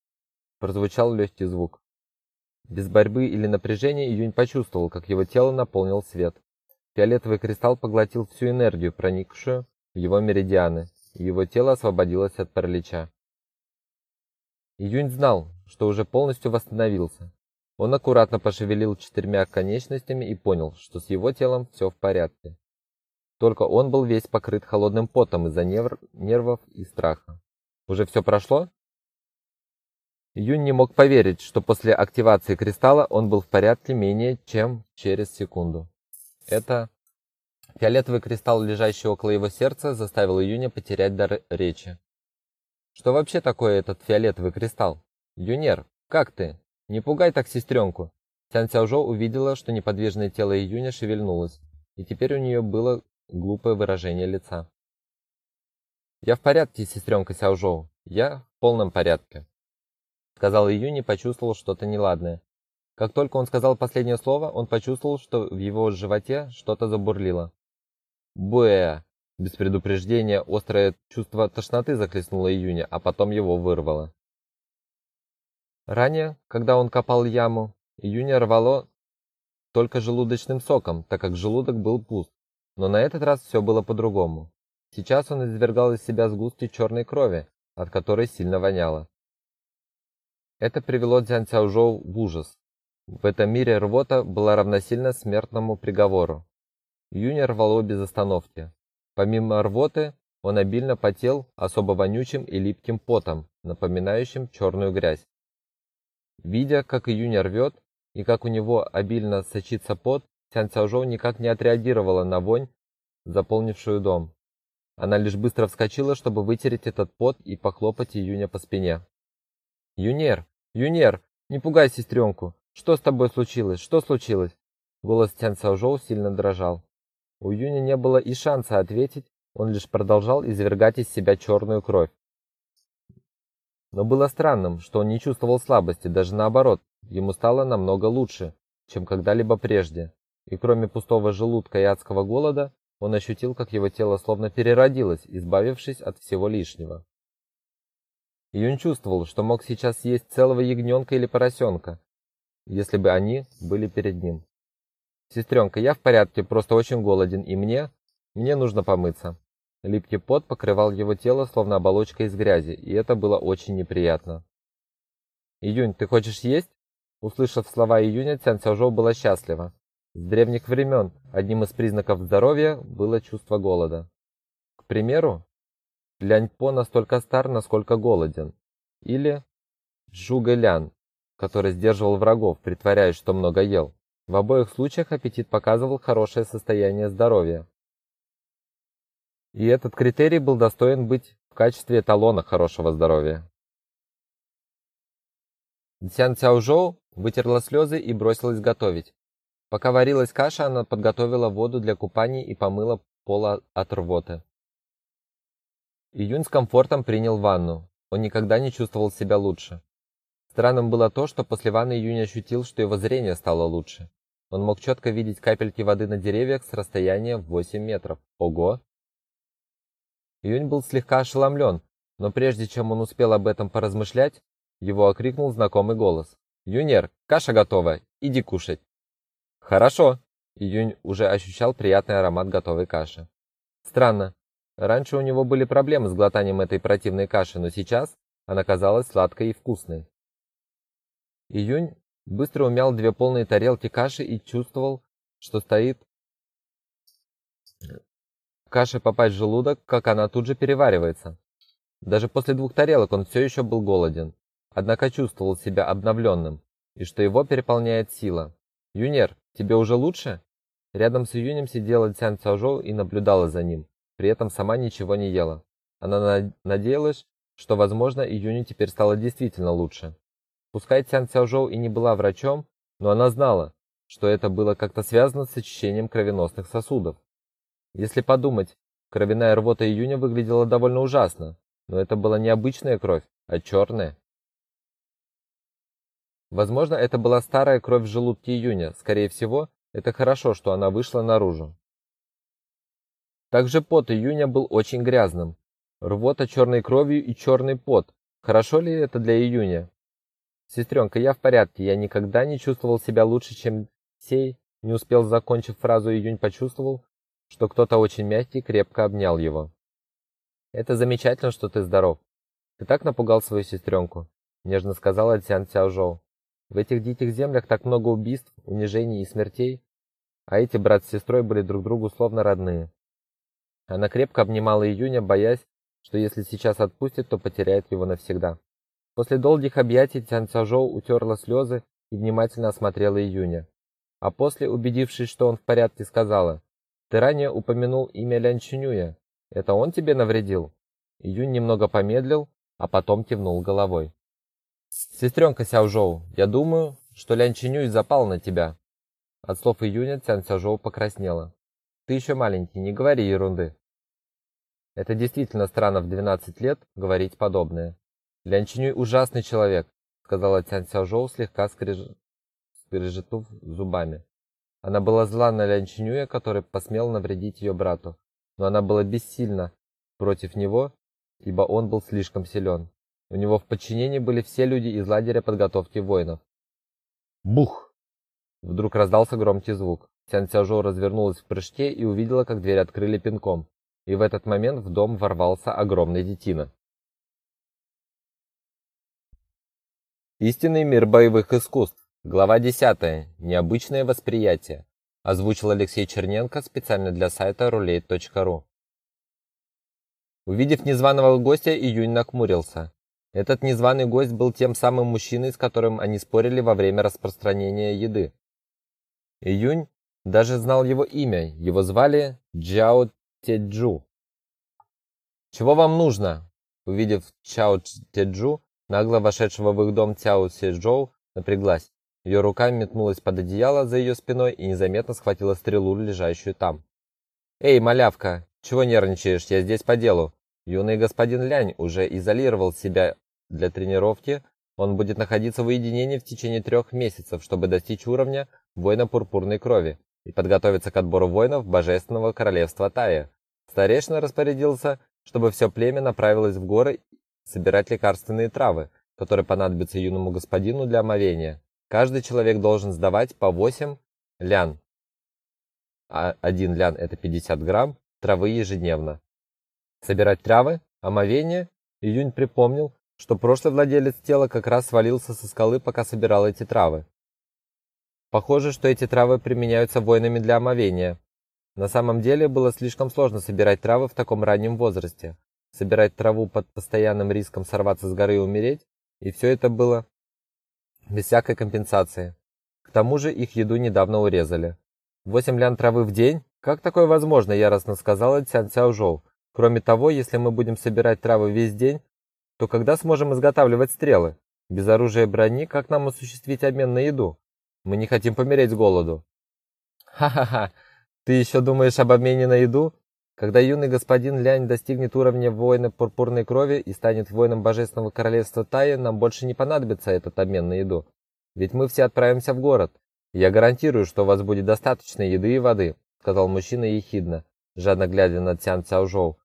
E: Прозвучал легкий звук. Без борьбы или напряжения Июнь почувствовал, как его тело наполнил свет. Фиолетовый кристалл поглотил всю энергию, проникшую в его меридианы, и его тело освободилось от паралича. Июнь знал, что уже полностью восстановился. Он аккуратно пошевелил четырьмя конечностями и понял, что с его телом все в порядке. Только он был весь покрыт холодным потом из-за нерв... нервов и страха. Уже все прошло? Юнь не мог поверить, что после активации кристалла он был в порядке менее чем через секунду. Это фиолетовый кристалл, лежащий около его сердца, заставил Юня потерять дар речи. Что вообще такое этот фиолетовый кристалл? Юнер, как ты? Не пугай так сестренку. Цян Цяожо увидела, что неподвижное тело Июня шевельнулось, и теперь у нее было глупое выражение лица. «Я в порядке, сестренка Сяожоу. Я в полном порядке», — сказал Июнь и почувствовал что-то неладное. Как только он сказал последнее слово, он почувствовал, что в его животе что-то забурлило. «Бэ!» Без предупреждения острое чувство тошноты захлестнуло Июня, а потом его вырвало. Ранее, когда он копал яму, Июня рвало только желудочным соком, так как желудок был пуст. Но на этот раз все было по-другому. Сейчас он извергал из себя сгустки черной крови, от которой сильно воняло. Это привело Дзян Цяожоу в ужас. В этом мире рвота была равносильна смертному приговору. Юня рвало без остановки. Помимо рвоты, он обильно потел особо вонючим и липким потом, напоминающим черную грязь. Видя, как Июня рвет, и как у него обильно сочится пот, Цян Цяожоу никак не отреагировала на вонь, заполнившую дом. Она лишь быстро вскочила, чтобы вытереть этот пот и похлопать Июня по спине. «Юнер! Юнер! Не пугай сестренку! Что с тобой случилось? Что случилось?» Голос Цян Цяожоу сильно дрожал. У Юня не было и шанса ответить, он лишь продолжал извергать из себя черную кровь. Но было странным, что он не чувствовал слабости, даже наоборот, ему стало намного лучше, чем когда-либо прежде и кроме пустого желудка и адского голода, он ощутил, как его тело словно переродилось, избавившись от всего лишнего. И он чувствовал, что мог сейчас съесть целого ягненка или поросенка, если бы они были перед ним. «Сестренка, я в порядке, просто очень голоден, и мне... мне нужно помыться». Липкий пот покрывал его тело, словно оболочка из грязи, и это было очень неприятно. «Июнь, ты хочешь есть?» Услышав слова Июня, Цян Цяожоу была счастлива. С древних времен одним из признаков здоровья было чувство голода. К примеру, Ляньпо настолько стар, насколько голоден. Или Джугэлян, который сдерживал врагов, притворяясь, что много ел. В обоих случаях аппетит показывал хорошее состояние здоровья. И этот критерий был достоин быть в качестве эталона хорошего здоровья. Цян Цяожоу вытерла слезы и бросилась готовить. Пока варилась каша, она подготовила воду для купаний и помыла пол от рвоты. Июнь с комфортом принял ванну. Он никогда не чувствовал себя лучше. Странным было то, что после ванны Июнь ощутил, что его зрение стало лучше. Он мог четко видеть капельки воды на деревьях с расстояния в 8 метров. Ого! Июнь был слегка ошеломлен, но прежде чем он успел об этом поразмышлять, его окрикнул знакомый голос. «Юнер, каша готова, иди кушать!» Хорошо. Июнь уже ощущал приятный аромат готовой каши. Странно. Раньше у него были проблемы с глотанием этой противной каши, но сейчас она казалась сладкой и вкусной. Июнь быстро умял две полные тарелки каши и чувствовал, что стоит каша попасть в желудок, как она тут же переваривается. Даже после двух тарелок он все еще был голоден, однако чувствовал себя обновленным и что его переполняет сила. Юнер, Тебе уже лучше? Рядом с Июнем сидела Цян Цяожоу и наблюдала за ним. При этом сама ничего не ела. Она надеялась, что, возможно, Июню теперь стало действительно лучше. Пускай Цян Цяожоу и не была врачом, но она знала, что это было как-то связано с очищением кровеносных сосудов. Если подумать, кровяная рвота Июня выглядела довольно ужасно, но это была не обычная кровь, а черная. Возможно, это была старая кровь в желудке Июня. Скорее всего, это хорошо, что она вышла наружу. Также пот июня был очень грязным. Рвота черной кровью и черный пот. Хорошо ли это для июня? Сестренка, я в порядке. Я никогда не чувствовал себя лучше, чем сей. Не успел закончив фразу, июнь почувствовал, что кто-то очень мягкий крепко обнял его. Это замечательно, что ты здоров. Ты так напугал свою сестренку», — нежно сказала Цян Цяожоу. В этих диких землях так много убийств, унижений и смертей, а эти брат с сестрой были друг другу словно родные. Она крепко обнимала Июня, боясь, что если сейчас отпустит, то потеряет его навсегда. После долгих объятий Цян Цяожоу утерла слезы и внимательно осмотрела Июня. А после, убедившись, что он в порядке, сказала, «Ты ранее упомянул имя Лян Чинюя. Это он тебе навредил?» Июнь немного помедлил, а потом кивнул головой. «Сестренка Сяожоу, я думаю, что Лян Чинюй запал на тебя». От слов Июня Цян Сяожоу покраснела. «Ты еще маленький, не говори ерунды». Это действительно странно в 12 лет говорить подобное. Лян Чинюй ужасный человек, сказала Цян Сяожоу, слегка скреж... скрежетув зубами. Она была зла на Лян Чинюя, который посмел навредить ее брату, но она была бессильна против него, ибо он был слишком силен. У него в подчинении были все люди из лагеря подготовки воинов. Бух! Вдруг раздался громкий звук. Сян Цяожоу развернулась в прыжке и увидела, как дверь открыли пинком. И в этот момент в дом ворвался огромный детина. Истинный мир боевых искусств. Глава 10. Необычное восприятие. Озвучил Алексей Черненко специально для сайта roulette.ru. Увидев незваного гостя, Июнь накмурился. Этот незваный гость был тем самым мужчиной, с которым они спорили во время распространения еды. Июнь даже знал его имя. Его звали Джао Теджу. «Чего вам нужно?» Увидев Чао Теджу, нагло вошедшего в их дом Цяо Сежоу, напряглась. Ее рука метнулась под одеяло за ее спиной и незаметно схватила стрелу, лежащую там. «Эй, малявка, чего нервничаешь? Я здесь по делу. Юный господин Лянь уже изолировал себя для тренировки. Он будет находиться в уединении в течение трех месяцев, чтобы достичь уровня воина пурпурной крови и подготовиться к отбору воинов Божественного Королевства Тая. Старейшина распорядился, чтобы все племя направилось в горы собирать лекарственные травы, которые понадобятся юному господину для омовения. Каждый человек должен сдавать по 8 лян. А один лян это 50 грамм травы ежедневно. Собирать травы? Омовение? Июнь припомнил, что прошлый владелец тела как раз свалился со скалы, пока собирал эти травы. Похоже, что эти травы применяются воинами для омовения. На самом деле было слишком сложно собирать травы в таком раннем возрасте. Собирать траву под постоянным риском сорваться с горы и умереть, и все это было без всякой компенсации. К тому же их еду недавно урезали. Восемь лян травы в день? Как такое возможно, яростно сказала Цян Цяожоу. Кроме того, если мы будем собирать травы весь день, то когда сможем изготавливать стрелы? Без оружия и брони как нам осуществить обмен на еду? Мы не хотим помереть с голоду. Ха-ха-ха. Ты еще думаешь об обмене на еду? Когда юный господин Лянь достигнет уровня воина пурпурной крови и станет воином божественного королевства Таи, нам больше не понадобится этот обмен на еду. Ведь мы все отправимся в город. Я гарантирую, что у вас будет достаточно еды и воды, сказал мужчина ехидно, жадно глядя на Цян Цяожоу.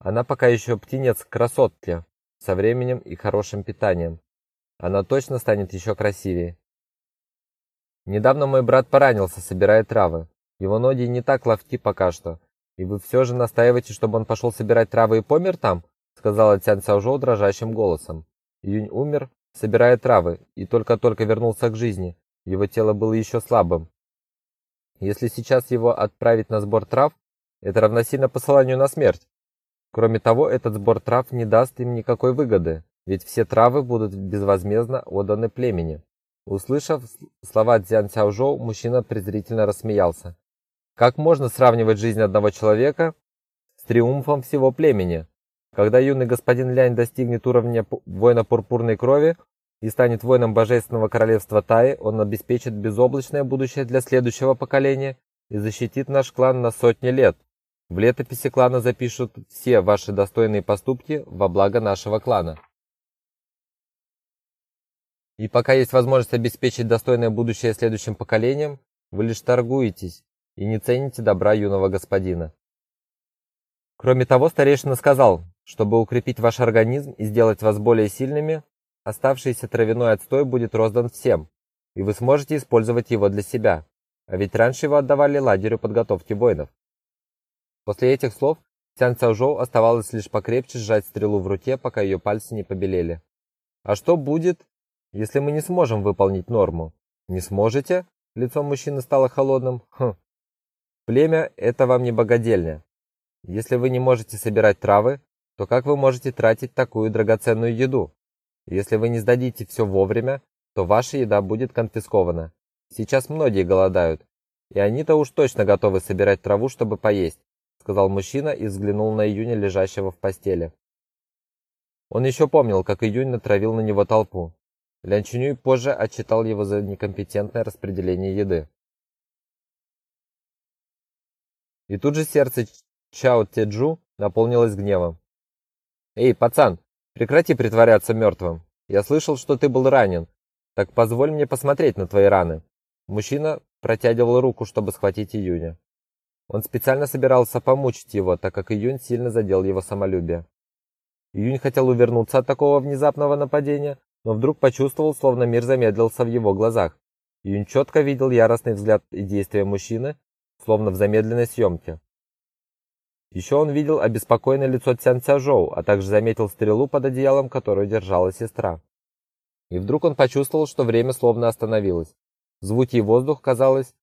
E: Она пока еще птенец красотки, со временем и хорошим питанием. Она точно станет еще красивее. Недавно мой брат поранился, собирая травы. Его ноги не так ловки пока что. И вы все же настаиваете, чтобы он пошел собирать травы и помер там? сказала Цян Цяожоу дрожащим голосом. Юнь умер, собирая травы, и только-только вернулся к жизни. Его тело было еще слабым. Если сейчас его отправить на сбор трав, это равносильно посыланию на смерть. Кроме того, этот сбор трав не даст им никакой выгоды, ведь все травы будут безвозмездно отданы племени. Услышав слова Цзян Цяожоу, мужчина презрительно рассмеялся. Как можно сравнивать жизнь одного человека с триумфом всего племени? Когда юный господин Лянь достигнет уровня воина пурпурной крови и станет воином божественного королевства Таи, он обеспечит безоблачное будущее для следующего поколения и защитит наш клан на сотни лет. В летописи клана запишут все ваши достойные поступки во благо нашего клана. И пока есть возможность обеспечить достойное будущее следующим поколениям, вы лишь торгуетесь и не цените добра юного господина. Кроме того, старейшина сказал, чтобы укрепить ваш организм и сделать вас более сильными, оставшийся травяной отстой будет роздан всем, и вы сможете использовать его для себя. А ведь раньше его отдавали лагерю подготовки воинов. После этих слов Цян Цяожоу оставалось лишь покрепче сжать стрелу в руке, пока ее пальцы не побелели. А что будет, если мы не сможем выполнить норму? Не сможете? Лицо мужчины стало холодным. Хм. Племя это вам не богадельня. Если вы не можете собирать травы, то как вы можете тратить такую драгоценную еду? Если вы не сдадите все вовремя, то ваша еда будет конфискована. Сейчас многие голодают, и они-то уж точно готовы собирать траву, чтобы поесть, сказал мужчина и взглянул на Июня, лежащего в постели. Он еще помнил, как Июнь натравил на него толпу. Лян Чунюй позже отчитал его за некомпетентное распределение еды. И тут же сердце Чао Теджу наполнилось гневом. «Эй, пацан, прекрати притворяться мертвым. Я слышал, что ты был ранен. Так позволь мне посмотреть на твои раны». Мужчина протягивал руку, чтобы схватить Июня. Он специально собирался помучить его, так как Июнь сильно задел его самолюбие. Июнь хотел увернуться от такого внезапного нападения, но вдруг почувствовал, словно мир замедлился в его глазах. Июнь четко видел яростный взгляд и действия мужчины, словно в замедленной съемке. Еще он видел обеспокоенное лицо Цян Цяжоу, а также заметил стрелу под одеялом, которую держала сестра. И вдруг он почувствовал, что время словно остановилось. Звуки и воздух, казалось,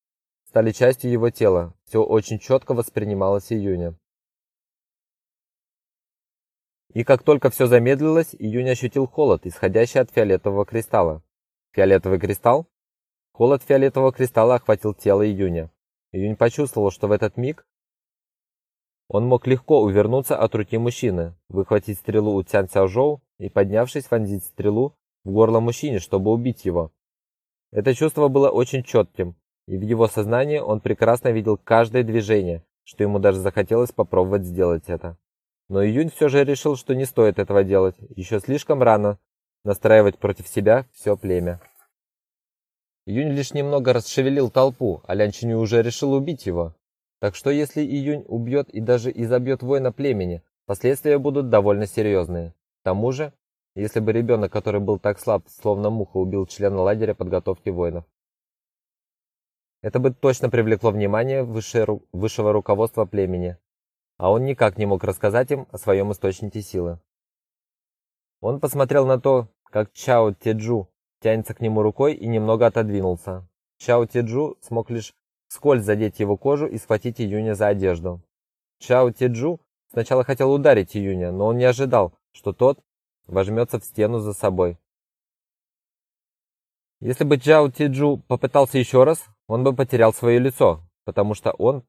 E: стали частью его тела. Все очень четко воспринималось Июня. И как только все замедлилось, Июнь ощутил холод, исходящий от фиолетового кристалла. Фиолетовый кристалл? Холод фиолетового кристалла охватил тело Июня. Июнь почувствовал, что в этот миг он мог легко увернуться от руки мужчины, выхватить стрелу у Цян Цяожоу и, поднявшись, вонзить стрелу в горло мужчине, чтобы убить его. Это чувство было очень четким, и в его сознании он прекрасно видел каждое движение, что ему даже захотелось попробовать сделать это. Но Июнь все же решил, что не стоит этого делать, еще слишком рано настраивать против себя все племя. Июнь лишь немного расшевелил толпу, а Лян Чиню уже решил убить его. Так что если Июнь убьет и даже изобьет воина племени, последствия будут довольно серьезные. К тому же, если бы ребенок, который был так слаб, словно муха, убил члена лагеря подготовки воинов. Это бы точно привлекло внимание высшего руководства племени, а он никак не мог рассказать им о своем источнике силы. Он посмотрел на то, как Чао Теджу тянется к нему рукой и немного отодвинулся. Чао Теджу смог лишь вскользь задеть его кожу и схватить Июня за одежду. Чао Теджу сначала хотел ударить Июня, но он не ожидал, что тот вожмется в стену за собой. Если бы Чао Теджу попытался еще раз, он бы потерял свое лицо, потому что он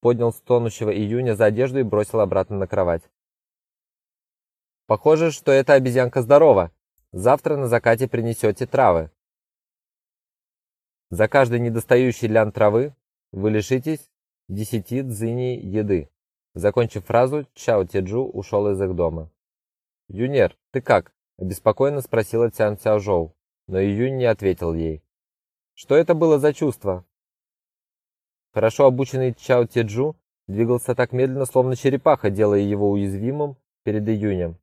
E: поднял стонущего Июня за одежду и бросил обратно на кровать. Похоже, что эта обезьянка здорова. Завтра на закате принесете травы. За каждый недостающий лян травы вы лишитесь десяти дзыней еды. Закончив фразу, Чао Теджу ушел из их дома. «Юнер, ты как?» – обеспокоенно спросила Цян Цяожоу, но Июнь не ответил ей. Что это было за чувство? Хорошо обученный Чао Теджу двигался так медленно, словно черепаха, делая его уязвимым перед июнем.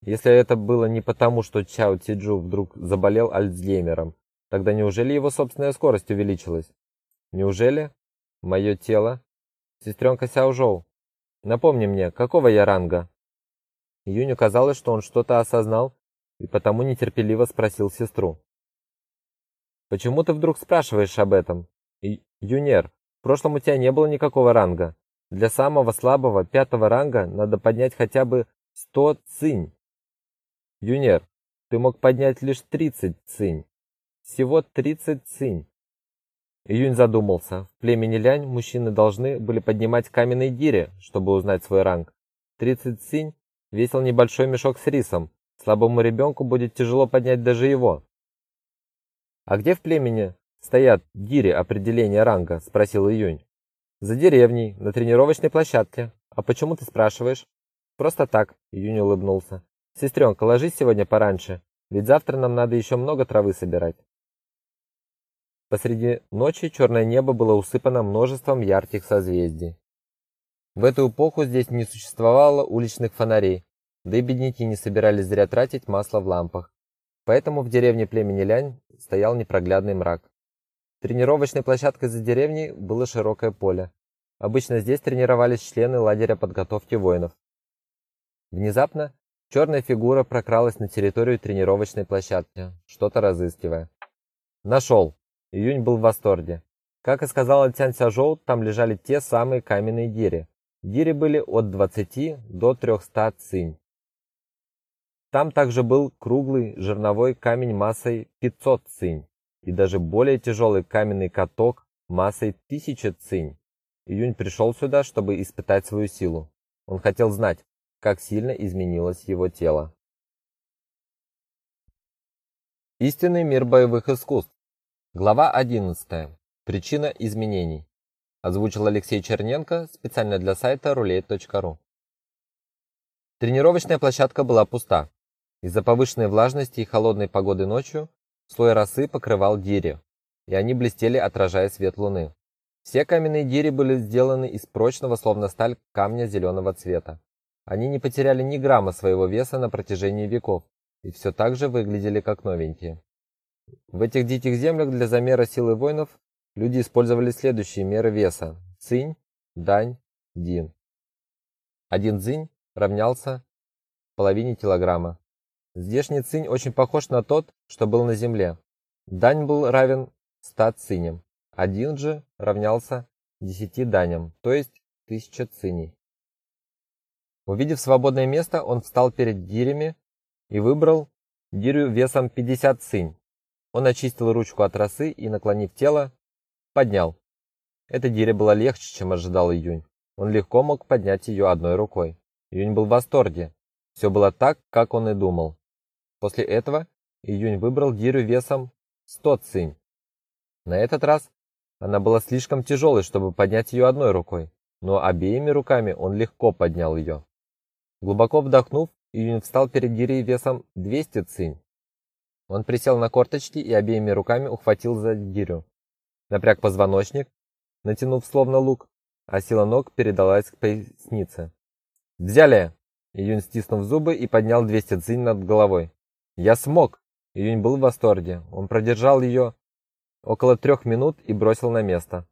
E: Если это было не потому, что Чао Теджу вдруг заболел Альцгеймером, тогда неужели его собственная скорость увеличилась? Неужели мое тело? Сестренка Сяожоу, напомни мне, какого я ранга? Июню казалось, что он что-то осознал и потому нетерпеливо спросил сестру. Почему ты вдруг спрашиваешь об этом? Юнер, в прошлом у тебя не было никакого ранга. Для самого слабого пятого ранга надо поднять хотя бы 100 цинь. Юнер, ты мог поднять лишь 30 цинь. Всего 30 цинь. Июнь задумался. В племени Лянь мужчины должны были поднимать каменные гири, чтобы узнать свой ранг. 30 цинь весил небольшой мешок с рисом. Слабому ребенку будет тяжело поднять даже его. А где в племени стоят гири определения ранга?» – спросил Июнь. «За деревней, на тренировочной площадке. А почему ты спрашиваешь?» «Просто так», – Июнь улыбнулся. «Сестренка, ложись сегодня пораньше, ведь завтра нам надо еще много травы собирать». Посреди ночи черное небо было усыпано множеством ярких созвездий. В эту эпоху здесь не существовало уличных фонарей, да и бедняки не собирались зря тратить масло в лампах. Поэтому в деревне племени Лянь стоял непроглядный мрак. Тренировочной площадкой за деревней было широкое поле. Обычно здесь тренировались члены лагеря подготовки воинов. Внезапно черная фигура прокралась на территорию тренировочной площадки, что-то разыскивая. Нашел. Июнь был в восторге. Как и сказала Тянь Сяжоу, там лежали те самые каменные дири. Дири были от 20 до 300 цинь. Там также был круглый жерновой камень массой 500 цинь и даже более тяжелый каменный каток массой 1000 цинь. Июнь пришел сюда, чтобы испытать свою силу. Он хотел знать, как сильно изменилось его тело. Истинный мир боевых искусств. Глава 11. Причина изменений. Озвучил Алексей Черненко специально для сайта roulette.ru. Тренировочная площадка была пуста. Из-за повышенной влажности и холодной погоды ночью слой росы покрывал дири, и они блестели, отражая свет луны. Все каменные дири были сделаны из прочного, словно сталь, камня зеленого цвета. Они не потеряли ни грамма своего веса на протяжении веков и все так же выглядели как новенькие. В этих диких землях для замера силы воинов люди использовали следующие меры веса: цинь, дань, дин. Один цинь равнялся половине килограмма. Здешний цинь очень похож на тот, что был на земле. Дань был равен 100 циням. Один же равнялся 10 даням, то есть 1000 циней. Увидев свободное место, он встал перед дирями и выбрал дирю весом 50 цинь. Он очистил ручку от росы и, наклонив тело, поднял. Эта диря была легче, чем ожидал Июнь. Он легко мог поднять ее одной рукой. Июнь был в восторге. Все было так, как он и думал. После этого Июнь выбрал гирю весом 100 цинь. На этот раз она была слишком тяжелой, чтобы поднять ее одной рукой, но обеими руками он легко поднял ее. Глубоко вдохнув, Июнь встал перед гирей весом 200 цинь. Он присел на корточки и обеими руками ухватил за гирю. Напряг позвоночник, натянув словно лук, а сила ног передалась к пояснице. «Взяли!» Июнь стиснув зубы и поднял 200 цинь над головой. Я смог. Июнь был в восторге. Он продержал ее около трех минут и бросил на место.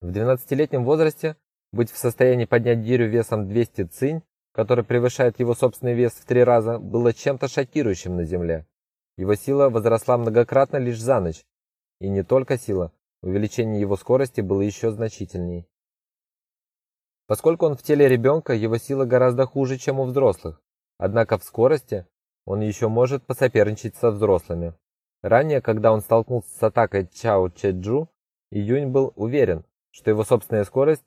E: В 12-летнем возрасте быть в состоянии поднять гирю весом 200 цинь, который превышает его собственный вес в три раза, было чем-то шокирующим на земле. Его сила возросла многократно лишь за ночь. И не только сила, увеличение его скорости было еще значительней. Поскольку он в теле ребенка, его сила гораздо хуже, чем у взрослых. Однако в скорости он еще может посоперничать со взрослыми. Ранее, когда он столкнулся с атакой Чао Чеджу, Июнь был уверен, что его собственная скорость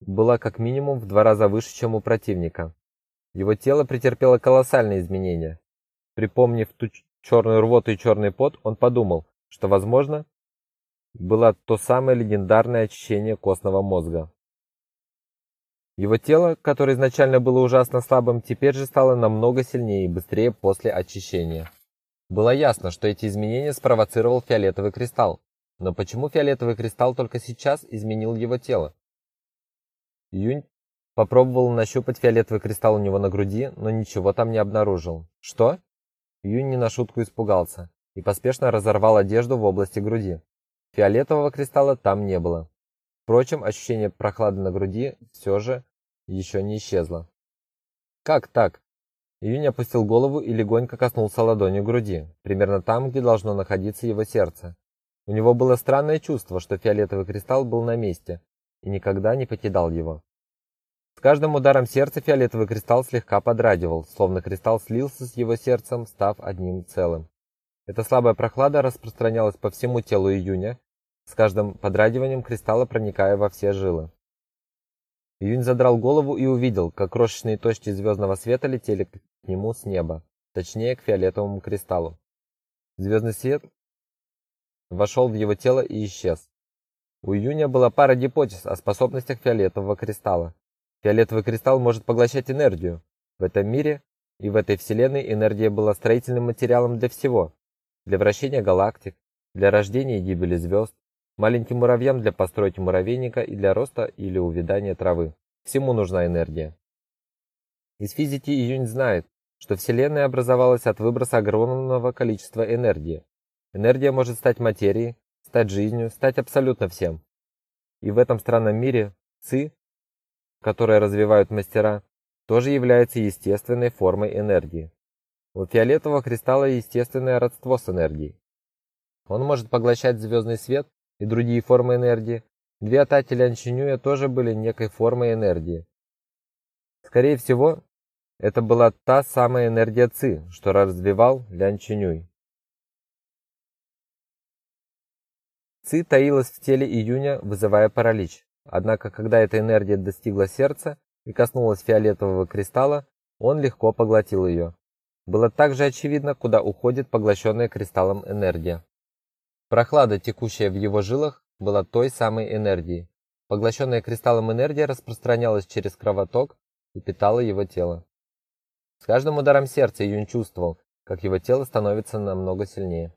E: была как минимум в два раза выше, чем у противника. Его тело претерпело колоссальные изменения. Припомнив ту черную рвоту и черный пот, он подумал, что, возможно, было то самое легендарное очищение костного мозга. Его тело, которое изначально было ужасно слабым, теперь же стало намного сильнее и быстрее после очищения. Было ясно, что эти изменения спровоцировал фиолетовый кристалл. Но почему фиолетовый кристалл только сейчас изменил его тело? Юнь попробовал нащупать фиолетовый кристалл у него на груди, но ничего там не обнаружил. Что? Юнь не на шутку испугался и поспешно разорвал одежду в области груди. Фиолетового кристалла там не было. Впрочем, ощущение прохлады на груди все же еще не исчезло. Как так? Июнь опустил голову и легонько коснулся ладонью груди, примерно там, где должно находиться его сердце. У него было странное чувство, что фиолетовый кристалл был на месте и никогда не покидал его. С каждым ударом сердца фиолетовый кристалл слегка подрагивал, словно кристалл слился с его сердцем, став одним целым. Эта слабая прохлада распространялась по всему телу Июня, с каждым подрагиванием кристалла проникая во все жилы. Юнь задрал голову и увидел, как крошечные точки звездного света летели к нему с неба, точнее к фиолетовому кристаллу. Звездный свет вошел в его тело и исчез. У Юня была пара гипотез о способностях фиолетового кристалла. Фиолетовый кристалл может поглощать энергию. В этом мире и в этой вселенной энергия была строительным материалом для всего: для вращения галактик, для рождения и гибели звезд, маленьким муравьям для постройки муравейника и для роста или увядания травы. Всему нужна энергия. Из физики Июнь знает, что Вселенная образовалась от выброса огромного количества энергии. Энергия может стать материей, стать жизнью, стать абсолютно всем. И в этом странном мире ци, которое развивают мастера, тоже является естественной формой энергии. У фиолетового кристалла естественное родство с энергией. Он может поглощать звездный свет и другие формы энергии. Две атаки Лянчинюя тоже были некой формой энергии. Скорее всего, это была та самая энергия Ци, что развивал Лян Чинюй. Ци таилась в теле Июня, вызывая паралич. Однако, когда эта энергия достигла сердца и коснулась фиолетового кристалла, он легко поглотил ее. Было также очевидно, куда уходит поглощенная кристаллом энергия. Прохлада, текущая в его жилах, была той самой энергией. Поглощенная кристаллом энергия распространялась через кровоток и питала его тело. С каждым ударом сердца Юнь чувствовал, как его тело становится намного сильнее.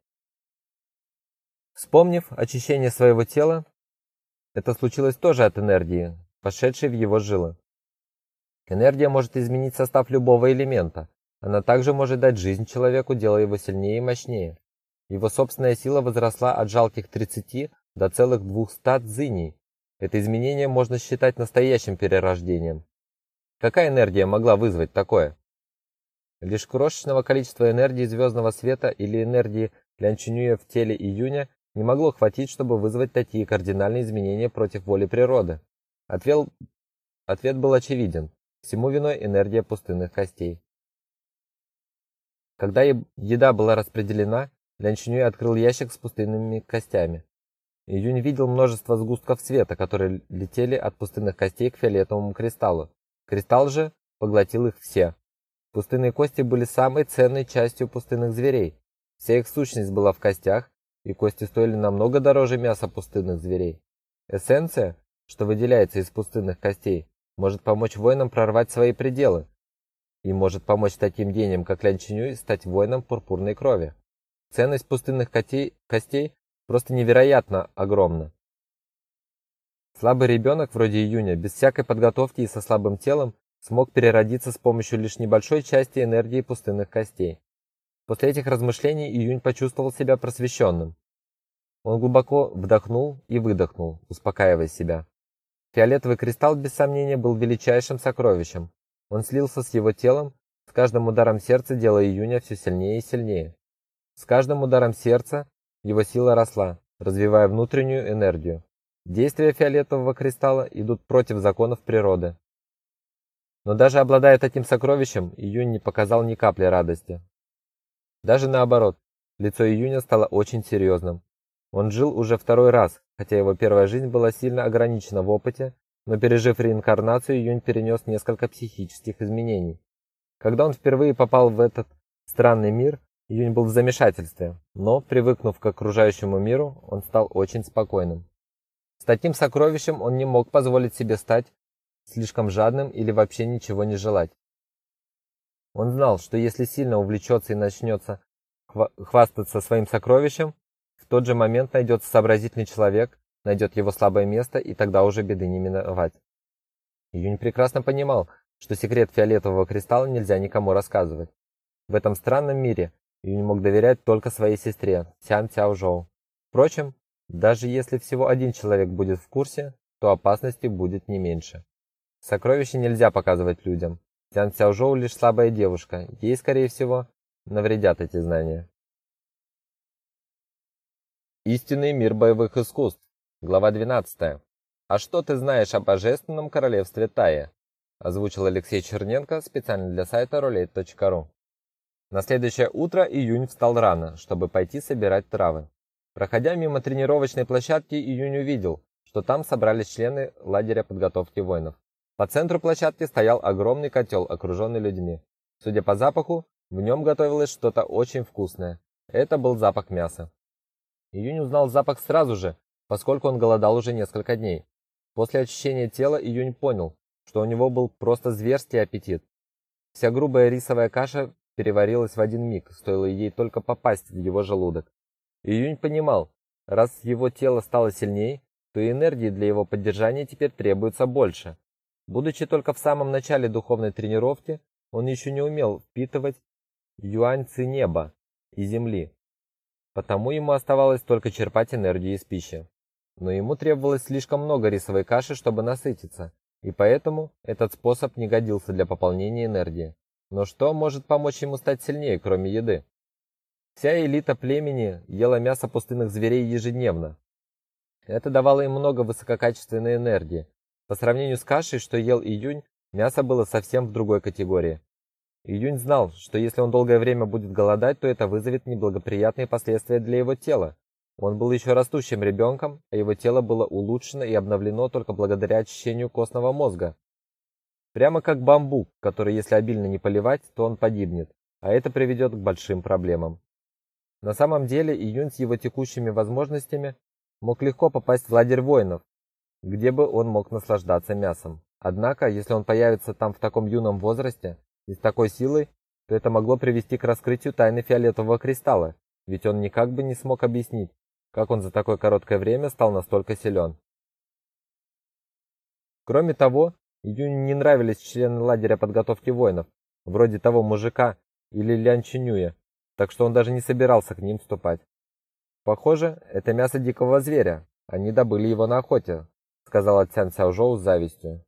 E: Вспомнив очищение своего тела, это случилось тоже от энергии, пошедшей в его жилы. Энергия может изменить состав любого элемента. Она также может дать жизнь человеку, делая его сильнее и мощнее. Его собственная сила возросла от жалких 30 до целых 200 дзиней. Это изменение можно считать настоящим перерождением. Какая энергия могла вызвать такое? Лишь крошечного количества энергии звездного света или энергии Лянчунюя в теле июня не могло хватить, чтобы вызвать такие кардинальные изменения против воли природы. Ответ, ответ был очевиден. Всему виной энергия пустынных костей. Когда еда была распределена, Лянчунюй открыл ящик с пустынными костями. Июнь видел множество сгустков света, которые летели от пустынных костей к фиолетовому кристаллу. Кристалл же поглотил их все. Пустынные кости были самой ценной частью пустынных зверей. Вся их сущность была в костях, и кости стоили намного дороже мяса пустынных зверей. Эссенция, что выделяется из пустынных костей, может помочь воинам прорвать свои пределы и может помочь таким гениям, как Лян Чинюй, стать воином пурпурной крови. Ценность пустынных костей, костей просто невероятно огромна. Слабый ребенок вроде Июня, без всякой подготовки и со слабым телом, смог переродиться с помощью лишь небольшой части энергии пустынных костей. После этих размышлений Июнь почувствовал себя просвещенным. Он глубоко вдохнул и выдохнул, успокаивая себя. Фиолетовый кристалл без сомнения был величайшим сокровищем. Он слился с его телом, с каждым ударом сердца делая Июня все сильнее и сильнее. С каждым ударом сердца его сила росла, развивая внутреннюю энергию. Действия фиолетового кристалла идут против законов природы. Но даже обладая таким сокровищем, Июнь не показал ни капли радости. Даже наоборот, лицо Июня стало очень серьезным. Он жил уже второй раз, хотя его первая жизнь была сильно ограничена в опыте, но пережив реинкарнацию, Июнь перенес несколько психических изменений. Когда он впервые попал в этот странный мир, Июнь был в замешательстве, но, привыкнув к окружающему миру, он стал очень спокойным. С таким сокровищем он не мог позволить себе стать слишком жадным или вообще ничего не желать. Он знал, что если сильно увлечется и начнется хвастаться своим сокровищем, в тот же момент найдется сообразительный человек, найдет его слабое место, и тогда уже беды не миновать. Юнь прекрасно понимал, что секрет фиолетового кристалла нельзя никому рассказывать. В этом странном мире Юнь мог доверять только своей сестре, Цян Цяожоу. Впрочем, даже если всего один человек будет в курсе, то опасности будет не меньше. Сокровища нельзя показывать людям. Цян Цяожоу лишь слабая девушка, ей, скорее всего, навредят эти знания. Истинный мир боевых искусств. Глава 12. А что ты знаешь о божественном королевстве Тая? Озвучил Алексей Черненко специально для сайта roulette.ru. На следующее утро Июнь встал рано, чтобы пойти собирать травы. Проходя мимо тренировочной площадки, Июнь увидел, что там собрались члены лагеря подготовки воинов. По центру площадки стоял огромный котел, окруженный людьми. Судя по запаху, в нем готовилось что-то очень вкусное. Это был запах мяса. Июнь узнал запах сразу же, поскольку он голодал уже несколько дней. После очищения тела Июнь понял, что у него был просто зверский аппетит. Вся грубая рисовая каша переварилась в один миг, стоило ей только попасть в его желудок. Июнь понимал, раз его тело стало сильнее, то и энергии для его поддержания теперь требуется больше. Будучи только в самом начале духовной тренировки, он еще не умел впитывать юаньцы неба и земли. Потому ему оставалось только черпать энергию из пищи. Но ему требовалось слишком много рисовой каши, чтобы насытиться, и поэтому этот способ не годился для пополнения энергии. Но что может помочь ему стать сильнее, кроме еды? Вся элита племени ела мясо пустынных зверей ежедневно. Это давало им много высококачественной энергии. По сравнению с кашей, что ел Июнь, мясо было совсем в другой категории. Июнь знал, что если он долгое время будет голодать, то это вызовет неблагоприятные последствия для его тела. Он был еще растущим ребенком, а его тело было улучшено и обновлено только благодаря очищению костного мозга. Прямо как бамбук, который если обильно не поливать, то он погибнет, а это приведет к большим проблемам. На самом деле Июнь с его текущими возможностями мог легко попасть в лагерь воинов, где бы он мог наслаждаться мясом. Однако, если он появится там в таком юном возрасте и с такой силой, то это могло привести к раскрытию тайны фиолетового кристалла, ведь он никак бы не смог объяснить, как он за такое короткое время стал настолько силен. Кроме того, Юнь не нравились члены лагеря подготовки воинов, вроде того мужика или Лян Чинюя, так что он даже не собирался к ним вступать. Похоже, это мясо дикого зверя. Они добыли его на охоте, сказала Цян Цяожоу с завистью.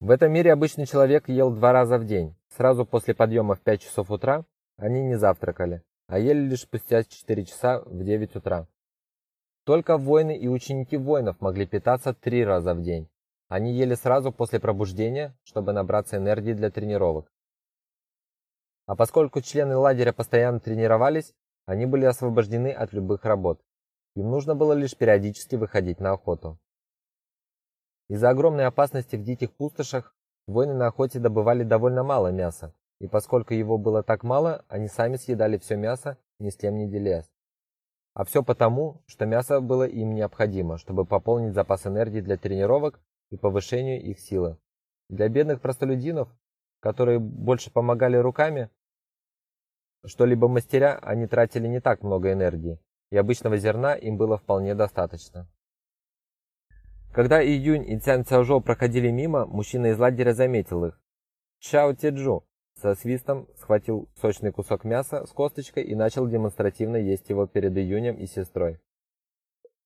E: В этом мире обычный человек ел два раза в день. Сразу после подъема в 5 часов утра они не завтракали, а ели лишь спустя 4 часа в 9 утра. Только воины и ученики воинов могли питаться три раза в день. Они ели сразу после пробуждения, чтобы набраться энергии для тренировок. А поскольку члены лагеря постоянно тренировались, они были освобождены от любых работ. Им нужно было лишь периодически выходить на охоту. Из-за огромной опасности в диких пустошах воины на охоте добывали довольно мало мяса, и поскольку его было так мало, они сами съедали все мясо, ни с кем не делясь. А все потому, что мясо было им необходимо, чтобы пополнить запас энергии для тренировок и повышению их силы. Для бедных простолюдинов, которые больше помогали руками, что-либо мастеря, они тратили не так много энергии, и обычного зерна им было вполне достаточно. Когда Июнь и Цян Цяожоу проходили мимо, мужчина из лагеря заметил их. Чао Теджу со свистом схватил сочный кусок мяса с косточкой и начал демонстративно есть его перед Июнем и сестрой.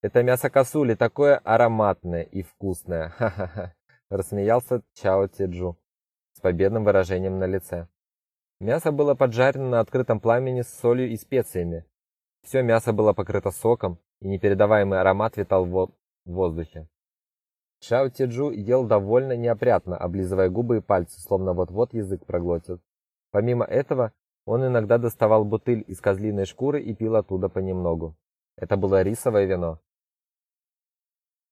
E: Это мясо косули такое ароматное и вкусное. Ха-ха-ха, рассмеялся Чао Теджу с победным выражением на лице. Мясо было поджарено на открытом пламени с солью и специями. Все мясо было покрыто соком, и непередаваемый аромат витал в воздухе. Чао Теджу ел довольно неопрятно, облизывая губы и пальцы, словно вот-вот язык проглотит. Помимо этого, он иногда доставал бутыль из козлиной шкуры и пил оттуда понемногу. Это было рисовое вино.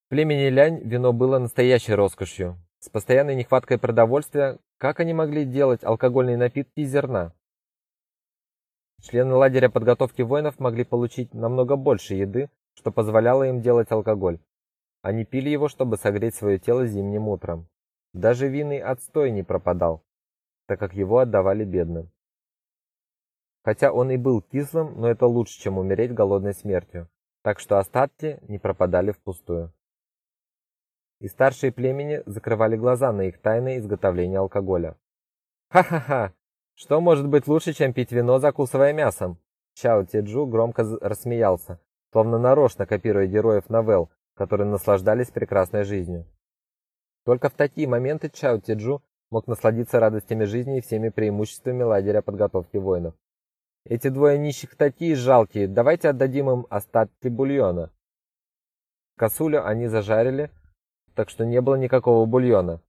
E: В племени Лянь вино было настоящей роскошью. С постоянной нехваткой продовольствия, как они могли делать алкогольные напитки из зерна? Члены лагеря подготовки воинов могли получить намного больше еды, что позволяло им делать алкоголь. Они пили его, чтобы согреть свое тело зимним утром. Даже винный отстой не пропадал так как его отдавали бедным. Хотя он и был кислым, но это лучше, чем умереть голодной смертью, так что остатки не пропадали впустую. И старшие племени закрывали глаза на их тайное изготовление алкоголя. Ха-ха-ха! Что может быть лучше, чем пить вино, закусывая мясом? Чао Теджу громко рассмеялся, словно нарочно копируя героев новелл, которые наслаждались прекрасной жизнью. Только в такие моменты Чао Теджу мог насладиться радостями жизни и всеми преимуществами лагеря подготовки воинов. Эти двое нищих такие жалкие, давайте отдадим им остатки бульона. Косулю они зажарили, так что не было никакого бульона.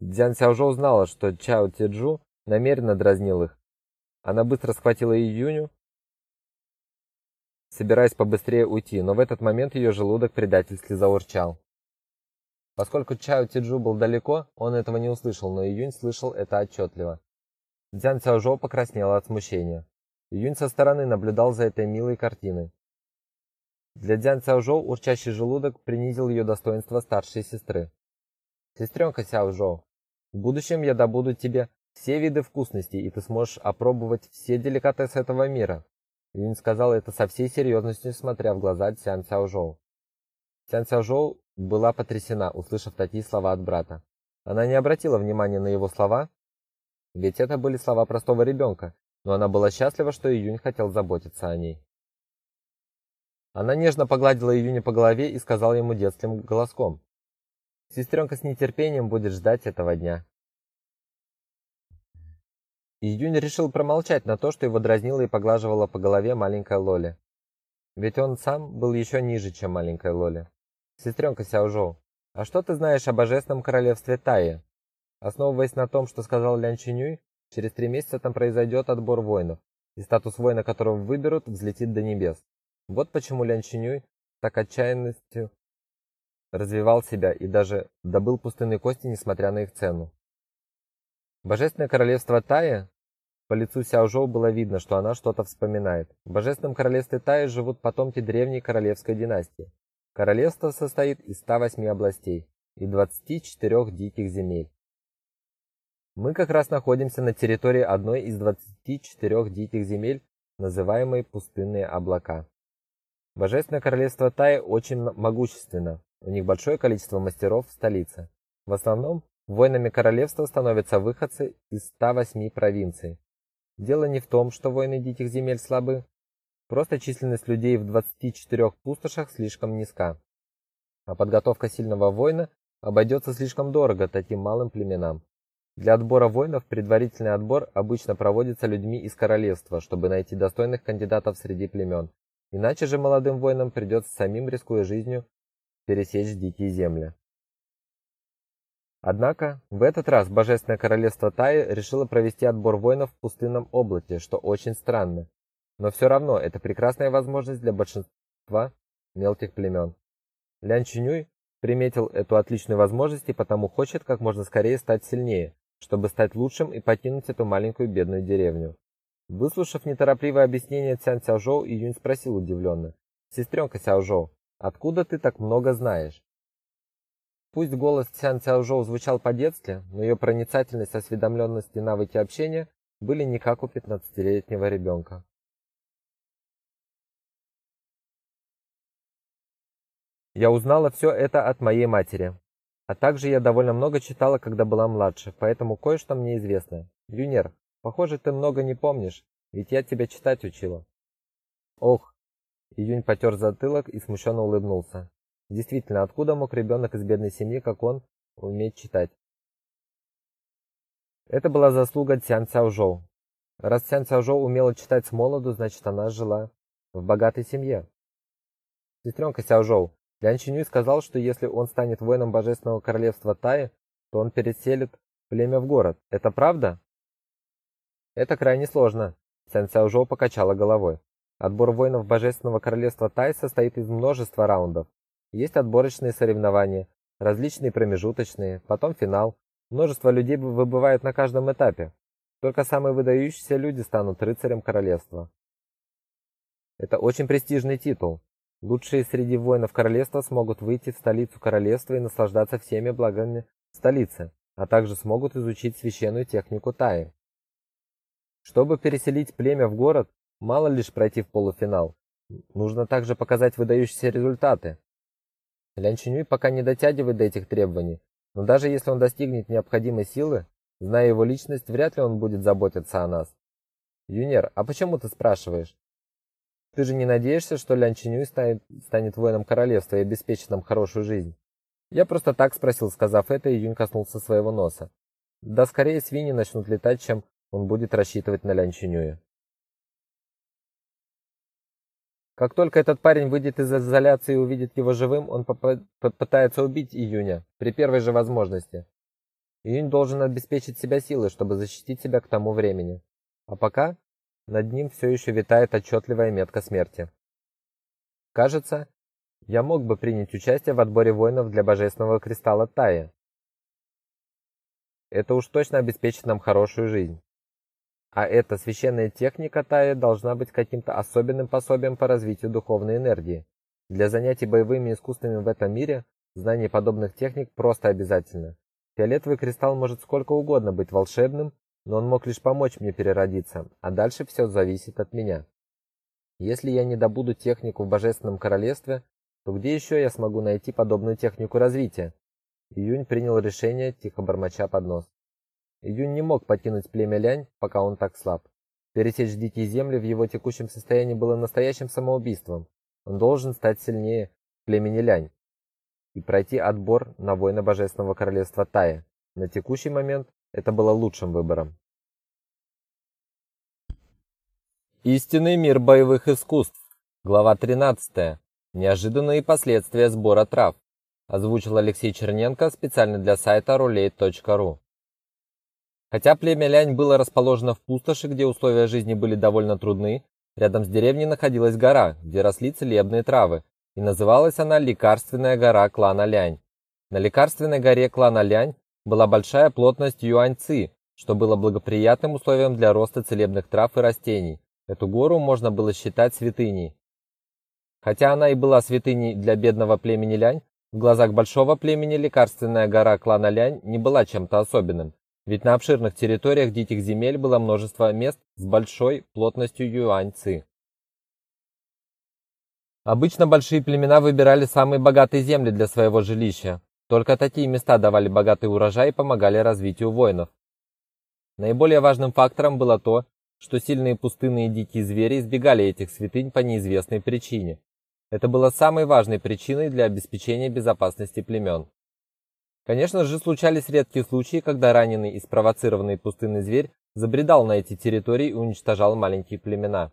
E: Дзян Сяожоу знала, что Чао Теджу намеренно дразнил их. Она быстро схватила Июню, собираясь побыстрее уйти, но в этот момент ее желудок предательски заурчал. Поскольку Чао Тиджу был далеко, он этого не услышал, но Июнь слышал это отчетливо. Дзян Цяожоу покраснела от смущения. Июнь со стороны наблюдал за этой милой картиной. Для Дзян Цяожоу урчащий желудок принизил ее достоинство старшей сестры. «Сестренка Цяожоу, в будущем я добуду тебе все виды вкусностей, и ты сможешь опробовать все деликатесы этого мира». Июнь сказал это со всей серьезностью, смотря в глаза Цян Цяожоу. Цян Цяожоу была потрясена, услышав такие слова от брата. Она не обратила внимания на его слова, ведь это были слова простого ребенка, но она была счастлива, что Июнь хотел заботиться о ней. Она нежно погладила Июня по голове и сказала ему детским голоском: "Сестренка с нетерпением будет ждать этого дня". Июнь решил промолчать на то, что его дразнила и поглаживала по голове маленькая Лоли. Ведь он сам был еще ниже, чем маленькая Лоли. Сестренка Сяожоу, а что ты знаешь о божественном королевстве Таи? Основываясь на том, что сказал Лян Чинюй, через три месяца там произойдет отбор воинов, и статус воина, которого выберут, взлетит до небес. Вот почему Лян Чинюй так отчаянностью развивал себя и даже добыл пустынные кости, несмотря на их цену. Божественное королевство Тая по лицу Сяожоу было видно, что она что-то вспоминает. В Божественном королевстве Тая живут потомки древней королевской династии. Королевство состоит из 108 областей и 24 диких земель. Мы как раз находимся на территории одной из 24 диких земель, называемой Пустынные облака. Божественное королевство Тая очень могущественно. У них большое количество мастеров в столице. В основном Воинами королевства становятся выходцы из 108 провинций. Дело не в том, что воины диких земель слабы, просто численность людей в 24 пустошах слишком низка. А подготовка сильного воина обойдется слишком дорого таким малым племенам. Для отбора воинов предварительный отбор обычно проводится людьми из королевства, чтобы найти достойных кандидатов среди племен. Иначе же молодым воинам придется самим, рискуя жизнью, пересечь дикие земли. Однако, в этот раз Божественное Королевство Таи решило провести отбор воинов в пустынном облаке, что очень странно. Но все равно это прекрасная возможность для большинства мелких племен. Лян Чинюй приметил эту отличную возможность и потому хочет как можно скорее стать сильнее, чтобы стать лучшим и покинуть эту маленькую бедную деревню. Выслушав неторопливое объяснение Цян Цяожоу, Июнь спросил удивленно. «Сестренка Цяожоу, откуда ты так много знаешь?» Пусть голос Цян Цяожоу звучал по-детски, но ее проницательность, осведомленность и навыки общения были не как у пятнадцатилетнего ребенка. Я узнала все это от моей матери. А также я довольно много читала, когда была младше, поэтому кое-что мне известно. Юнер, похоже, ты много не помнишь, ведь я тебя читать учила. Ох. Июнь потер затылок и смущенно улыбнулся. Действительно, откуда мог ребенок из бедной семьи, как он, уметь читать? Это была заслуга Цян Цяожоу. Раз Цян Цяожоу умела читать с молоду, значит, она жила в богатой семье. Сестренка Цяожоу, Лян Чинюй сказал, что если он станет воином божественного королевства Таи, то он переселит племя в город. Это правда? Это крайне сложно. Цян Цяожоу покачала головой. Отбор воинов божественного королевства Тай состоит из множества раундов. Есть отборочные соревнования, различные промежуточные, потом финал. Множество людей выбывает на каждом этапе. Только самые выдающиеся люди станут рыцарем королевства. Это очень престижный титул. Лучшие среди воинов королевства смогут выйти в столицу королевства и наслаждаться всеми благами столицы, а также смогут изучить священную технику Таи. Чтобы переселить племя в город, мало лишь пройти в полуфинал. Нужно также показать выдающиеся результаты. Лян Чинюй пока не дотягивает до этих требований, но даже если он достигнет необходимой силы, зная его личность, вряд ли он будет заботиться о нас. Юнер, а почему ты спрашиваешь? Ты же не надеешься, что Лян Чинюй станет, станет воином королевства и обеспечит нам хорошую жизнь? Я просто так спросил, сказав это, Юнь коснулся своего носа. Да скорее свиньи начнут летать, чем он будет рассчитывать на Лян Чинюя. Как только этот парень выйдет из изоляции и увидит его живым, он попытается убить Июня при первой же возможности. Июнь должен обеспечить себя силой, чтобы защитить себя к тому времени. А пока над ним все еще витает отчетливая метка смерти. Кажется, я мог бы принять участие в отборе воинов для божественного кристалла Тая. Это уж точно обеспечит нам хорошую жизнь. А эта священная техника Тая должна быть каким-то особенным пособием по развитию духовной энергии. Для занятий боевыми искусствами в этом мире знание подобных техник просто обязательно. Фиолетовый кристалл может сколько угодно быть волшебным, но он мог лишь помочь мне переродиться, а дальше все зависит от меня. Если я не добуду технику в Божественном Королевстве, то где еще я смогу найти подобную технику развития? Июнь принял решение, тихо бормоча под нос. Июнь не мог покинуть племя Лянь, пока он так слаб. Пересечь дикие земли в его текущем состоянии было настоящим самоубийством. Он должен стать сильнее племени Лянь и пройти отбор на воина Божественного Королевства Тая. На текущий момент это было лучшим выбором. Истинный мир боевых искусств. Глава 13. Неожиданные последствия сбора трав. Озвучил Алексей Черненко специально для сайта roulette.ru. Хотя племя Лянь было расположено в пустоши, где условия жизни были довольно трудны, рядом с деревней находилась гора, где росли целебные травы, и называлась она Лекарственная гора клана Лянь. На Лекарственной горе клана Лянь была большая плотность юаньци, что было благоприятным условием для роста целебных трав и растений. Эту гору можно было считать святыней. Хотя она и была святыней для бедного племени Лянь, в глазах большого племени Лекарственная гора клана Лянь не была чем-то особенным. Ведь на обширных территориях диких земель было множество мест с большой плотностью юань-ци. Обычно большие племена выбирали самые богатые земли для своего жилища. Только такие места давали богатый урожай и помогали развитию воинов. Наиболее важным фактором было то, что сильные пустынные дикие звери избегали этих святынь по неизвестной причине. Это было самой важной причиной для обеспечения безопасности племен. Конечно же, случались редкие случаи, когда раненый и спровоцированный пустынный зверь забредал на эти территории и уничтожал маленькие племена.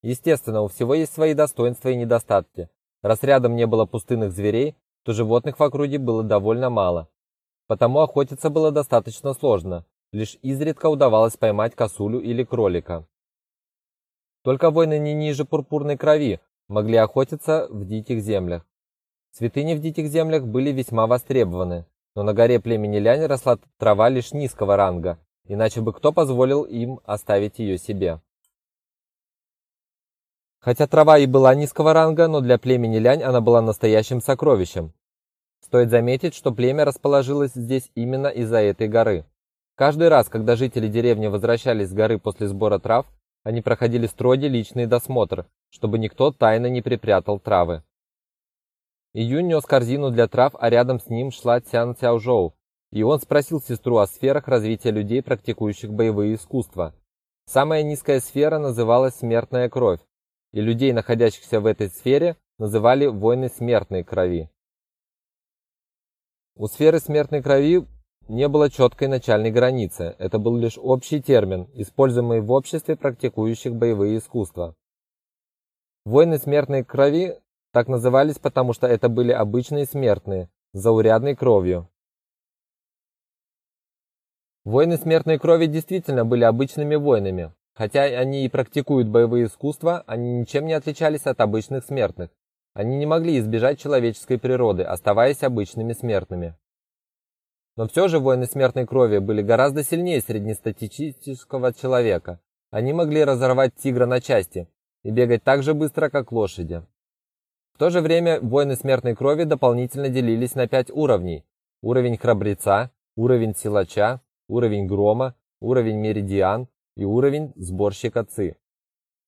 E: Естественно, у всего есть свои достоинства и недостатки. Раз рядом не было пустынных зверей, то животных в округе было довольно мало. Потому охотиться было достаточно сложно. Лишь изредка удавалось поймать косулю или кролика. Только воины не ниже пурпурной крови могли охотиться в диких землях. Святыни в диких землях были весьма востребованы но на горе племени Лянь росла трава лишь низкого ранга, иначе бы кто позволил им оставить ее себе. Хотя трава и была низкого ранга, но для племени Лянь она была настоящим сокровищем. Стоит заметить, что племя расположилось здесь именно из-за этой горы. Каждый раз, когда жители деревни возвращались с горы после сбора трав, они проходили строгий личный досмотр, чтобы никто тайно не припрятал травы. Июнь нес корзину для трав, а рядом с ним шла Цян Цяожоу, и он спросил сестру о сферах развития людей, практикующих боевые искусства. Самая низкая сфера называлась смертная кровь, и людей, находящихся в этой сфере, называли воины смертной крови. У сферы смертной крови не было четкой начальной границы, это был лишь общий термин, используемый в обществе практикующих боевые искусства. Воины смертной крови так назывались, потому что это были обычные смертные, заурядной кровью. Воины смертной крови действительно были обычными воинами. Хотя они и практикуют боевые искусства, они ничем не отличались от обычных смертных. Они не могли избежать человеческой природы, оставаясь обычными смертными. Но все же воины смертной крови были гораздо сильнее среднестатистического человека. Они могли разорвать тигра на части и бегать так же быстро, как лошади. В то же время воины смертной крови дополнительно делились на пять уровней. Уровень храбреца, уровень силача, уровень грома, уровень меридиан и уровень сборщика ци.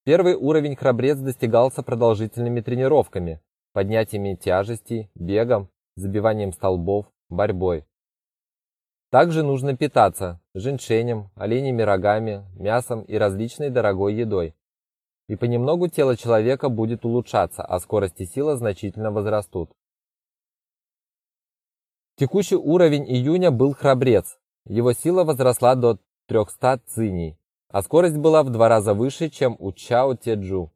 E: Первый уровень храбрец достигался продолжительными тренировками, поднятиями тяжестей, бегом, забиванием столбов, борьбой. Также нужно питаться женьшенем, оленями рогами, мясом и различной дорогой едой и понемногу тело человека будет улучшаться, а скорость и сила значительно возрастут. Текущий уровень июня был храбрец. Его сила возросла до 300 циней, а скорость была в два раза выше, чем у Чао Теджу.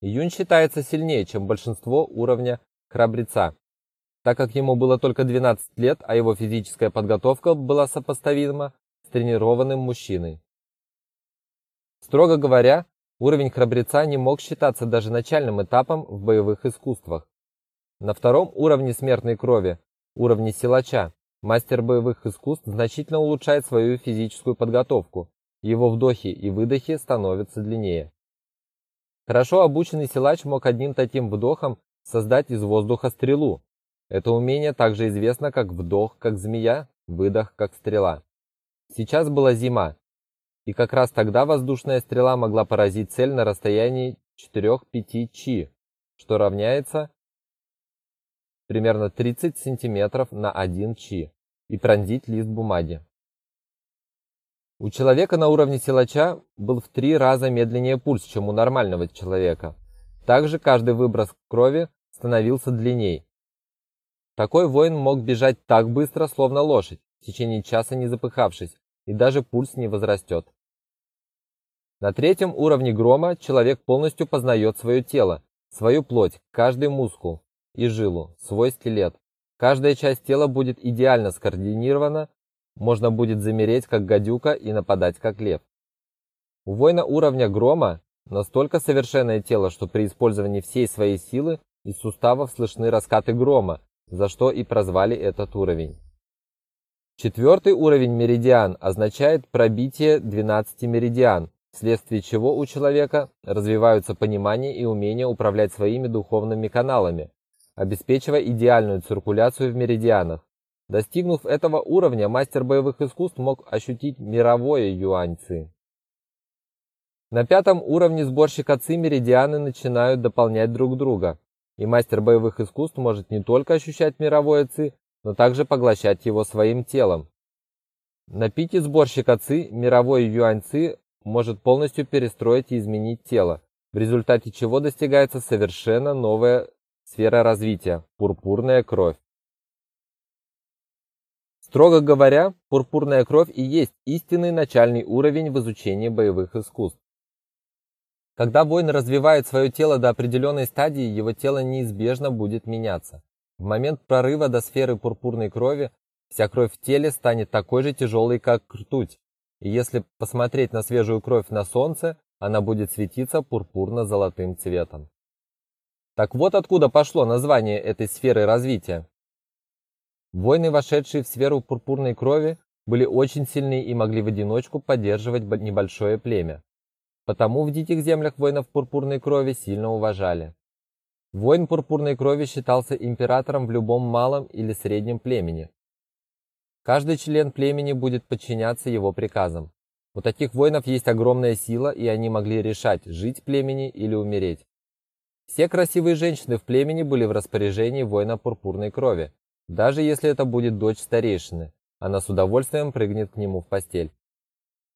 E: Июнь считается сильнее, чем большинство уровня храбреца, так как ему было только 12 лет, а его физическая подготовка была сопоставима с тренированным мужчиной. Строго говоря, Уровень храбреца не мог считаться даже начальным этапом в боевых искусствах. На втором уровне смертной крови, уровне силача, мастер боевых искусств значительно улучшает свою физическую подготовку. Его вдохи и выдохи становятся длиннее. Хорошо обученный силач мог одним таким вдохом создать из воздуха стрелу. Это умение также известно как вдох как змея, выдох как стрела. Сейчас была зима, и как раз тогда воздушная стрела могла поразить цель на расстоянии 4-5 чи, что равняется примерно 30 см на 1 чи, и пронзить лист бумаги. У человека на уровне силача был в три раза медленнее пульс, чем у нормального человека. Также каждый выброс крови становился длинней. Такой воин мог бежать так быстро, словно лошадь, в течение часа не запыхавшись, и даже пульс не возрастет. На третьем уровне грома человек полностью познает свое тело, свою плоть, каждый мускул и жилу, свой скелет. Каждая часть тела будет идеально скоординирована, можно будет замереть как гадюка и нападать как лев. У воина уровня грома настолько совершенное тело, что при использовании всей своей силы из суставов слышны раскаты грома, за что и прозвали этот уровень. Четвертый уровень меридиан означает пробитие 12 меридиан, вследствие чего у человека развиваются понимание и умение управлять своими духовными каналами, обеспечивая идеальную циркуляцию в меридианах. Достигнув этого уровня, мастер боевых искусств мог ощутить мировое юаньцы. На пятом уровне сборщика ци меридианы начинают дополнять друг друга, и мастер боевых искусств может не только ощущать мировое ци, но также поглощать его своим телом. На пике сборщика ци мировой юань может полностью перестроить и изменить тело, в результате чего достигается совершенно новая сфера развития – пурпурная кровь. Строго говоря, пурпурная кровь и есть истинный начальный уровень в изучении боевых искусств. Когда воин развивает свое тело до определенной стадии, его тело неизбежно будет меняться. В момент прорыва до сферы пурпурной крови вся кровь в теле станет такой же тяжелой, как ртуть, и если посмотреть на свежую кровь на солнце, она будет светиться пурпурно-золотым цветом. Так вот откуда пошло название этой сферы развития. Воины, вошедшие в сферу пурпурной крови, были очень сильны и могли в одиночку поддерживать небольшое племя. Потому в диких землях воинов пурпурной крови сильно уважали. Воин пурпурной крови считался императором в любом малом или среднем племени, Каждый член племени будет подчиняться его приказам. У таких воинов есть огромная сила, и они могли решать, жить племени или умереть. Все красивые женщины в племени были в распоряжении воина пурпурной крови, даже если это будет дочь старейшины. Она с удовольствием прыгнет к нему в постель.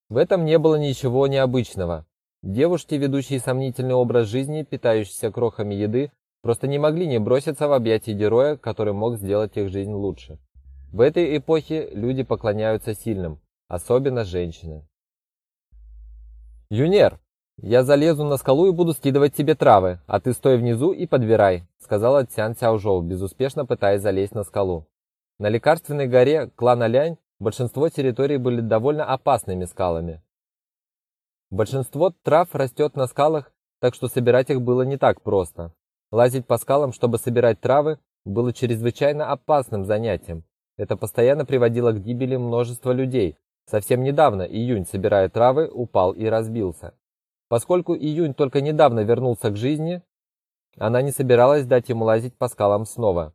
E: В этом не было ничего необычного. Девушки, ведущие сомнительный образ жизни, питающиеся крохами еды, просто не могли не броситься в объятия героя, который мог сделать их жизнь лучше. В этой эпохе люди поклоняются сильным, особенно женщины. «Юнер, я залезу на скалу и буду скидывать тебе травы, а ты стой внизу и подбирай», сказала Цян Цяожоу, безуспешно пытаясь залезть на скалу. На лекарственной горе клана Лянь большинство территорий были довольно опасными скалами. Большинство трав растет на скалах, так что собирать их было не так просто. Лазить по скалам, чтобы собирать травы, было чрезвычайно опасным занятием, это постоянно приводило к гибели множества людей. Совсем недавно Июнь, собирая травы, упал и разбился. Поскольку Июнь только недавно вернулся к жизни, она не собиралась дать ему лазить по скалам снова.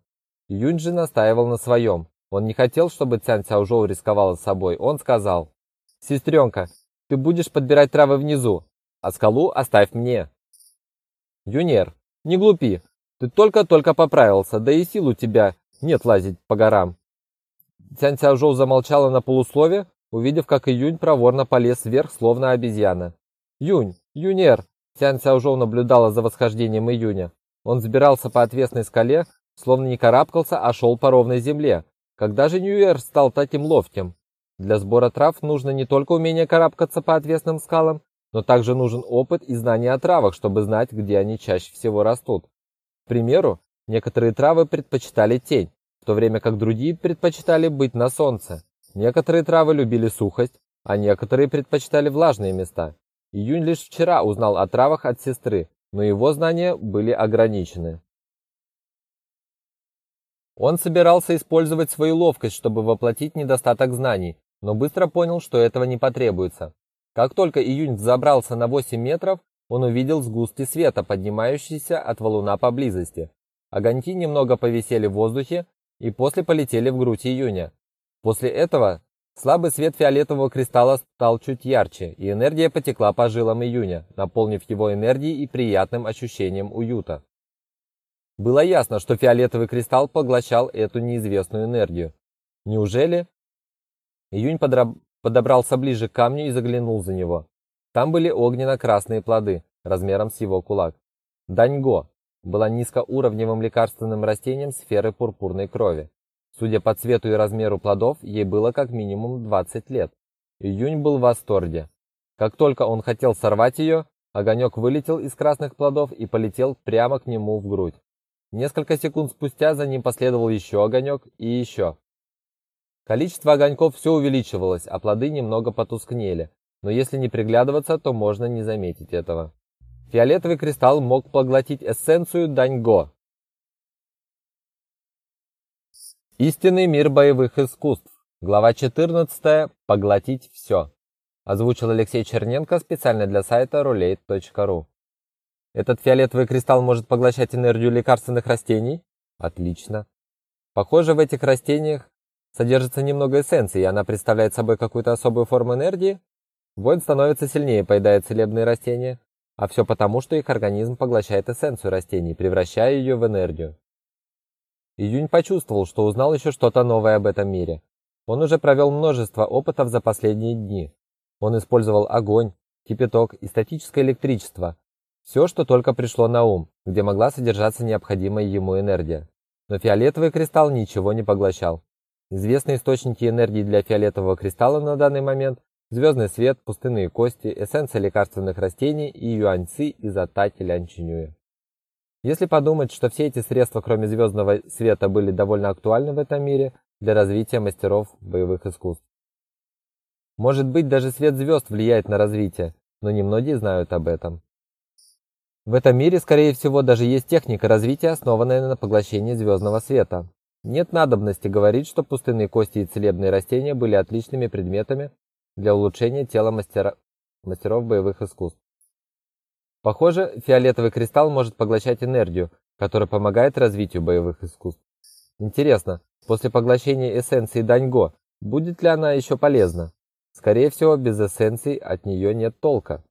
E: Июнь же настаивал на своем. Он не хотел, чтобы Цян Цяожоу рисковала собой. Он сказал, «Сестренка, ты будешь подбирать травы внизу, а скалу оставь мне». «Юнер, не глупи, ты только-только поправился, да и сил у тебя нет лазить по горам. Тянь Цяожоу замолчала на полуслове, увидев, как Июнь проворно полез вверх, словно обезьяна. «Юнь! Юнер!» Тянь Цяожоу наблюдала за восхождением Июня. Он взбирался по отвесной скале, словно не карабкался, а шел по ровной земле. Когда же Ньюер стал таким ловким? Для сбора трав нужно не только умение карабкаться по отвесным скалам, но также нужен опыт и знания о травах, чтобы знать, где они чаще всего растут. К примеру, некоторые травы предпочитали тень, в то время как другие предпочитали быть на солнце. Некоторые травы любили сухость, а некоторые предпочитали влажные места. Июнь лишь вчера узнал о травах от сестры, но его знания были ограничены. Он собирался использовать свою ловкость, чтобы воплотить недостаток знаний, но быстро понял, что этого не потребуется. Как только Июнь взобрался на 8 метров, он увидел сгустки света, поднимающиеся от валуна поблизости. Огоньки немного повисели в воздухе, и после полетели в грудь июня. После этого слабый свет фиолетового кристалла стал чуть ярче, и энергия потекла по жилам июня, наполнив его энергией и приятным ощущением уюта. Было ясно, что фиолетовый кристалл поглощал эту неизвестную энергию. Неужели? Июнь подраб... подобрался ближе к камню и заглянул за него. Там были огненно-красные плоды, размером с его кулак. Даньго была низкоуровневым лекарственным растением сферы пурпурной крови. Судя по цвету и размеру плодов, ей было как минимум 20 лет. Июнь был в восторге. Как только он хотел сорвать ее, огонек вылетел из красных плодов и полетел прямо к нему в грудь. Несколько секунд спустя за ним последовал еще огонек и еще. Количество огоньков все увеличивалось, а плоды немного потускнели, но если не приглядываться, то можно не заметить этого. Фиолетовый кристалл мог поглотить эссенцию Даньго. Истинный мир боевых искусств. Глава 14. Поглотить все. Озвучил Алексей Черненко специально для сайта roulette.ru. Этот фиолетовый кристалл может поглощать энергию лекарственных растений? Отлично. Похоже, в этих растениях содержится немного эссенции, и она представляет собой какую-то особую форму энергии. Воин становится сильнее, поедая целебные растения, а все потому, что их организм поглощает эссенцию растений, превращая ее в энергию. Июнь почувствовал, что узнал еще что-то новое об этом мире. Он уже провел множество опытов за последние дни. Он использовал огонь, кипяток и статическое электричество. Все, что только пришло на ум, где могла содержаться необходимая ему энергия. Но фиолетовый кристалл ничего не поглощал. Известные источники энергии для фиолетового кристалла на данный момент – звездный свет, пустынные кости, эссенция лекарственных растений и юаньци из Атаки Лянчинюя. Если подумать, что все эти средства, кроме звездного света, были довольно актуальны в этом мире для развития мастеров боевых искусств. Может быть, даже свет звезд влияет на развитие, но немногие знают об этом. В этом мире, скорее всего, даже есть техника развития, основанная на поглощении звездного света. Нет надобности говорить, что пустынные кости и целебные растения были отличными предметами для улучшения тела мастера... мастеров боевых искусств. Похоже, фиолетовый кристалл может поглощать энергию, которая помогает развитию боевых искусств. Интересно, после поглощения эссенции Даньго, будет ли она еще полезна? Скорее всего, без эссенции от нее нет толка.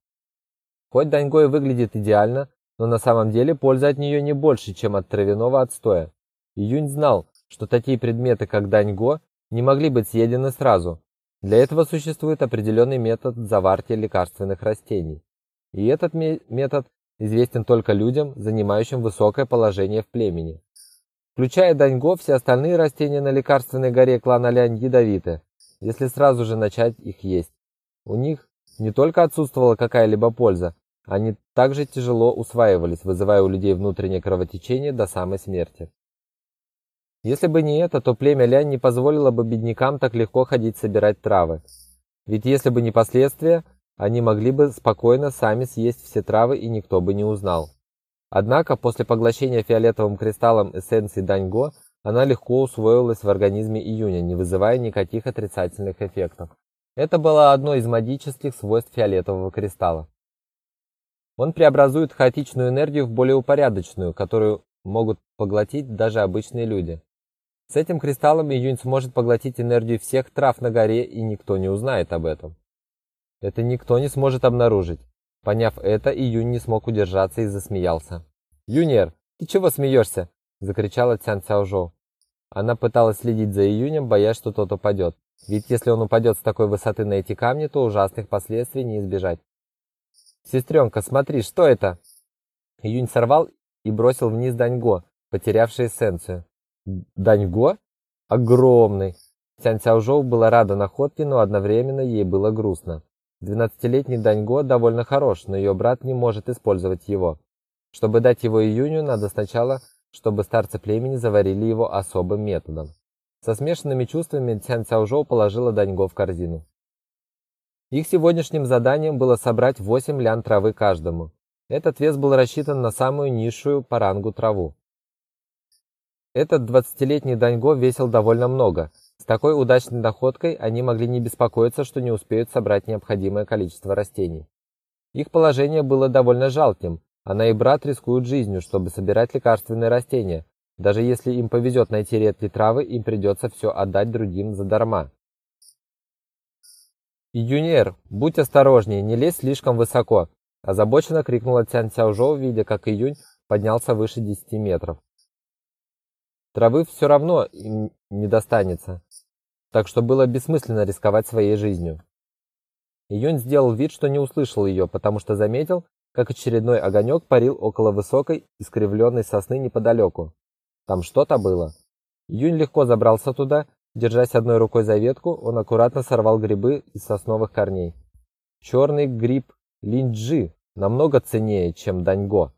E: Хоть Даньго и выглядит идеально, но на самом деле польза от нее не больше, чем от травяного отстоя. Июнь знал, что такие предметы, как Даньго, не могли быть съедены сразу. Для этого существует определенный метод заварки лекарственных растений. И этот метод известен только людям, занимающим высокое положение в племени. Включая даньго, все остальные растения на лекарственной горе клана Лянь ядовиты, если сразу же начать их есть. У них не только отсутствовала какая-либо польза, они также тяжело усваивались, вызывая у людей внутреннее кровотечение до самой смерти. Если бы не это, то племя Лянь не позволило бы беднякам так легко ходить собирать травы. Ведь если бы не последствия, они могли бы спокойно сами съесть все травы и никто бы не узнал. Однако после поглощения фиолетовым кристаллом эссенции даньго, она легко усвоилась в организме июня, не вызывая никаких отрицательных эффектов. Это было одно из магических свойств фиолетового кристалла. Он преобразует хаотичную энергию в более упорядоченную, которую могут поглотить даже обычные люди. С этим кристаллом июнь сможет поглотить энергию всех трав на горе, и никто не узнает об этом. Это никто не сможет обнаружить. Поняв это, Июнь не смог удержаться и засмеялся. «Юниор, ты чего смеешься?» – закричала Цян Цяожоу. Она пыталась следить за Июнем, боясь, что тот упадет. Ведь если он упадет с такой высоты на эти камни, то ужасных последствий не избежать. «Сестренка, смотри, что это?» Июнь сорвал и бросил вниз Даньго, потерявший эссенцию. «Даньго? Огромный!» Цян Цяожоу была рада находке, но одновременно ей было грустно. Двенадцатилетний Даньго довольно хорош, но ее брат не может использовать его. Чтобы дать его Июню, надо сначала, чтобы старцы племени заварили его особым методом. Со смешанными чувствами Цян Цяожоу положила Даньго в корзину. Их сегодняшним заданием было собрать 8 лян травы каждому. Этот вес был рассчитан на самую низшую по рангу траву. Этот двадцатилетний Даньго весил довольно много, с такой удачной находкой они могли не беспокоиться, что не успеют собрать необходимое количество растений. Их положение было довольно жалким. Она и брат рискуют жизнью, чтобы собирать лекарственные растения. Даже если им повезет найти редкие травы, им придется все отдать другим задарма. «Июнер, будь осторожнее, не лезь слишком высоко!» Озабоченно крикнула Цян Цяожоу, видя, как Июнь поднялся выше 10 метров. Травы все равно им не достанется, так что было бессмысленно рисковать своей жизнью. Июнь сделал вид, что не услышал ее, потому что заметил, как очередной огонек парил около высокой, искривленной сосны неподалеку. Там что-то было. Июнь легко забрался туда, держась одной рукой за ветку, он аккуратно сорвал грибы из сосновых корней. Черный гриб линджи намного ценнее, чем даньго.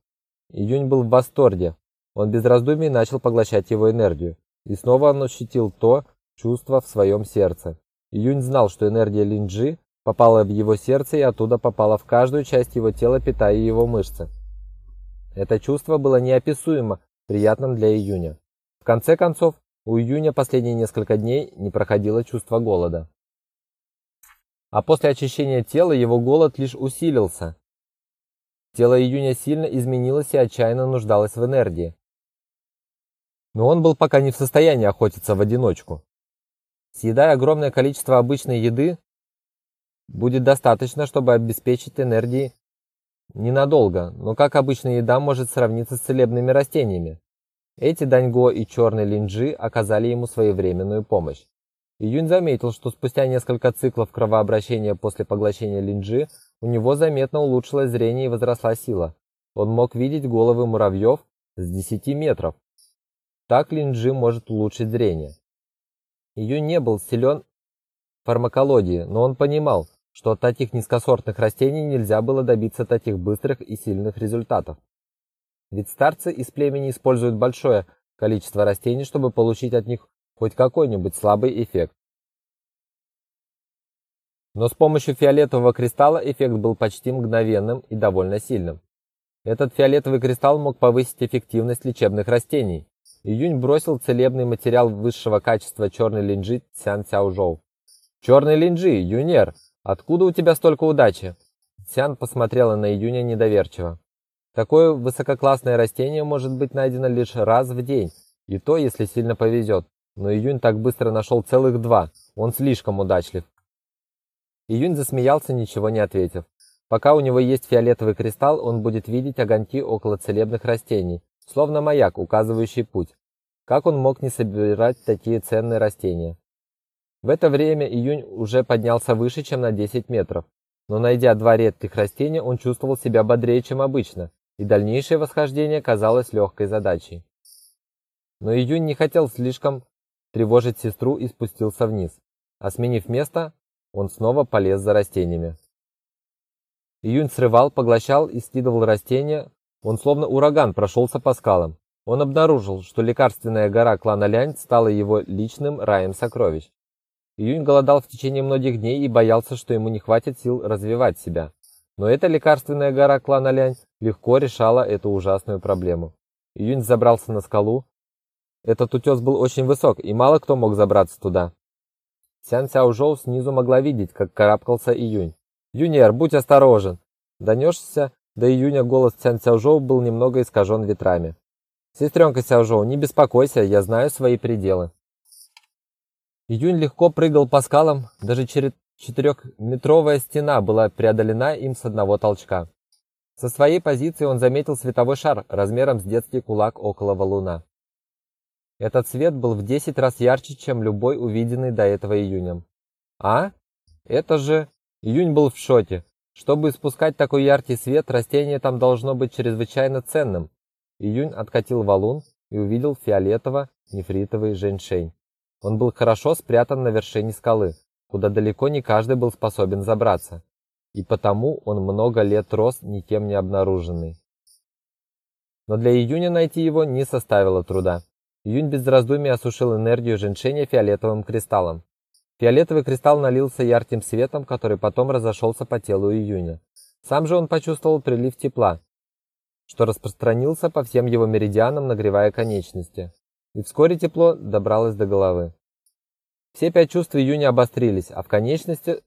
E: Июнь был в восторге. Он без раздумий начал поглощать его энергию. И снова он ощутил то чувство в своем сердце. Июнь знал, что энергия линджи попала в его сердце и оттуда попала в каждую часть его тела, питая его мышцы. Это чувство было неописуемо приятным для Июня. В конце концов, у Июня последние несколько дней не проходило чувство голода. А после очищения тела его голод лишь усилился. Тело Июня сильно изменилось и отчаянно нуждалось в энергии. Но он был пока не в состоянии охотиться в одиночку. Съедая огромное количество обычной еды, будет достаточно, чтобы обеспечить энергией ненадолго, но как обычная еда может сравниться с целебными растениями. Эти даньго и черный линджи оказали ему своевременную помощь. Июнь заметил, что спустя несколько циклов кровообращения после поглощения линджи у него заметно улучшилось зрение и возросла сила. Он мог видеть головы муравьев с 10 метров. Так линджи может улучшить зрение. Июнь не был силен в фармакологии, но он понимал, что от таких низкосортных растений нельзя было добиться таких быстрых и сильных результатов. Ведь старцы из племени используют большое количество растений, чтобы получить от них хоть какой-нибудь слабый эффект. Но с помощью фиолетового кристалла эффект был почти мгновенным и довольно сильным. Этот фиолетовый кристалл мог повысить эффективность лечебных растений. Июнь бросил целебный материал высшего качества черный линджи Цян Цяожоу. «Черный линджи, юнер, откуда у тебя столько удачи?» Цян посмотрела на Июня недоверчиво. Такое высококлассное растение может быть найдено лишь раз в день, и то, если сильно повезет. Но Июнь так быстро нашел целых два. Он слишком удачлив. Июнь засмеялся, ничего не ответив. Пока у него есть фиолетовый кристалл, он будет видеть огоньки около целебных растений, словно маяк, указывающий путь. Как он мог не собирать такие ценные растения? В это время Июнь уже поднялся выше, чем на 10 метров. Но найдя два редких растения, он чувствовал себя бодрее, чем обычно и дальнейшее восхождение казалось легкой задачей. Но Июнь не хотел слишком тревожить сестру и спустился вниз. А сменив место, он снова полез за растениями. Июнь срывал, поглощал и скидывал растения. Он словно ураган прошелся по скалам. Он обнаружил, что лекарственная гора клана Лянь стала его личным раем сокровищ. Июнь голодал в течение многих дней и боялся, что ему не хватит сил развивать себя. Но эта лекарственная гора клана Лянь легко решала эту ужасную проблему. Июнь забрался на скалу. Этот утес был очень высок, и мало кто мог забраться туда. Сян Сяожоу снизу могла видеть, как карабкался Июнь. «Юнер, будь осторожен!» Донесся до Июня голос Сян Сяожоу был немного искажен ветрами. «Сестренка Сяожоу, не беспокойся, я знаю свои пределы». Июнь легко прыгал по скалам, даже через Четырехметровая стена была преодолена им с одного толчка. Со своей позиции он заметил световой шар размером с детский кулак около валуна. Этот свет был в 10 раз ярче, чем любой увиденный до этого июнем. А? Это же... Июнь был в шоке. Чтобы испускать такой яркий свет, растение там должно быть чрезвычайно ценным. Июнь откатил валун и увидел фиолетово-нефритовый женьшень. Он был хорошо спрятан на вершине скалы, куда далеко не каждый был способен забраться, и потому он много лет рос никем не обнаруженный. Но для Июня найти его не составило труда. Июнь без раздумий осушил энергию женьшеня фиолетовым кристаллом. Фиолетовый кристалл налился ярким светом, который потом разошелся по телу Июня. Сам же он почувствовал прилив тепла, что распространился по всем его меридианам, нагревая конечности. И вскоре тепло добралось до головы. Все пять чувств июня обострились, а в конечности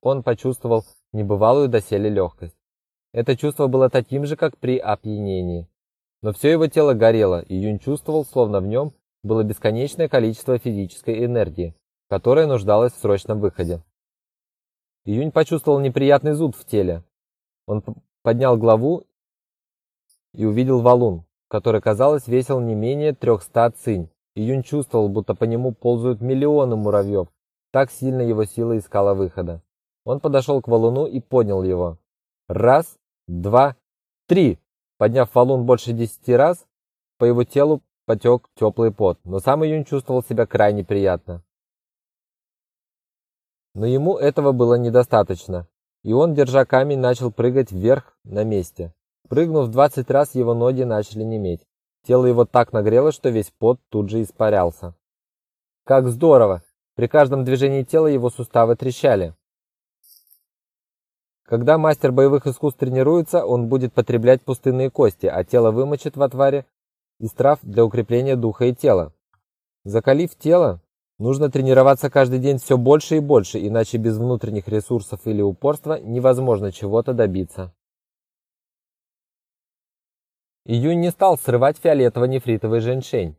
E: он почувствовал небывалую доселе легкость. Это чувство было таким же, как при опьянении. Но все его тело горело, и Юнь чувствовал, словно в нем было бесконечное количество физической энергии, которая нуждалась в срочном выходе. Июнь почувствовал неприятный зуд в теле. Он поднял главу и увидел валун, который, казалось, весил не менее 300 цинь. Июнь чувствовал, будто по нему ползают миллионы муравьев. Так сильно его сила искала выхода. Он подошел к валуну и поднял его. Раз, два, три. Подняв валун больше десяти раз, по его телу потек теплый пот, но сам Июнь чувствовал себя крайне приятно. Но ему этого было недостаточно, и он, держа камень, начал прыгать вверх на месте. Прыгнув 20 раз, его ноги начали неметь. Тело его так нагрелось, что весь пот тут же испарялся. Как здорово! При каждом движении тела его суставы трещали. Когда мастер боевых искусств тренируется, он будет потреблять пустынные кости, а тело вымочит в отваре из трав для укрепления духа и тела. Закалив тело, нужно тренироваться каждый день все больше и больше, иначе без внутренних ресурсов или упорства невозможно чего-то добиться. Июнь не стал срывать фиолетово-нефритовый женьшень.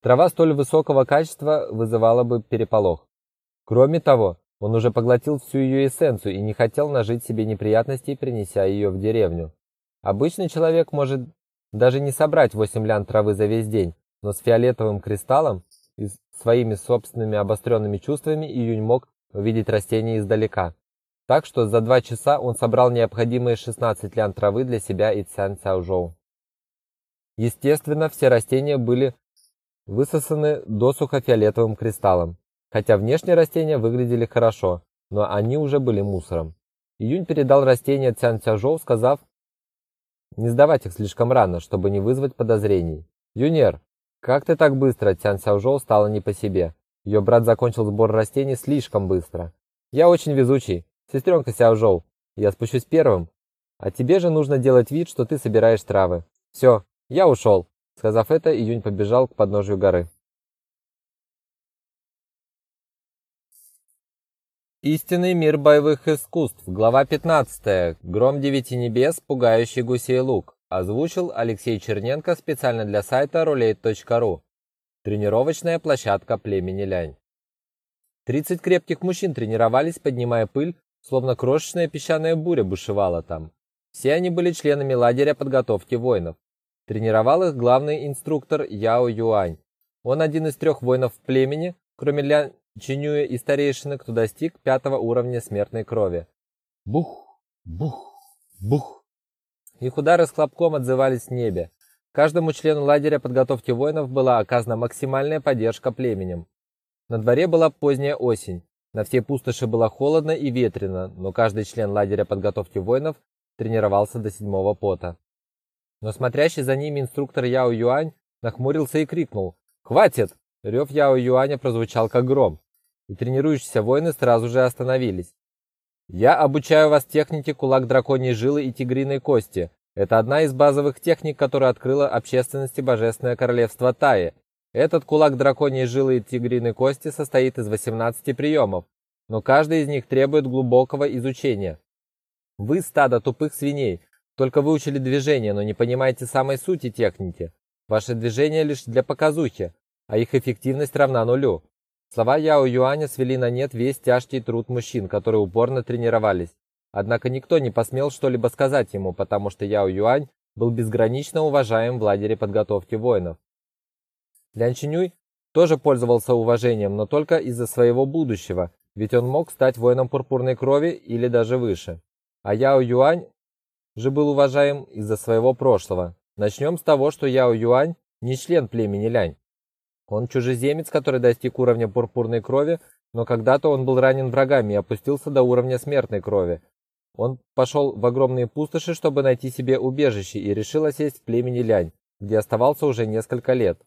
E: Трава столь высокого качества вызывала бы переполох. Кроме того, он уже поглотил всю ее эссенцию и не хотел нажить себе неприятностей, принеся ее в деревню. Обычный человек может даже не собрать 8 лян травы за весь день, но с фиолетовым кристаллом и своими собственными обостренными чувствами Июнь мог увидеть растение издалека. Так что за два часа он собрал необходимые 16 лян травы для себя и Цян Цяожоу. Естественно, все растения были высосаны досуха фиолетовым кристаллом. Хотя внешние растения выглядели хорошо, но они уже были мусором. Июнь передал растения Цян Цяжоу, сказав, не сдавать их слишком рано, чтобы не вызвать подозрений. «Юнер, как ты так быстро?» Цян Цяожоу стало не по себе. Ее брат закончил сбор растений слишком быстро. «Я очень везучий. Сестренка Сяожоу. Я спущусь первым. А тебе же нужно делать вид, что ты собираешь травы. Все, я ушел». Сказав это, Июнь побежал к подножию горы. Истинный мир боевых искусств. Глава 15. Гром девяти небес, пугающий гусей лук. Озвучил Алексей Черненко специально для сайта roulette.ru. Тренировочная площадка племени Лянь. 30 крепких мужчин тренировались, поднимая пыль, словно крошечная песчаная буря бушевала там. Все они были членами лагеря подготовки воинов. Тренировал их главный инструктор Яо Юань. Он один из трех воинов в племени, кроме Лян Чинюя и старейшины, кто достиг пятого уровня смертной крови. Бух, бух, бух. Их удары с хлопком отзывались в небе. Каждому члену лагеря подготовки воинов была оказана максимальная поддержка племенем. На дворе была поздняя осень. На всей пустоши было холодно и ветрено, но каждый член лагеря подготовки воинов тренировался до седьмого пота. Но смотрящий за ними инструктор Яо Юань нахмурился и крикнул «Хватит!» Рев Яо Юаня прозвучал как гром, и тренирующиеся воины сразу же остановились. «Я обучаю вас технике кулак драконьей жилы и тигриной кости. Это одна из базовых техник, которую открыло общественности Божественное Королевство Таи. Этот кулак драконьей жилы и тигриной кости состоит из 18 приемов, но каждый из них требует глубокого изучения. Вы стадо тупых свиней, только выучили движения, но не понимаете самой сути техники. Ваши движения лишь для показухи, а их эффективность равна нулю. Слова Яо Юаня свели на нет весь тяжкий труд мужчин, которые упорно тренировались. Однако никто не посмел что-либо сказать ему, потому что Яо Юань был безгранично уважаем в лагере подготовки воинов. Лян Чинюй тоже пользовался уважением, но только из-за своего будущего, ведь он мог стать воином пурпурной крови или даже выше. А Яо Юань же был уважаем из-за своего прошлого. Начнем с того, что Яо Юань не член племени Лянь. Он чужеземец, который достиг уровня пурпурной крови, но когда-то он был ранен врагами и опустился до уровня смертной крови. Он пошел в огромные пустоши, чтобы найти себе убежище и решил осесть в племени Лянь, где оставался уже несколько лет.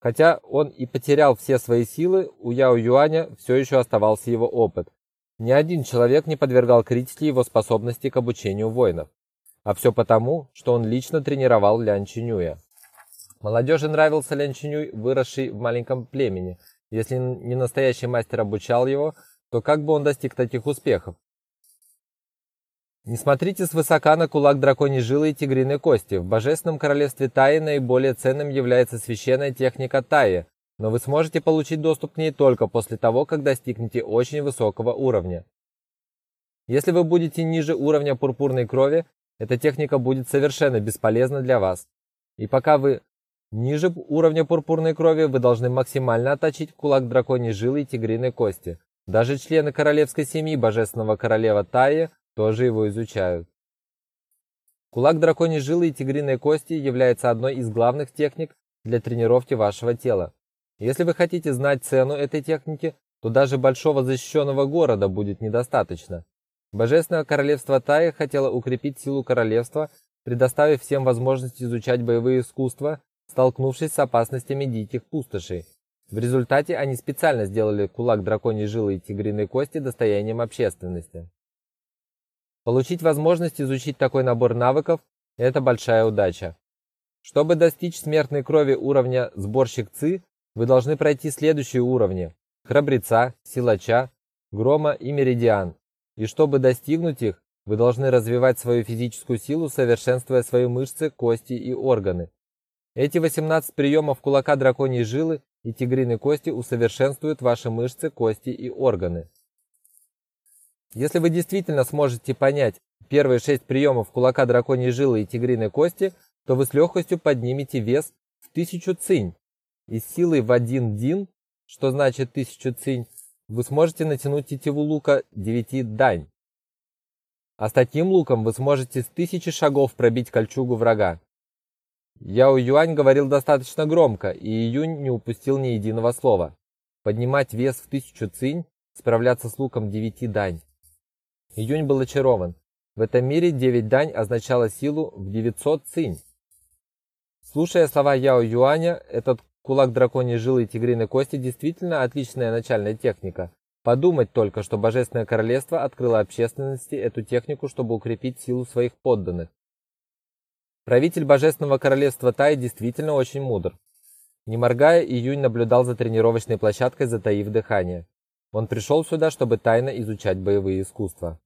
E: Хотя он и потерял все свои силы, у Яо Юаня все еще оставался его опыт. Ни один человек не подвергал критике его способности к обучению воинов. А все потому, что он лично тренировал Лян Чинюя. Молодежи нравился Лян выросший в маленьком племени. Если не настоящий мастер обучал его, то как бы он достиг таких успехов? Не смотрите свысока на кулак драконьей жилы и тигриной кости. В божественном королевстве Таи наиболее ценным является священная техника Таи, но вы сможете получить доступ к ней только после того, как достигнете очень высокого уровня. Если вы будете ниже уровня пурпурной крови, эта техника будет совершенно бесполезна для вас. И пока вы Ниже уровня пурпурной крови вы должны максимально отточить кулак драконьей жилы и тигриной кости. Даже члены королевской семьи Божественного Королева Таи тоже его изучают. Кулак драконьей жилы и тигриной кости является одной из главных техник для тренировки вашего тела. Если вы хотите знать цену этой техники, то даже большого защищенного города будет недостаточно. Божественное королевство Таи хотело укрепить силу королевства, предоставив всем возможность изучать боевые искусства, столкнувшись с опасностями диких пустошей. В результате они специально сделали кулак драконьей жилы и тигриной кости достоянием общественности. Получить возможность изучить такой набор навыков – это большая удача. Чтобы достичь смертной крови уровня «Сборщик ЦИ», вы должны пройти следующие уровни – Храбреца, Силача, Грома и Меридиан. И чтобы достигнуть их, вы должны развивать свою физическую силу, совершенствуя свои мышцы, кости и органы. Эти 18 приемов кулака драконьей жилы и тигриной кости усовершенствуют ваши мышцы, кости и органы. Если вы действительно сможете понять первые шесть приемов кулака драконьей жилы и тигриной кости, то вы с легкостью поднимете вес в 1000 цинь. И с силой в один дин, что значит 1000 цинь, вы сможете натянуть тетиву лука 9 дань. А с таким луком вы сможете с тысячи шагов пробить кольчугу врага. Яо Юань говорил достаточно громко, и Июнь не упустил ни единого слова. Поднимать вес в тысячу цинь, справляться с луком девяти дань. Июнь был очарован. В этом мире девять дань означало силу в 900 цинь. Слушая слова Яо Юаня, этот кулак драконьей жилы и тигриной кости действительно отличная начальная техника. Подумать только, что Божественное Королевство открыло общественности эту технику, чтобы укрепить силу своих подданных. Правитель Божественного Королевства Тай действительно очень мудр. Не моргая, Июнь наблюдал за тренировочной площадкой, затаив дыхание. Он пришел сюда, чтобы тайно изучать боевые искусства.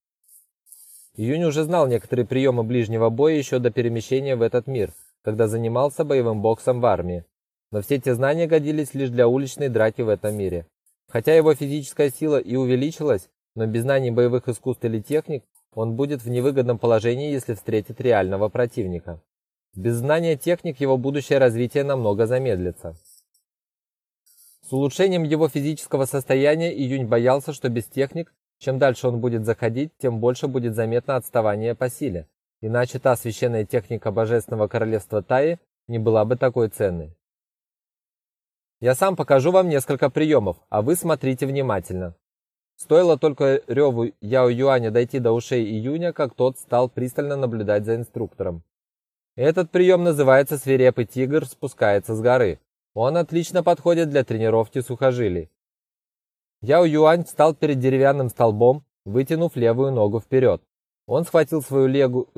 E: Июнь уже знал некоторые приемы ближнего боя еще до перемещения в этот мир, когда занимался боевым боксом в армии. Но все эти знания годились лишь для уличной драки в этом мире. Хотя его физическая сила и увеличилась, но без знаний боевых искусств или техник он будет в невыгодном положении, если встретит реального противника. Без знания техник его будущее развитие намного замедлится. С улучшением его физического состояния Июнь боялся, что без техник, чем дальше он будет заходить, тем больше будет заметно отставание по силе, иначе та священная техника Божественного Королевства Таи не была бы такой ценной. Я сам покажу вам несколько приемов, а вы смотрите внимательно. Стоило только реву Яо Юаня дойти до ушей Июня, как тот стал пристально наблюдать за инструктором. Этот прием называется свирепый тигр спускается с горы. Он отлично подходит для тренировки сухожилий. Яо Юань встал перед деревянным столбом, вытянув левую ногу вперед. Он схватил свою легу...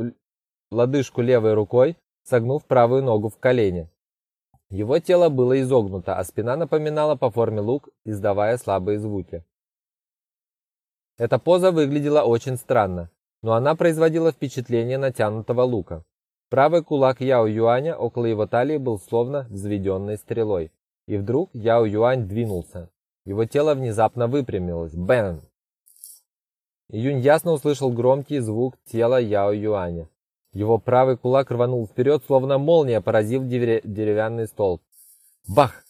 E: лодыжку левой рукой, согнув правую ногу в колени. Его тело было изогнуто, а спина напоминала по форме лук, издавая слабые звуки. Эта поза выглядела очень странно, но она производила впечатление натянутого лука. Правый кулак Яо Юаня около его талии был словно взведенной стрелой. И вдруг Яо Юань двинулся. Его тело внезапно выпрямилось. Бэн! Июнь ясно услышал громкий звук тела Яо Юаня. Его правый кулак рванул вперед, словно молния, поразив деревянный столб. Бах!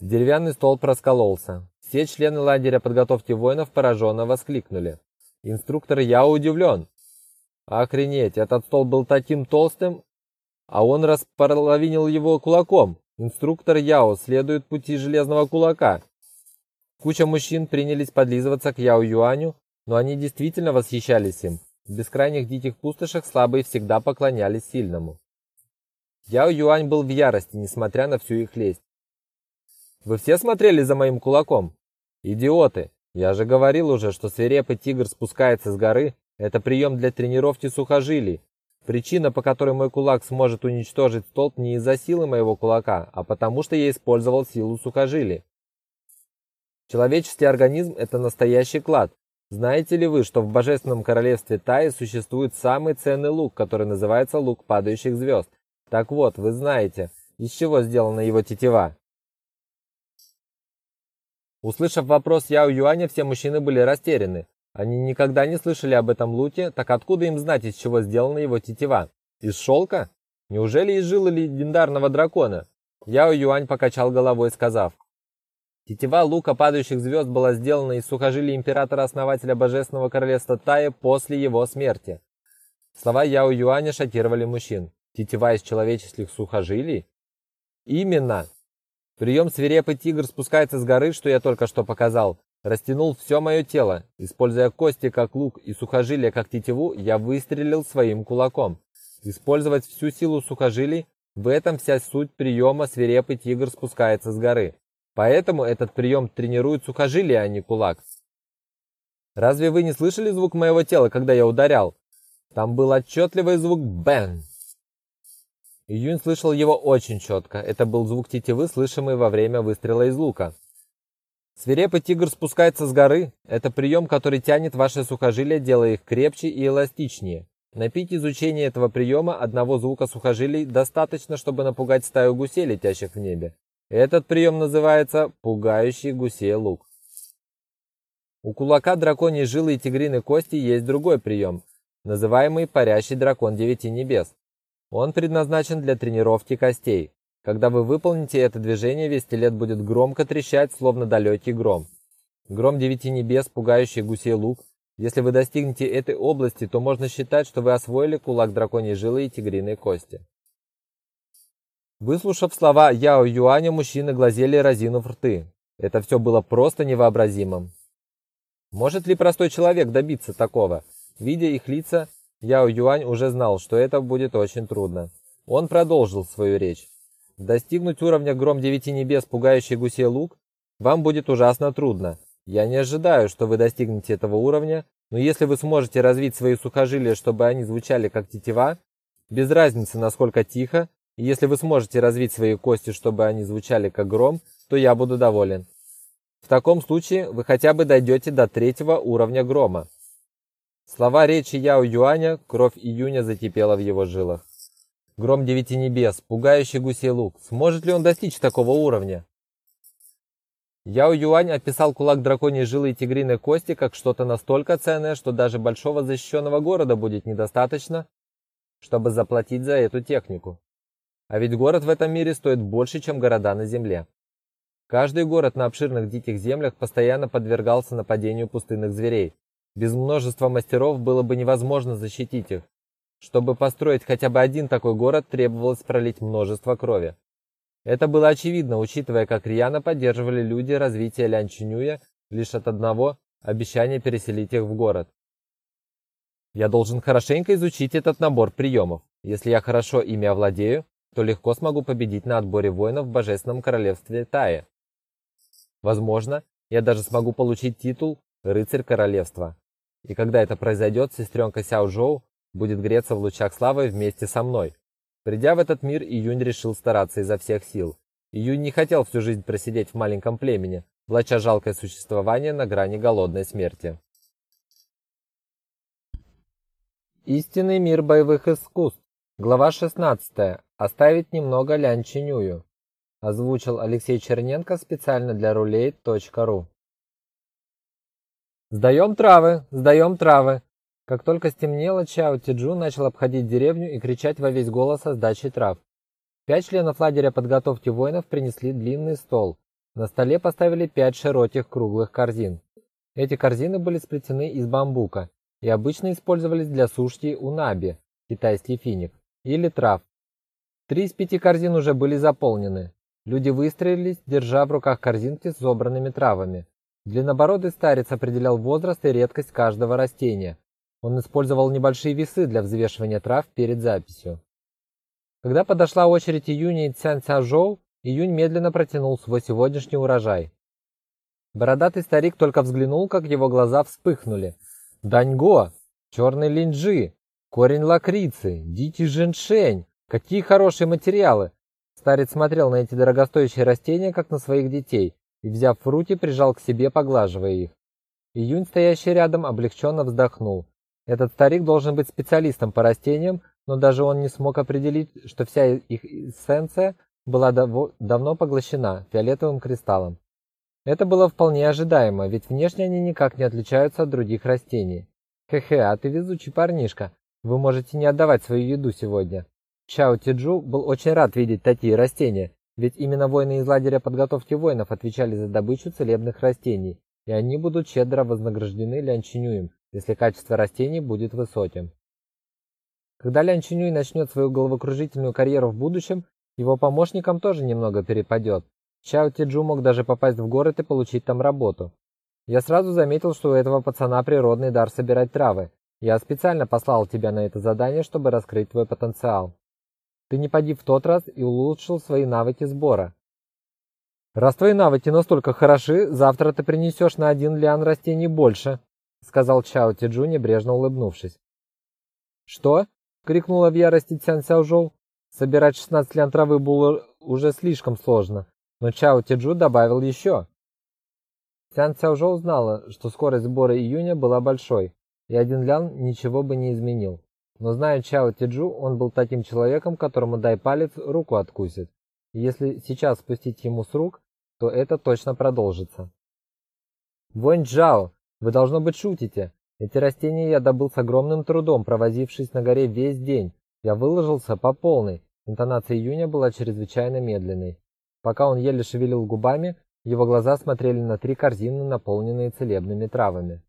E: Деревянный столб раскололся. Все члены лагеря подготовки воинов пораженно воскликнули. Инструктор я удивлен. Охренеть, этот стол был таким толстым, а он располовинил его кулаком. Инструктор Яо следует пути железного кулака. Куча мужчин принялись подлизываться к Яо Юаню, но они действительно восхищались им. В бескрайних диких пустошах слабые всегда поклонялись сильному. Яо Юань был в ярости, несмотря на всю их лесть. Вы все смотрели за моим кулаком? Идиоты! Я же говорил уже, что свирепый тигр спускается с горы. Это прием для тренировки сухожилий. Причина, по которой мой кулак сможет уничтожить столб, не из-за силы моего кулака, а потому что я использовал силу сухожилий. Человеческий организм – это настоящий клад. Знаете ли вы, что в Божественном Королевстве Таи существует самый ценный лук, который называется лук падающих звезд? Так вот, вы знаете, из чего сделана его тетива? Услышав вопрос Яо Юаня, все мужчины были растеряны. Они никогда не слышали об этом луке, так откуда им знать, из чего сделана его тетива? Из шелка? Неужели из жилы легендарного дракона? Яо Юань покачал головой, сказав, Тетива лука падающих звезд была сделана из сухожилий императора-основателя Божественного Королевства Тая после его смерти. Слова Яо Юаня шокировали мужчин. Тетива из человеческих сухожилий? Именно! Прием свирепый тигр спускается с горы, что я только что показал. Растянул все мое тело. Используя кости как лук и сухожилия как тетиву, я выстрелил своим кулаком. Использовать всю силу сухожилий – в этом вся суть приема свирепый тигр спускается с горы. Поэтому этот прием тренирует сухожилия, а не кулак. Разве вы не слышали звук моего тела, когда я ударял? Там был отчетливый звук «бэн». Июнь слышал его очень четко. Это был звук тетивы, слышимый во время выстрела из лука. Свирепый тигр спускается с горы. Это прием, который тянет ваши сухожилия, делая их крепче и эластичнее. На пике изучения этого приема одного звука сухожилий достаточно, чтобы напугать стаю гусей, летящих в небе. Этот прием называется «пугающий гусей лук». У кулака драконьей жилы и тигриной кости есть другой прием, называемый «парящий дракон девяти небес». Он предназначен для тренировки костей. Когда вы выполните это движение, весь стилет будет громко трещать, словно далекий гром. Гром девяти небес, пугающий гусей лук. Если вы достигнете этой области, то можно считать, что вы освоили кулак драконьей жилы и тигриной кости. Выслушав слова Яо Юаня, мужчины глазели, разинув рты. Это все было просто невообразимым. Может ли простой человек добиться такого? Видя их лица, Яо Юань уже знал, что это будет очень трудно. Он продолжил свою речь. Достигнуть уровня Гром Девяти Небес, пугающий гусей лук, вам будет ужасно трудно. Я не ожидаю, что вы достигнете этого уровня, но если вы сможете развить свои сухожилия, чтобы они звучали как тетива, без разницы, насколько тихо, и если вы сможете развить свои кости, чтобы они звучали как гром, то я буду доволен. В таком случае вы хотя бы дойдете до третьего уровня грома. Слова речи Яо Юаня, кровь июня закипела в его жилах. Гром девяти небес, пугающий гусей лук. Сможет ли он достичь такого уровня? Яо Юань описал кулак драконьей жилы и тигриной кости как что-то настолько ценное, что даже большого защищенного города будет недостаточно, чтобы заплатить за эту технику. А ведь город в этом мире стоит больше, чем города на земле. Каждый город на обширных диких землях постоянно подвергался нападению пустынных зверей. Без множества мастеров было бы невозможно защитить их. Чтобы построить хотя бы один такой город, требовалось пролить множество крови. Это было очевидно, учитывая, как рьяно поддерживали люди развитие Лянчунюя лишь от одного обещания переселить их в город. Я должен хорошенько изучить этот набор приемов. Если я хорошо ими овладею, то легко смогу победить на отборе воинов в Божественном Королевстве Тае. Возможно, я даже смогу получить титул «Рыцарь Королевства». И когда это произойдет, сестренка Сяо Жоу будет греться в лучах славы вместе со мной. Придя в этот мир, Июнь решил стараться изо всех сил. Июнь не хотел всю жизнь просидеть в маленьком племени, влача жалкое существование на грани голодной смерти. Истинный мир боевых искусств. Глава 16. Оставить немного Лян Чинюю. Озвучил Алексей Черненко специально для рулей.ру. Сдаем травы, сдаем травы. Как только стемнело, Чао Тиджу начал обходить деревню и кричать во весь голос о сдаче трав. Пять членов лагеря подготовки воинов принесли длинный стол. На столе поставили пять широких круглых корзин. Эти корзины были сплетены из бамбука и обычно использовались для сушки унаби, китайский финик, или трав, Три из пяти корзин уже были заполнены. Люди выстроились, держа в руках корзинки с собранными травами. Длиннобородый старец определял возраст и редкость каждого растения. Он использовал небольшие весы для взвешивания трав перед записью. Когда подошла очередь Июня и Цян Цяжоу, Июнь медленно протянул свой сегодняшний урожай. Бородатый старик только взглянул, как его глаза вспыхнули. Даньго, черный линджи, корень лакрицы, дикий женьшень, Какие хорошие материалы! Старец смотрел на эти дорогостоящие растения, как на своих детей, и, взяв в руки, прижал к себе, поглаживая их. Июнь, стоящий рядом, облегченно вздохнул. Этот старик должен быть специалистом по растениям, но даже он не смог определить, что вся их эссенция была дав давно поглощена фиолетовым кристаллом. Это было вполне ожидаемо, ведь внешне они никак не отличаются от других растений. Хе-хе, а ты везучий парнишка. Вы можете не отдавать свою еду сегодня. Чао Тиджу был очень рад видеть такие растения. Ведь именно воины из лагеря подготовки воинов отвечали за добычу целебных растений, и они будут щедро вознаграждены Лян Чинюем, если качество растений будет высоким. Когда Лян Чинюй начнет свою головокружительную карьеру в будущем, его помощникам тоже немного перепадет. Чао Тиджу мог даже попасть в город и получить там работу. Я сразу заметил, что у этого пацана природный дар собирать травы. Я специально послал тебя на это задание, чтобы раскрыть твой потенциал. Ты не поди в тот раз и улучшил свои навыки сбора. Раз твои навыки настолько хороши, завтра ты принесешь на один лиан растений больше, сказал Чао Тиджу, небрежно улыбнувшись. Что? крикнула в ярости Цян Сяожоу. Собирать 16 лиан травы было уже слишком сложно, но Чао Тиджу добавил еще. Цян Сяожоу знала, что скорость сбора И Юня была большой, и один лян ничего бы не изменил. Но зная Чао Тиджу, он был таким человеком, которому дай палец, руку откусит. И если сейчас спустить ему с рук, то это точно продолжится. Вонь Джао, вы должно быть шутите. Эти растения я добыл с огромным трудом, провозившись на горе весь день. Я выложился по полной. Интонация Июня была чрезвычайно медленной. Пока он еле шевелил губами, его глаза смотрели на три корзины, наполненные целебными травами.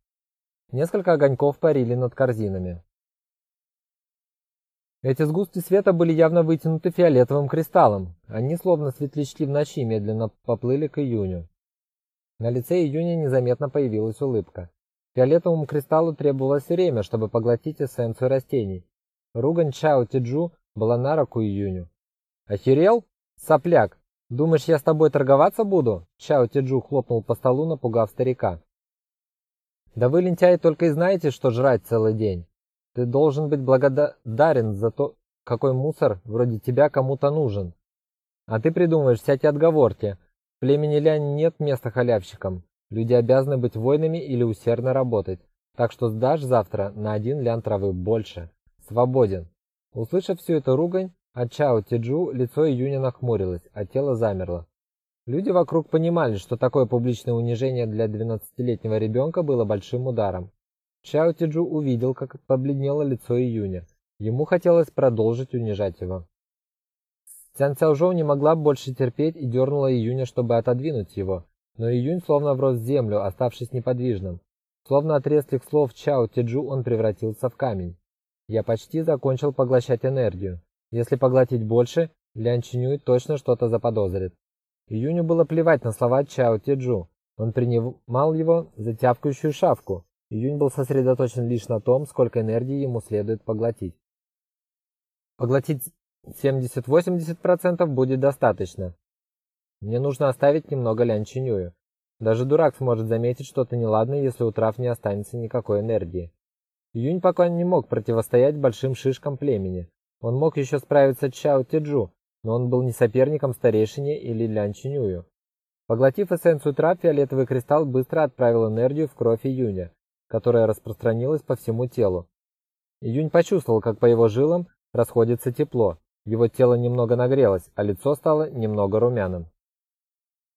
E: Несколько огоньков парили над корзинами. Эти сгустки света были явно вытянуты фиолетовым кристаллом. Они, словно светлячки в ночи, медленно поплыли к июню. На лице июня незаметно появилась улыбка. Фиолетовому кристаллу требовалось время, чтобы поглотить эссенцию растений. Ругань Чао Тиджу была на руку июню. «Охерел? Сопляк! Думаешь, я с тобой торговаться буду?» Чао Тиджу хлопнул по столу, напугав старика. «Да вы, лентяи, только и знаете, что жрать целый день. Ты должен быть благодарен за то, какой мусор вроде тебя кому-то нужен. А ты придумываешь всякие отговорки. В племени Лянь нет места халявщикам. Люди обязаны быть воинами или усердно работать. Так что сдашь завтра на один лян травы больше. Свободен. Услышав всю эту ругань, от Чао Тиджу лицо Июня нахмурилось, а тело замерло. Люди вокруг понимали, что такое публичное унижение для 12-летнего ребенка было большим ударом. Чао Тиджу увидел, как побледнело лицо Июня. Ему хотелось продолжить унижать его. Цян Цяожоу не могла больше терпеть и дернула Июня, чтобы отодвинуть его, но Июнь словно врос в землю, оставшись неподвижным. Словно от резких слов Чао Тиджу он превратился в камень. Я почти закончил поглощать энергию. Если поглотить больше, Лян Чинюй точно что-то заподозрит. Июню было плевать на слова Чао Тиджу. Он принимал его за тявкающую шавку. Июнь был сосредоточен лишь на том, сколько энергии ему следует поглотить. Поглотить 70-80% будет достаточно. Мне нужно оставить немного Лян Чинюю. Даже дурак сможет заметить что-то неладное, если у трав не останется никакой энергии. Июнь пока не мог противостоять большим шишкам племени. Он мог еще справиться с Чао Тиджу, но он был не соперником старейшине или Лян Чинюю. Поглотив эссенцию трав, фиолетовый кристалл быстро отправил энергию в кровь Июня, которая распространилась по всему телу. Июнь почувствовал, как по его жилам расходится тепло. Его тело немного нагрелось, а лицо стало немного румяным.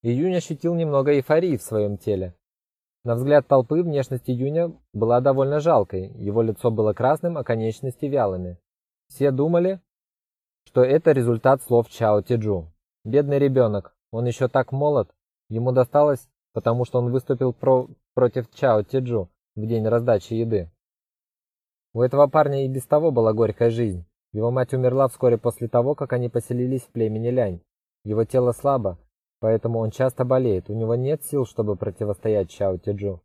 E: Июнь ощутил немного эйфории в своем теле. На взгляд толпы внешность Июня была довольно жалкой. Его лицо было красным, а конечности вялыми. Все думали, что это результат слов Чао Тиджу. Бедный ребенок, он еще так молод. Ему досталось, потому что он выступил про против Чао Тиджу, в день раздачи еды. У этого парня и без того была горькая жизнь. Его мать умерла вскоре после того, как они поселились в племени Лянь. Его тело слабо, поэтому он часто болеет. У него нет сил, чтобы противостоять Чао Тиджу.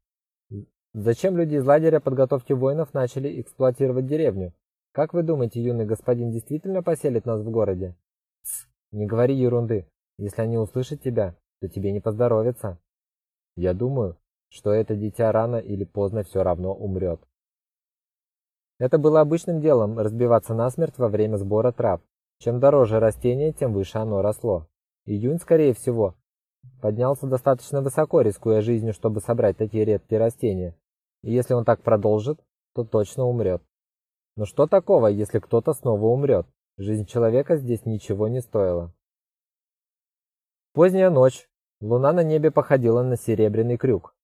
E: Зачем люди из лагеря подготовки воинов начали эксплуатировать деревню? Как вы думаете, юный господин действительно поселит нас в городе? Тс, не говори ерунды. Если они услышат тебя, то тебе не поздоровится. Я думаю, что это дитя рано или поздно все равно умрет. Это было обычным делом разбиваться насмерть во время сбора трав. Чем дороже растение, тем выше оно росло. Июнь, скорее всего, поднялся достаточно высоко, рискуя жизнью, чтобы собрать такие редкие растения. И если он так продолжит, то точно умрет. Но что такого, если кто-то снова умрет? Жизнь человека здесь ничего не стоила. Поздняя ночь. Луна на небе походила на серебряный крюк.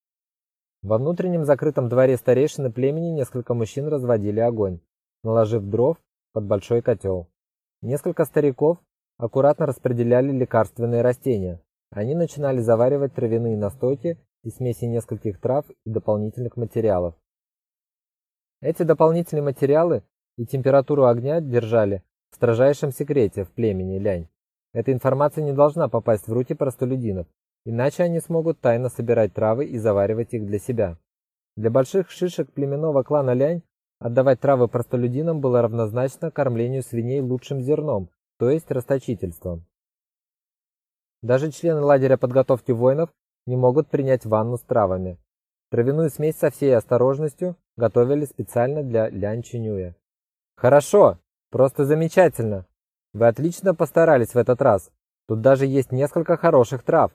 E: Во внутреннем закрытом дворе старейшины племени несколько мужчин разводили огонь, наложив дров под большой котел. Несколько стариков аккуратно распределяли лекарственные растения. Они начинали заваривать травяные настойки из смеси нескольких трав и дополнительных материалов. Эти дополнительные материалы и температуру огня держали в строжайшем секрете в племени Лянь. Эта информация не должна попасть в руки простолюдинов, иначе они смогут тайно собирать травы и заваривать их для себя. Для больших шишек племенного клана Лянь отдавать травы простолюдинам было равнозначно кормлению свиней лучшим зерном, то есть расточительством. Даже члены лагеря подготовки воинов не могут принять ванну с травами. Травяную смесь со всей осторожностью готовили специально для Лян Чинюя. Хорошо, просто замечательно. Вы отлично постарались в этот раз. Тут даже есть несколько хороших трав.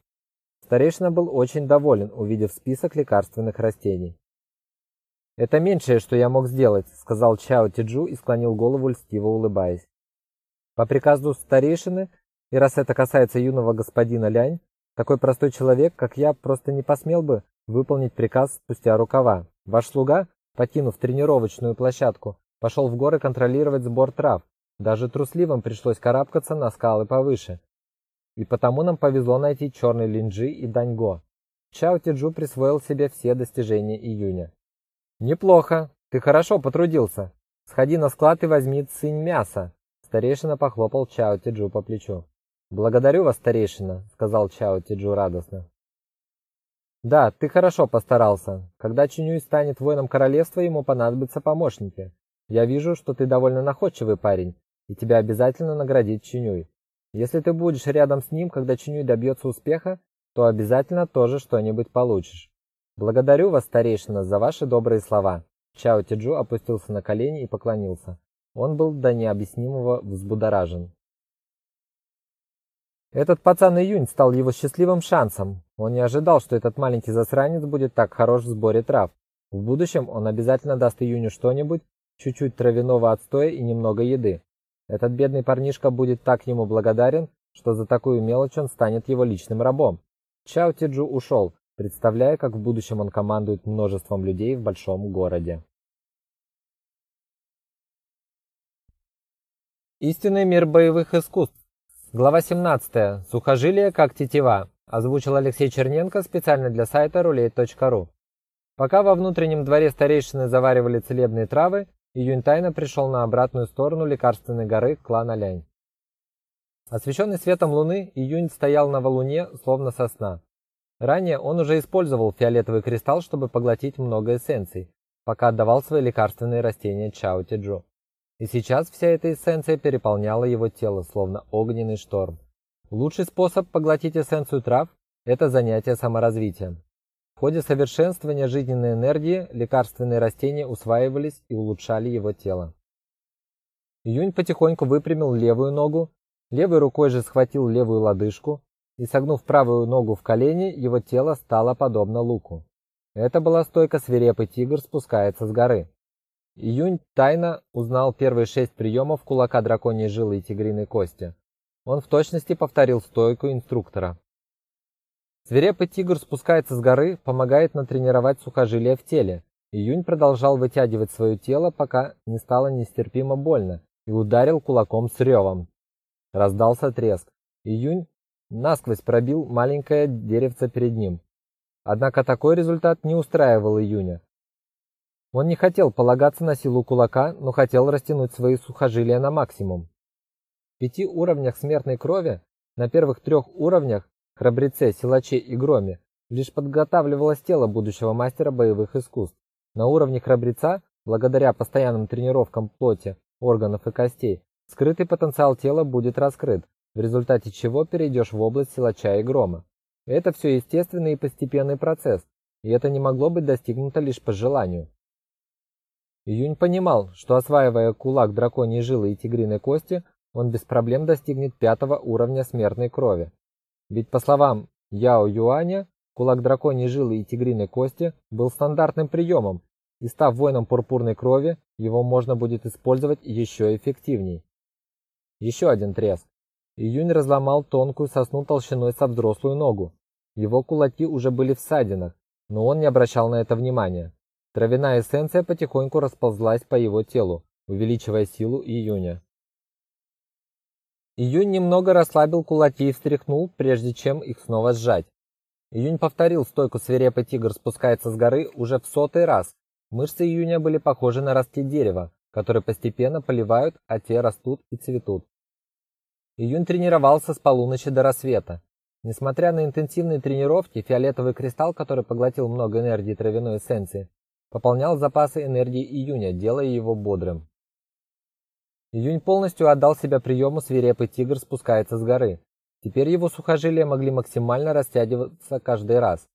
E: Старейшина был очень доволен, увидев список лекарственных растений. Это меньшее, что я мог сделать, сказал Чао Тиджу и склонил голову льстиво улыбаясь. По приказу старейшины, и раз это касается юного господина Лянь, такой простой человек, как я, просто не посмел бы выполнить приказ спустя рукава. Ваш слуга, покинув тренировочную площадку, пошел в горы контролировать сбор трав. Даже трусливым пришлось карабкаться на скалы повыше. И потому нам повезло найти черный линджи и даньго. Чао Тиджу присвоил себе все достижения июня. Неплохо. Ты хорошо потрудился. Сходи на склад и возьми цинь мяса. Старейшина похлопал Чао Тиджу по плечу. Благодарю вас, старейшина, сказал Чао Тиджу радостно. Да, ты хорошо постарался. Когда Чинюй станет воином королевства, ему понадобятся помощники. Я вижу, что ты довольно находчивый парень, и тебя обязательно наградит Чинюй. Если ты будешь рядом с ним, когда Чинюй добьется успеха, то обязательно тоже что-нибудь получишь. Благодарю вас, старейшина, за ваши добрые слова. Чао Тиджу опустился на колени и поклонился. Он был до необъяснимого взбудоражен. Этот пацан Июнь стал его счастливым шансом. Он не ожидал, что этот маленький засранец будет так хорош в сборе трав. В будущем он обязательно даст Июню что-нибудь, чуть-чуть травяного отстоя и немного еды. Этот бедный парнишка будет так ему благодарен, что за такую мелочь он станет его личным рабом. Чао Тиджу ушел, представляя, как в будущем он командует множеством людей в большом городе. Истинный мир боевых искусств. Глава 17. Сухожилие как тетива. Озвучил Алексей Черненко специально для сайта roulette.ru. Пока во внутреннем дворе старейшины заваривали целебные травы, Июнь тайно пришел на обратную сторону лекарственной горы клана Лянь. Освещенный светом луны, Июнь стоял на валуне, словно сосна. Ранее он уже использовал фиолетовый кристалл, чтобы поглотить много эссенций, пока отдавал свои лекарственные растения Чао Тиджу. И сейчас вся эта эссенция переполняла его тело, словно огненный шторм. Лучший способ поглотить эссенцию трав – это занятие саморазвитием. Ходе совершенствования жизненной энергии лекарственные растения усваивались и улучшали его тело. Июнь потихоньку выпрямил левую ногу, левой рукой же схватил левую лодыжку и, согнув правую ногу в колени, его тело стало подобно луку. Это была стойка свирепый тигр спускается с горы. Июнь тайно узнал первые шесть приемов кулака драконьей жилы и тигриной кости. Он в точности повторил стойку инструктора. Свирепый тигр спускается с горы, помогает натренировать сухожилия в теле. Июнь продолжал вытягивать свое тело, пока не стало нестерпимо больно, и ударил кулаком с ревом. Раздался треск. Июнь насквозь пробил маленькое деревце перед ним. Однако такой результат не устраивал Июня. Он не хотел полагаться на силу кулака, но хотел растянуть свои сухожилия на максимум. В пяти уровнях смертной крови, на первых трех уровнях, храбреце, силаче и громе, лишь подготавливалось тело будущего мастера боевых искусств. На уровне храбреца, благодаря постоянным тренировкам плоти, органов и костей, скрытый потенциал тела будет раскрыт, в результате чего перейдешь в область силача и грома. Это все естественный и постепенный процесс, и это не могло быть достигнуто лишь по желанию. Июнь понимал, что осваивая кулак драконьей жилы и тигриной кости, он без проблем достигнет пятого уровня смертной крови. Ведь по словам Яо Юаня, кулак драконьей жилы и тигриной кости был стандартным приемом, и став воином пурпурной крови, его можно будет использовать еще эффективней. Еще один треск. Июнь разломал тонкую сосну толщиной со взрослую ногу. Его кулаки уже были в ссадинах, но он не обращал на это внимания. Травяная эссенция потихоньку расползлась по его телу, увеличивая силу июня. Июнь немного расслабил кулаки и встряхнул, прежде чем их снова сжать. Июнь повторил стойку свирепый тигр спускается с горы уже в сотый раз. Мышцы Июня были похожи на ростки дерева, которые постепенно поливают, а те растут и цветут. Июнь тренировался с полуночи до рассвета. Несмотря на интенсивные тренировки, фиолетовый кристалл, который поглотил много энергии травяной эссенции, пополнял запасы энергии Июня, делая его бодрым. Июнь полностью отдал себя приему свирепый тигр спускается с горы. Теперь его сухожилия могли максимально растягиваться каждый раз.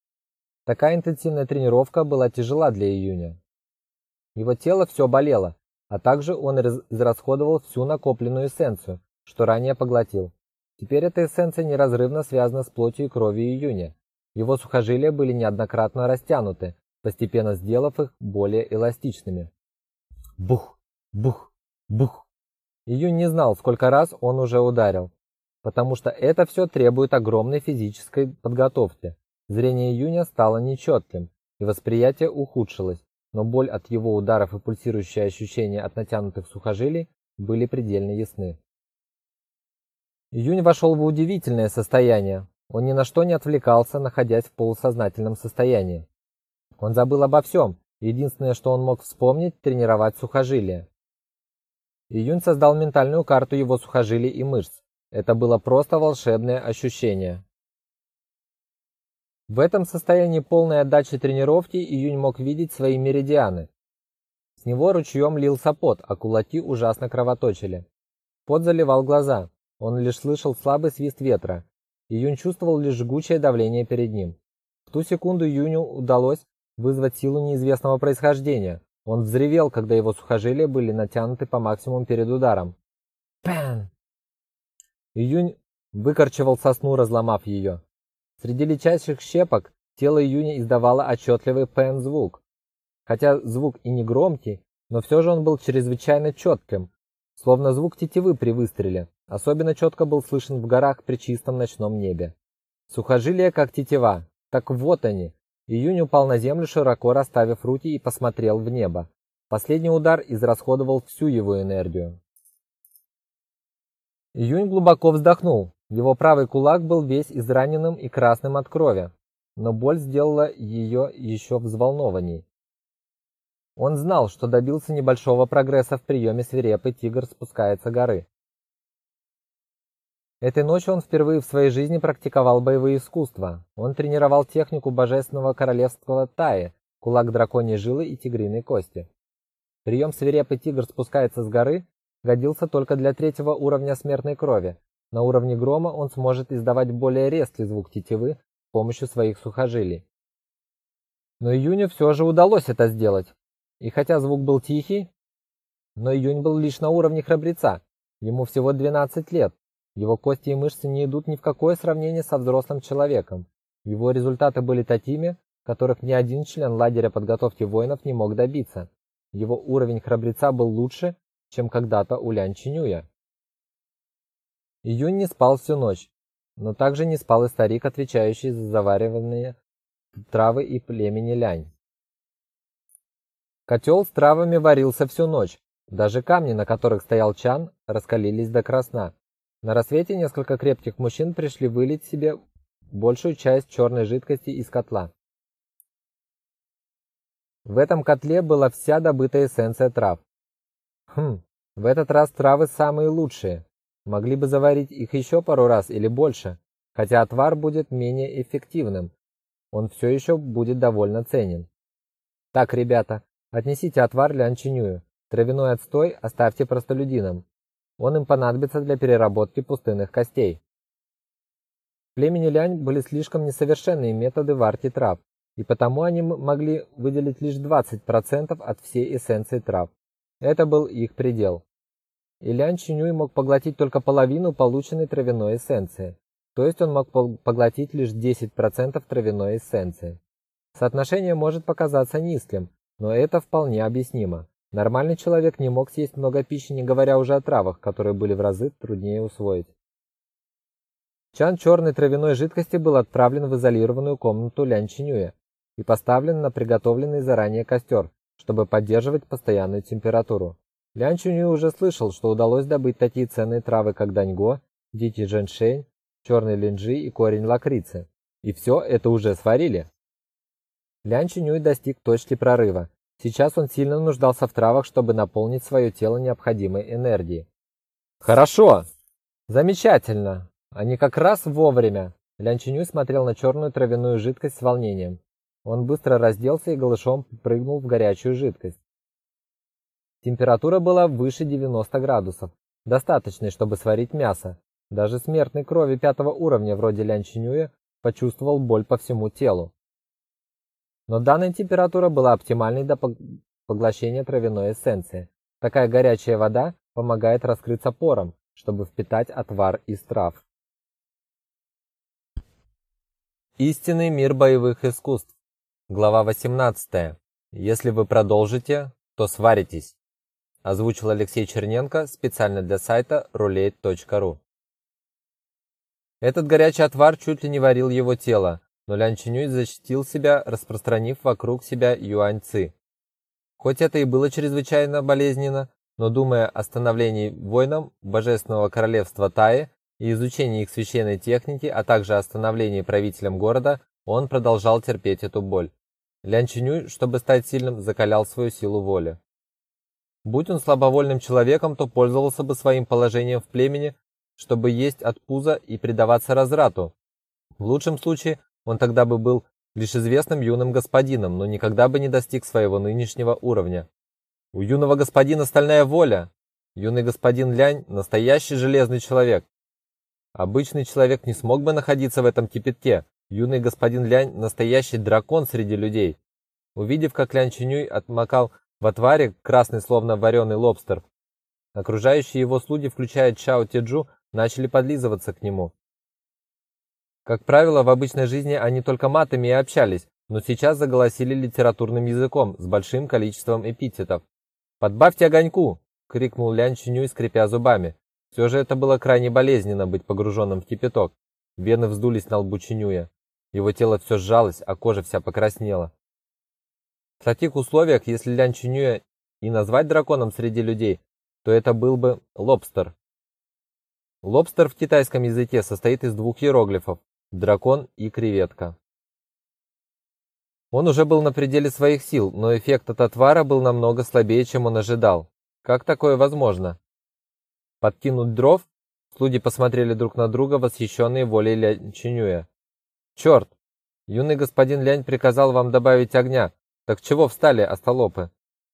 E: Такая интенсивная тренировка была тяжела для Июня. Его тело все болело, а также он израсходовал всю накопленную эссенцию, что ранее поглотил. Теперь эта эссенция неразрывно связана с плотью и кровью Июня. Его сухожилия были неоднократно растянуты, постепенно сделав их более эластичными. Бух, бух, бух. Июнь не знал, сколько раз он уже ударил, потому что это все требует огромной физической подготовки. Зрение Июня стало нечетким, и восприятие ухудшилось, но боль от его ударов и пульсирующие ощущения от натянутых сухожилий были предельно ясны. Июнь вошел в удивительное состояние. Он ни на что не отвлекался, находясь в полусознательном состоянии. Он забыл обо всем. Единственное, что он мог вспомнить, тренировать сухожилия. Июнь создал ментальную карту его сухожилий и мышц. Это было просто волшебное ощущение. В этом состоянии полной отдачи тренировки Июнь мог видеть свои меридианы. С него ручьем лился пот, а кулаки ужасно кровоточили. Пот заливал глаза. Он лишь слышал слабый свист ветра. Июнь чувствовал лишь жгучее давление перед ним. В ту секунду Июню удалось вызвать силу неизвестного происхождения. Он взревел, когда его сухожилия были натянуты по максимуму перед ударом. Пэн! Июнь выкорчевал сосну, разломав ее. Среди летящих щепок тело Июня издавало отчетливый пэн-звук. Хотя звук и не громкий, но все же он был чрезвычайно четким, словно звук тетивы при выстреле. Особенно четко был слышен в горах при чистом ночном небе. Сухожилия как тетива. Так вот они, Июнь упал на землю, широко расставив руки и посмотрел в небо. Последний удар израсходовал всю его энергию. Июнь глубоко вздохнул. Его правый кулак был весь израненным и красным от крови, но боль сделала ее еще взволнованней. Он знал, что добился небольшого прогресса в приеме свирепый тигр спускается горы. Этой ночью он впервые в своей жизни практиковал боевые искусства. Он тренировал технику божественного королевства Таи, кулак драконьей жилы и тигриной кости. Прием свирепый тигр спускается с горы годился только для третьего уровня смертной крови. На уровне грома он сможет издавать более резкий звук тетивы с помощью своих сухожилий. Но Июню все же удалось это сделать. И хотя звук был тихий, но Июнь был лишь на уровне храбреца. Ему всего 12 лет, его кости и мышцы не идут ни в какое сравнение со взрослым человеком. Его результаты были такими, которых ни один член лагеря подготовки воинов не мог добиться. Его уровень храбреца был лучше, чем когда-то у Лян Чинюя. Июнь не спал всю ночь, но также не спал и старик, отвечающий за завариванные травы и племени Лянь. Котел с травами варился всю ночь. Даже камни, на которых стоял чан, раскалились до красна. На рассвете несколько крепких мужчин пришли вылить себе большую часть черной жидкости из котла. В этом котле была вся добытая эссенция трав. Хм, в этот раз травы самые лучшие. Могли бы заварить их еще пару раз или больше, хотя отвар будет менее эффективным. Он все еще будет довольно ценен. Так, ребята, отнесите отвар Лянчинюю. Травяной отстой оставьте простолюдинам. Он им понадобится для переработки пустынных костей. В племени Лянь были слишком несовершенные методы варки трав, и потому они могли выделить лишь 20% от всей эссенции трав. Это был их предел. И Лян Чинюй мог поглотить только половину полученной травяной эссенции, то есть он мог поглотить лишь 10% травяной эссенции. Соотношение может показаться низким, но это вполне объяснимо. Нормальный человек не мог съесть много пищи, не говоря уже о травах, которые были в разы труднее усвоить. Чан черной травяной жидкости был отправлен в изолированную комнату Лян и поставлен на приготовленный заранее костер, чтобы поддерживать постоянную температуру. Лян уже слышал, что удалось добыть такие ценные травы, как даньго дикий женьшень, черный линджи и корень лакрицы. И все это уже сварили. Лян достиг точки прорыва. Сейчас он сильно нуждался в травах, чтобы наполнить свое тело необходимой энергией. Хорошо. Замечательно. Они как раз вовремя. Лян Чинюй смотрел на черную травяную жидкость с волнением. Он быстро разделся и голышом прыгнул в горячую жидкость. Температура была выше 90 градусов, достаточной, чтобы сварить мясо. Даже смертный крови пятого уровня вроде Лян Чинюя почувствовал боль по всему телу. Но данная температура была оптимальной для поглощения травяной эссенции. Такая горячая вода помогает раскрыться порам, чтобы впитать отвар из трав. Истинный мир боевых искусств. Глава 18. Если вы продолжите, то сваритесь. Озвучил Алексей Черненко специально для сайта roulette.ru. Этот горячий отвар чуть ли не варил его тело, но Лян Чинюй защитил себя, распространив вокруг себя юань-ци. Хоть это и было чрезвычайно болезненно, но думая о становлении воинам Божественного Королевства Таи и изучении их священной техники, а также о становлении правителем города, он продолжал терпеть эту боль. Лян Чинюй, чтобы стать сильным, закалял свою силу воли. Будь он слабовольным человеком, то пользовался бы своим положением в племени, чтобы есть от пуза и предаваться разврату. В лучшем случае он тогда бы был лишь известным юным господином, но никогда бы не достиг своего нынешнего уровня. У юного господина стальная воля. Юный господин Лянь – настоящий железный человек. Обычный человек не смог бы находиться в этом кипятке. Юный господин Лянь – настоящий дракон среди людей. Увидев, как Лянь Чинюй отмокал в отваре, красный словно вареный лобстер, окружающие его слуги, включая Чао Теджу, начали подлизываться к нему. Как правило, в обычной жизни они только матами и общались, но сейчас заголосили литературным языком с большим количеством эпитетов. «Подбавьте огоньку!» — крикнул Лян Чунюй, скрипя зубами. Все же это было крайне болезненно быть погруженным в кипяток. Вены вздулись на лбу Чинюя. Его тело все сжалось, а кожа вся покраснела. В таких условиях, если Лян Чинюя и назвать драконом среди людей, то это был бы лобстер. Лобстер в китайском языке состоит из двух иероглифов дракон и креветка. Он уже был на пределе своих сил, но эффект от отвара был намного слабее, чем он ожидал. Как такое возможно? Подкинуть дров? Слуги посмотрели друг на друга, восхищенные волей Лянь Чинюя. «Черт! Юный господин Лянь приказал вам добавить огня. Так чего встали, остолопы?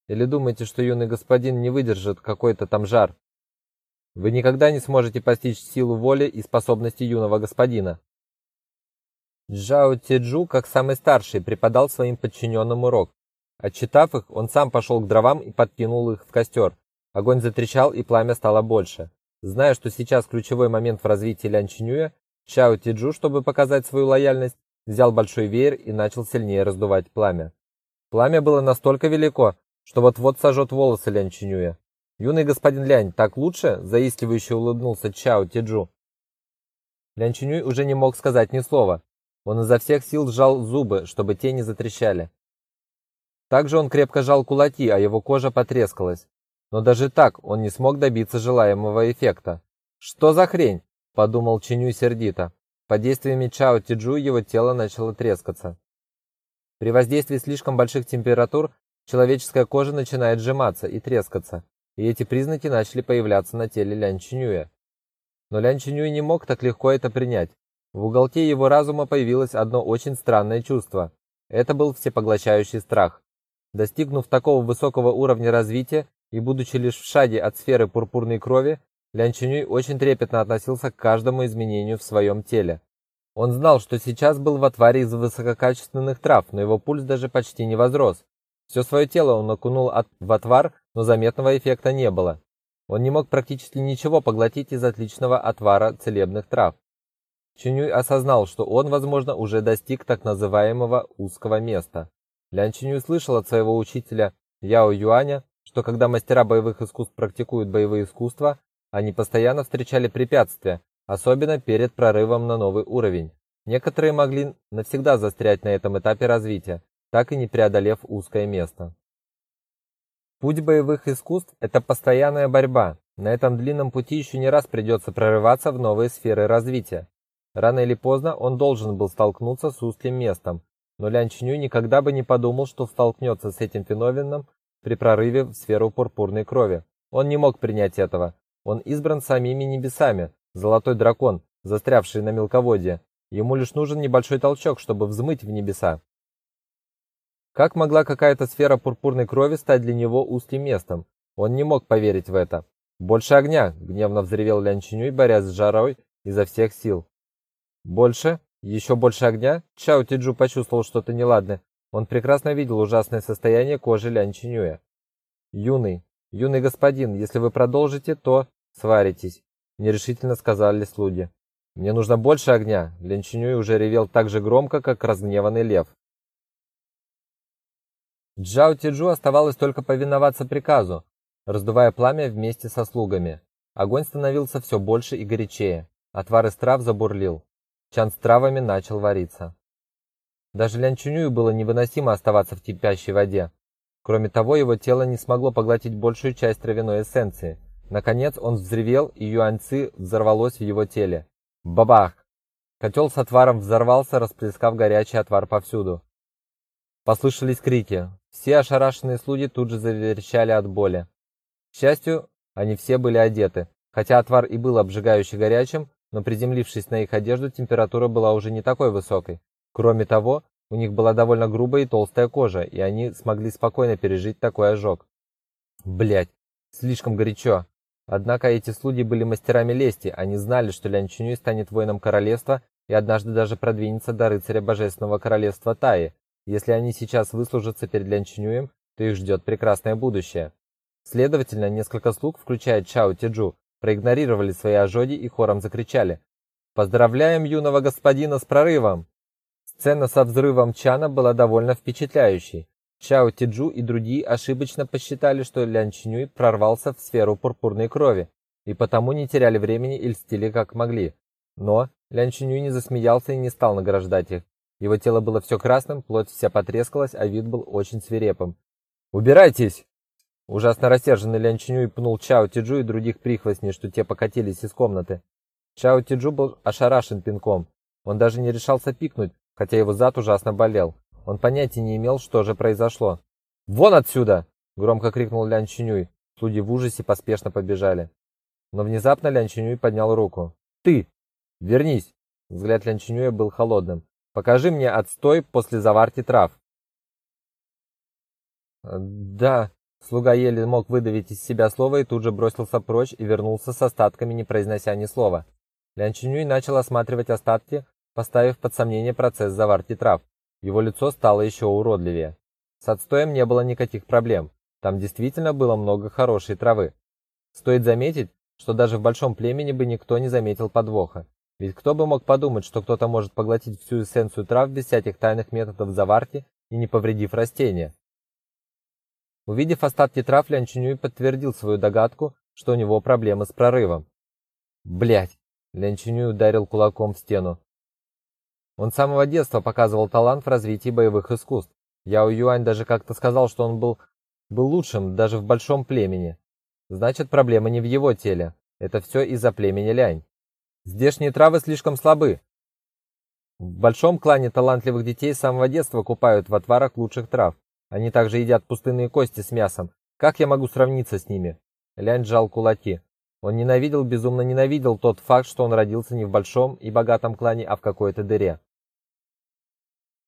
E: Или думаете, что юный господин не выдержит какой-то там жар? Вы никогда не сможете постичь силу воли и способности юного господина. Джао Теджу, как самый старший, преподал своим подчиненным урок. Отчитав их, он сам пошел к дровам и подкинул их в костер. Огонь затрещал, и пламя стало больше. Зная, что сейчас ключевой момент в развитии Лян Чинюя, Чао Теджу, чтобы показать свою лояльность, взял большой веер и начал сильнее раздувать пламя. Пламя было настолько велико, что вот-вот сожжет волосы Лян Чинюя. «Юный господин Лянь, так лучше?» – заискивающе улыбнулся Чао Теджу. Лян Чинюй уже не мог сказать ни слова. Он изо всех сил сжал зубы, чтобы те не затрещали. Также он крепко сжал кулаки, а его кожа потрескалась. Но даже так он не смог добиться желаемого эффекта. «Что за хрень?» – подумал Чиню сердито. Под действиями Чао Тиджу его тело начало трескаться. При воздействии слишком больших температур человеческая кожа начинает сжиматься и трескаться, и эти признаки начали появляться на теле Лян Чинюя. Но Лян Чинюй не мог так легко это принять. В уголке его разума появилось одно очень странное чувство. Это был всепоглощающий страх. Достигнув такого высокого уровня развития и будучи лишь в шаге от сферы пурпурной крови, Лян Чинюй очень трепетно относился к каждому изменению в своем теле. Он знал, что сейчас был в отваре из высококачественных трав, но его пульс даже почти не возрос. Все свое тело он окунул от... в отвар, но заметного эффекта не было. Он не мог практически ничего поглотить из отличного отвара целебных трав. Чинюй осознал, что он, возможно, уже достиг так называемого узкого места. Лян Чинюй слышал от своего учителя Яо Юаня, что когда мастера боевых искусств практикуют боевые искусства, они постоянно встречали препятствия, особенно перед прорывом на новый уровень. Некоторые могли навсегда застрять на этом этапе развития, так и не преодолев узкое место. Путь боевых искусств – это постоянная борьба. На этом длинном пути еще не раз придется прорываться в новые сферы развития. Рано или поздно он должен был столкнуться с узким местом, но Лян Чинюй никогда бы не подумал, что столкнется с этим феноменом при прорыве в сферу пурпурной крови. Он не мог принять этого. Он избран самими небесами, золотой дракон, застрявший на мелководье. Ему лишь нужен небольшой толчок, чтобы взмыть в небеса. Как могла какая-то сфера пурпурной крови стать для него узким местом? Он не мог поверить в это. Больше огня, гневно взревел Лян Чинюй, борясь с жарой изо всех сил. Больше? Еще больше огня? Чао Тиджу почувствовал что-то неладное. Он прекрасно видел ужасное состояние кожи Лян Чинюя. Юный, юный господин, если вы продолжите, то сваритесь, нерешительно сказали слуги. Мне нужно больше огня. Лян Чинюй уже ревел так же громко, как разгневанный лев. Джао Тиджу оставалось только повиноваться приказу, раздувая пламя вместе со слугами. Огонь становился все больше и горячее. Отвар из трав забурлил. Чан с травами начал вариться. Даже Лян Чунюю было невыносимо оставаться в кипящей воде. Кроме того, его тело не смогло поглотить большую часть травяной эссенции. Наконец он взревел, и юаньцы взорвалось в его теле. Бабах! Котел с отваром взорвался, расплескав горячий отвар повсюду. Послышались крики. Все ошарашенные слуги тут же заверещали от боли. К счастью, они все были одеты. Хотя отвар и был обжигающе горячим, но приземлившись на их одежду, температура была уже не такой высокой. Кроме того, у них была довольно грубая и толстая кожа, и они смогли спокойно пережить такой ожог. Блять, слишком горячо. Однако эти слуги были мастерами лести, они знали, что Лян Чунюй станет воином королевства и однажды даже продвинется до рыцаря божественного королевства Таи. Если они сейчас выслужатся перед Лян Чунюем, то их ждет прекрасное будущее. Следовательно, несколько слуг, включая Чао Тиджу, проигнорировали свои ожоги и хором закричали: "Поздравляем юного господина с прорывом!" Сцена со взрывом Чана была довольно впечатляющей. Чао Тиджу и другие ошибочно посчитали, что Лян Чинюй прорвался в сферу пурпурной крови, и потому не теряли времени и льстили как могли. Но Лян Чинюй не засмеялся и не стал награждать их. Его тело было все красным, плоть вся потрескалась, а вид был очень свирепым. "Убирайтесь!" Ужасно рассерженный Лян Чинюй пнул Чао Тиджу и других прихвостней, что те покатились из комнаты. Чао Тиджу был ошарашен пинком. Он даже не решался пикнуть, хотя его зад ужасно болел. Он понятия не имел, что же произошло. "Вон отсюда!" громко крикнул Лян Чинюй. Слуги в ужасе поспешно побежали. Но внезапно Лян Чинюй поднял руку. "Ты! Вернись!" Взгляд Лян Чинюя был холодным. "Покажи мне отстой после заварки трав." "Да", Слуга еле мог выдавить из себя слово и тут же бросился прочь и вернулся с остатками, не произнося ни слова. Лян Чинюй начал осматривать остатки, поставив под сомнение процесс заварки трав. Его лицо стало еще уродливее. С отстоем не было никаких проблем. Там действительно было много хорошей травы. Стоит заметить, что даже в большом племени бы никто не заметил подвоха. Ведь кто бы мог подумать, что кто-то может поглотить всю эссенцию трав без всяких тайных методов заварки и не повредив растения. Увидев остатки трав, Лян подтвердил свою догадку, что у него проблемы с прорывом. Блять! Лян ударил кулаком в стену. Он с самого детства показывал талант в развитии боевых искусств. Яо Юань даже как-то сказал, что он был был лучшим даже в большом племени. Значит, проблема не в его теле. Это все из-за племени Лянь. Здешние травы слишком слабы. В большом клане талантливых детей с самого детства купают в отварах лучших трав. Они также едят пустынные кости с мясом. Как я могу сравниться с ними? Лянь сжал кулаки. Он ненавидел, безумно ненавидел тот факт, что он родился не в большом и богатом клане, а в какой-то дыре.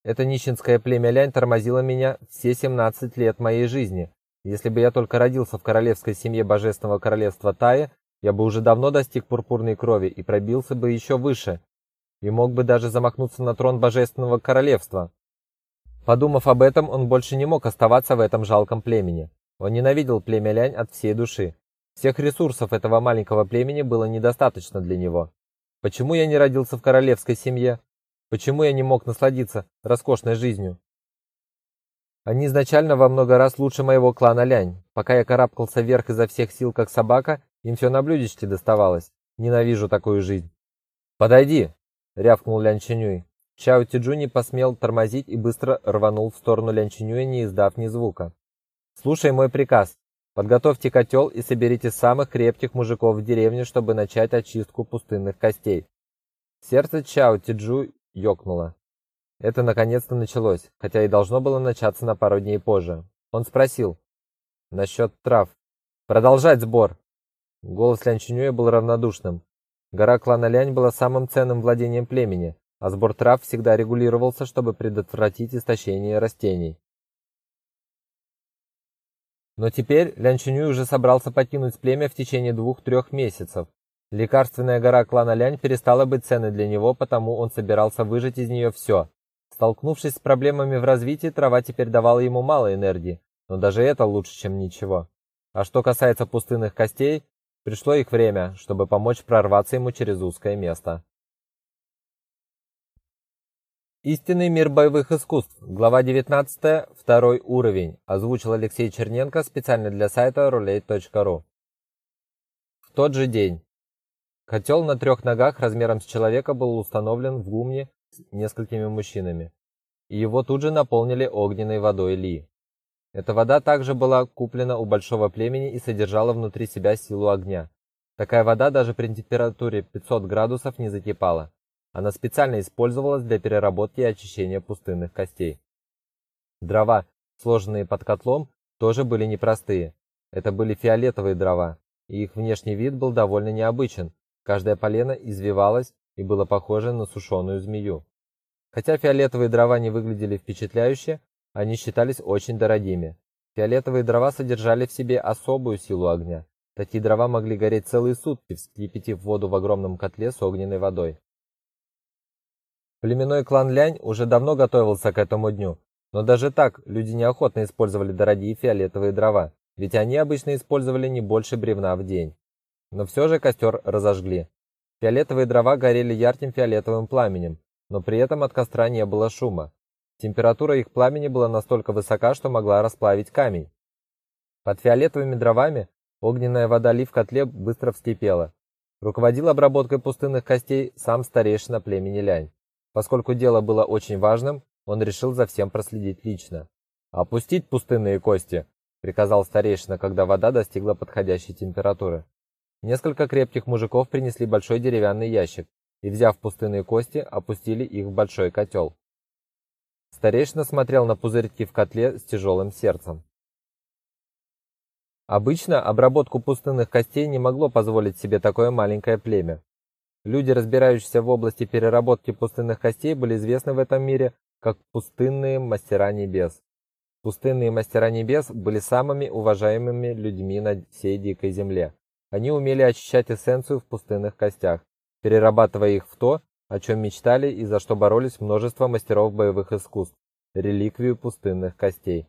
E: Это нищенское племя Лянь тормозило меня все 17 лет моей жизни. Если бы я только родился в королевской семье Божественного королевства Тая, я бы уже давно достиг пурпурной крови и пробился бы еще выше, и мог бы даже замахнуться на трон Божественного королевства. Подумав об этом, он больше не мог оставаться в этом жалком племени. Он ненавидел племя Лянь от всей души. Всех ресурсов этого маленького племени было недостаточно для него. Почему я не родился в королевской семье? Почему я не мог насладиться роскошной жизнью? Они изначально во много раз лучше моего клана Лянь. Пока я карабкался вверх изо всех сил, как собака, им все на блюдечке доставалось. Ненавижу такую жизнь. «Подойди!» — рявкнул Лян Чинюй. Чао Тиджу не посмел тормозить и быстро рванул в сторону Лян не издав ни звука. «Слушай мой приказ. Подготовьте котел и соберите самых крепких мужиков в деревне, чтобы начать очистку пустынных костей. Сердце Чао Тиджу ёкнуло. Это наконец-то началось, хотя и должно было начаться на пару дней позже. Он спросил: "Насчет трав. Продолжать сбор". Голос Лян Чинюя был равнодушным. Гора клана Лянь была самым ценным владением племени, а сбор трав всегда регулировался, чтобы предотвратить истощение растений. Но теперь Лян Чинюй уже собрался покинуть племя в течение двух-трех месяцев. Лекарственная гора клана Лянь перестала быть ценной для него, потому он собирался выжать из нее все. Столкнувшись с проблемами в развитии, трава теперь давала ему мало энергии, но даже это лучше, чем ничего. А что касается пустынных костей, пришло их время, чтобы помочь прорваться ему через узкое место. Истинный мир боевых искусств. Глава 19, второй уровень. Озвучил Алексей Черненко специально для сайта roulette.ru. В тот же день. Котел на трех ногах размером с человека был установлен в гумне несколькими мужчинами, и его тут же наполнили огненной водой Ли. Эта вода также была куплена у большого племени и содержала внутри себя силу огня. Такая вода даже при температуре 500 градусов не закипала. Она специально использовалась для переработки и очищения пустынных костей. Дрова, сложенные под котлом, тоже были непростые. Это были фиолетовые дрова, и их внешний вид был довольно необычен. Каждое полено извивалось и было похоже на сушеную змею. Хотя фиолетовые дрова не выглядели впечатляюще, они считались очень дорогими. Фиолетовые дрова содержали в себе особую силу огня. Такие дрова могли гореть целые сутки, вскипятив воду в огромном котле с огненной водой. Племенной клан Лянь уже давно готовился к этому дню, но даже так люди неохотно использовали дорогие фиолетовые дрова, ведь они обычно использовали не больше бревна в день. Но все же костер разожгли. Фиолетовые дрова горели ярким фиолетовым пламенем, но при этом от костра не было шума. Температура их пламени была настолько высока, что могла расплавить камень. Под фиолетовыми дровами огненная вода ли в котле быстро вскипела. Руководил обработкой пустынных костей сам старейшина племени Лянь. Поскольку дело было очень важным, он решил за всем проследить лично. «Опустить пустынные кости!» – приказал старейшина, когда вода достигла подходящей температуры. Несколько крепких мужиков принесли большой деревянный ящик и, взяв пустынные кости, опустили их в большой котел. Старейшина смотрел на пузырьки в котле с тяжелым сердцем. Обычно обработку пустынных костей не могло позволить себе такое маленькое племя. Люди, разбирающиеся в области переработки пустынных костей, были известны в этом мире как пустынные мастера небес. Пустынные мастера небес были самыми уважаемыми людьми на всей дикой земле. Они умели очищать эссенцию в пустынных костях, перерабатывая их в то, о чем мечтали и за что боролись множество мастеров боевых искусств реликвию пустынных костей.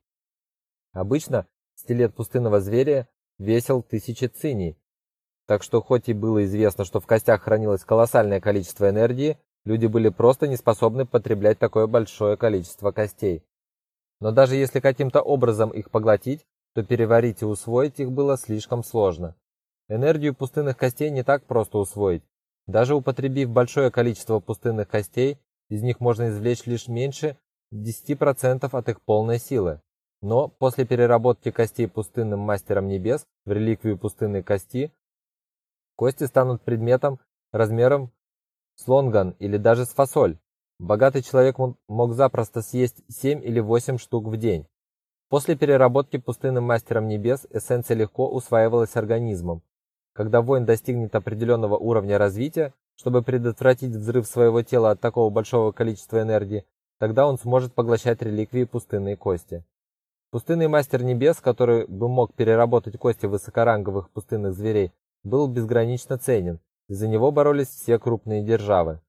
E: Обычно стилет пустынного зверя весил тысячи циней. Так что хоть и было известно, что в костях хранилось колоссальное количество энергии, люди были просто не способны потреблять такое большое количество костей. Но даже если каким-то образом их поглотить, то переварить и усвоить их было слишком сложно. Энергию пустынных костей не так просто усвоить. Даже употребив большое количество пустынных костей, из них можно извлечь лишь меньше 10% от их полной силы. Но после переработки костей пустынным мастером небес в реликвию пустынной кости, кости станут предметом размером с лонган или даже с фасоль. Богатый человек мог запросто съесть 7 или 8 штук в день. После переработки пустынным мастером небес эссенция легко усваивалась организмом, когда воин достигнет определенного уровня развития, чтобы предотвратить взрыв своего тела от такого большого количества энергии, тогда он сможет поглощать реликвии пустынной кости. Пустынный мастер небес, который бы мог переработать кости высокоранговых пустынных зверей, был безгранично ценен, и за него боролись все крупные державы.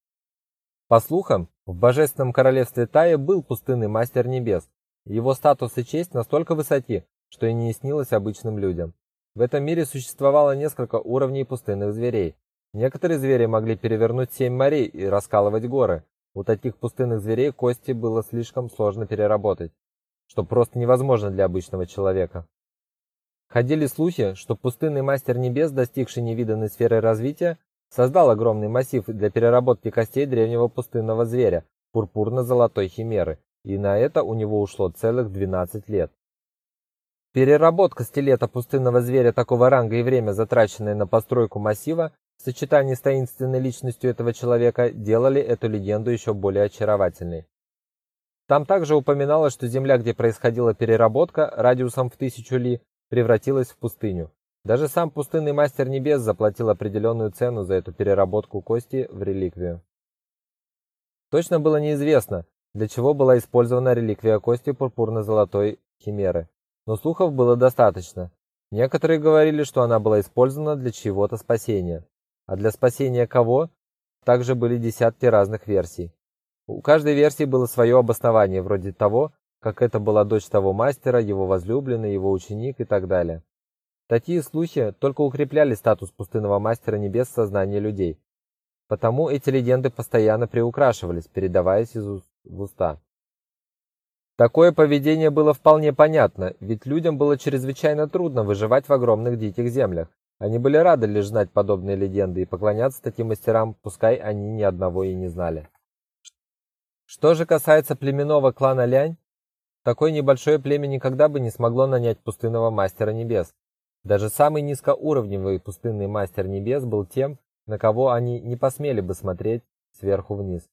E: По слухам, в божественном королевстве Тая был пустынный мастер небес. Его статус и честь настолько высоки, что и не снилось обычным людям. В этом мире существовало несколько уровней пустынных зверей. Некоторые звери могли перевернуть семь морей и раскалывать горы. У таких пустынных зверей кости было слишком сложно переработать, что просто невозможно для обычного человека. Ходили слухи, что пустынный мастер небес, достигший невиданной сферы развития, создал огромный массив для переработки костей древнего пустынного зверя, пурпурно-золотой химеры, и на это у него ушло целых 12 лет. Переработка стилета пустынного зверя такого ранга и время, затраченное на постройку массива, в сочетании с таинственной личностью этого человека, делали эту легенду еще более очаровательной. Там также упоминалось, что земля, где происходила переработка, радиусом в тысячу ли, превратилась в пустыню. Даже сам пустынный мастер небес заплатил определенную цену за эту переработку кости в реликвию. Точно было неизвестно, для чего была использована реликвия кости пурпурно-золотой химеры, но слухов было достаточно. Некоторые говорили, что она была использована для чего-то спасения. А для спасения кого? Также были десятки разных версий. У каждой версии было свое обоснование, вроде того, как это была дочь того мастера, его возлюбленный, его ученик и так далее. Такие слухи только укрепляли статус пустынного мастера небес в сознании людей. Потому эти легенды постоянно приукрашивались, передаваясь из уст в уста. Такое поведение было вполне понятно, ведь людям было чрезвычайно трудно выживать в огромных диких землях. Они были рады лишь знать подобные легенды и поклоняться таким мастерам, пускай они ни одного и не знали. Что же касается племенного клана Лянь, такое небольшое племя никогда бы не смогло нанять пустынного мастера небес. Даже самый низкоуровневый пустынный мастер небес был тем, на кого они не посмели бы смотреть сверху вниз.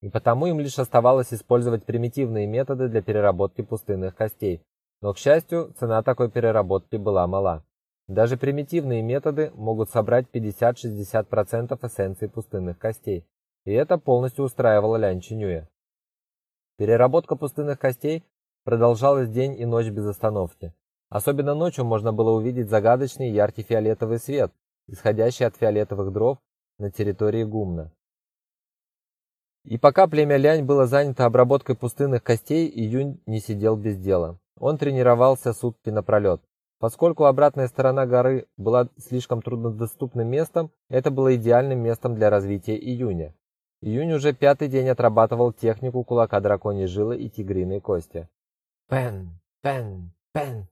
E: И потому им лишь оставалось использовать примитивные методы для переработки пустынных костей. Но, к счастью, цена такой переработки была мала. Даже примитивные методы могут собрать 50-60% эссенции пустынных костей и это полностью устраивало Лян Чинюя. Переработка пустынных костей продолжалась день и ночь без остановки. Особенно ночью можно было увидеть загадочный яркий фиолетовый свет, исходящий от фиолетовых дров на территории гумна. И пока племя Лянь было занято обработкой пустынных костей, Июнь не сидел без дела. Он тренировался сутки напролет. Поскольку обратная сторона горы была слишком труднодоступным местом, это было идеальным местом для развития Июня. Июнь уже пятый день отрабатывал технику кулака драконьей жилы и тигриной кости. Пен, пен, пен.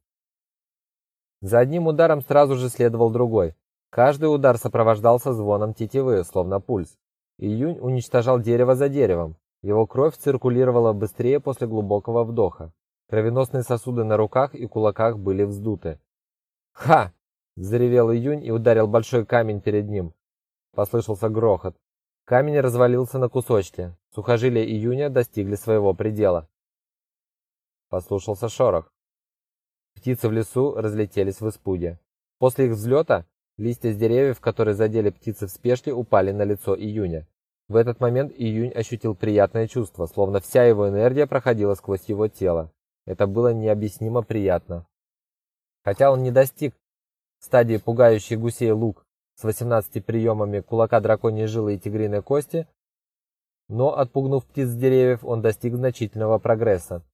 E: За одним ударом сразу же следовал другой. Каждый удар сопровождался звоном тетивы, словно пульс. Июнь уничтожал дерево за деревом. Его кровь циркулировала быстрее после глубокого вдоха. Кровеносные сосуды на руках и кулаках были вздуты. «Ха!» – заревел Июнь и ударил большой камень перед ним. Послышался грохот. Камень развалился на кусочки. Сухожилия июня достигли своего предела. Послушался шорох. Птицы в лесу разлетелись в испуге. После их взлета листья с деревьев, которые задели птицы в спешке, упали на лицо июня. В этот момент июнь ощутил приятное чувство, словно вся его энергия проходила сквозь его тело. Это было необъяснимо приятно. Хотя он не достиг стадии пугающий гусей лук с 18 приемами кулака драконьей жилы и тигриной кости, но отпугнув птиц с деревьев, он достиг значительного прогресса.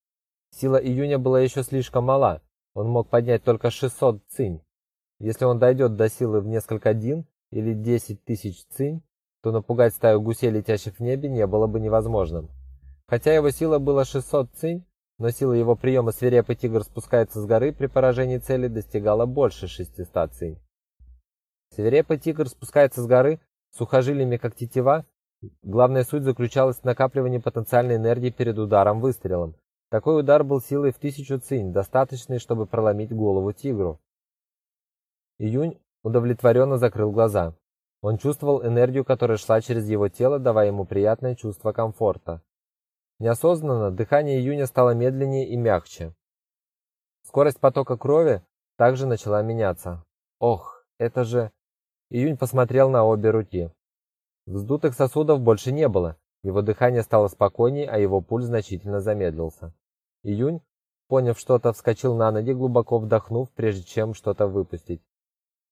E: Сила июня была еще слишком мала, он мог поднять только 600 цинь. Если он дойдет до силы в несколько дин или 10 тысяч цинь, то напугать стаю гусей, летящих в небе, не было бы невозможным. Хотя его сила была 600 цинь, но сила его приема свирепый тигр спускается с горы при поражении цели достигала больше 600 цинь. Свирепый тигр спускается с горы сухожилиями как тетива. Главная суть заключалась в накапливании потенциальной энергии перед ударом выстрелом. Такой удар был силой в тысячу цинь, достаточной, чтобы проломить голову тигру. Июнь удовлетворенно закрыл глаза. Он чувствовал энергию, которая шла через его тело, давая ему приятное чувство комфорта. Неосознанно дыхание Июня стало медленнее и мягче. Скорость потока крови также начала меняться. Ох, это же Июнь посмотрел на обе руки. Вздутых сосудов больше не было. Его дыхание стало спокойнее, а его пульс значительно замедлился. Июнь, поняв что-то, вскочил на ноги, глубоко вдохнув, прежде чем что-то выпустить.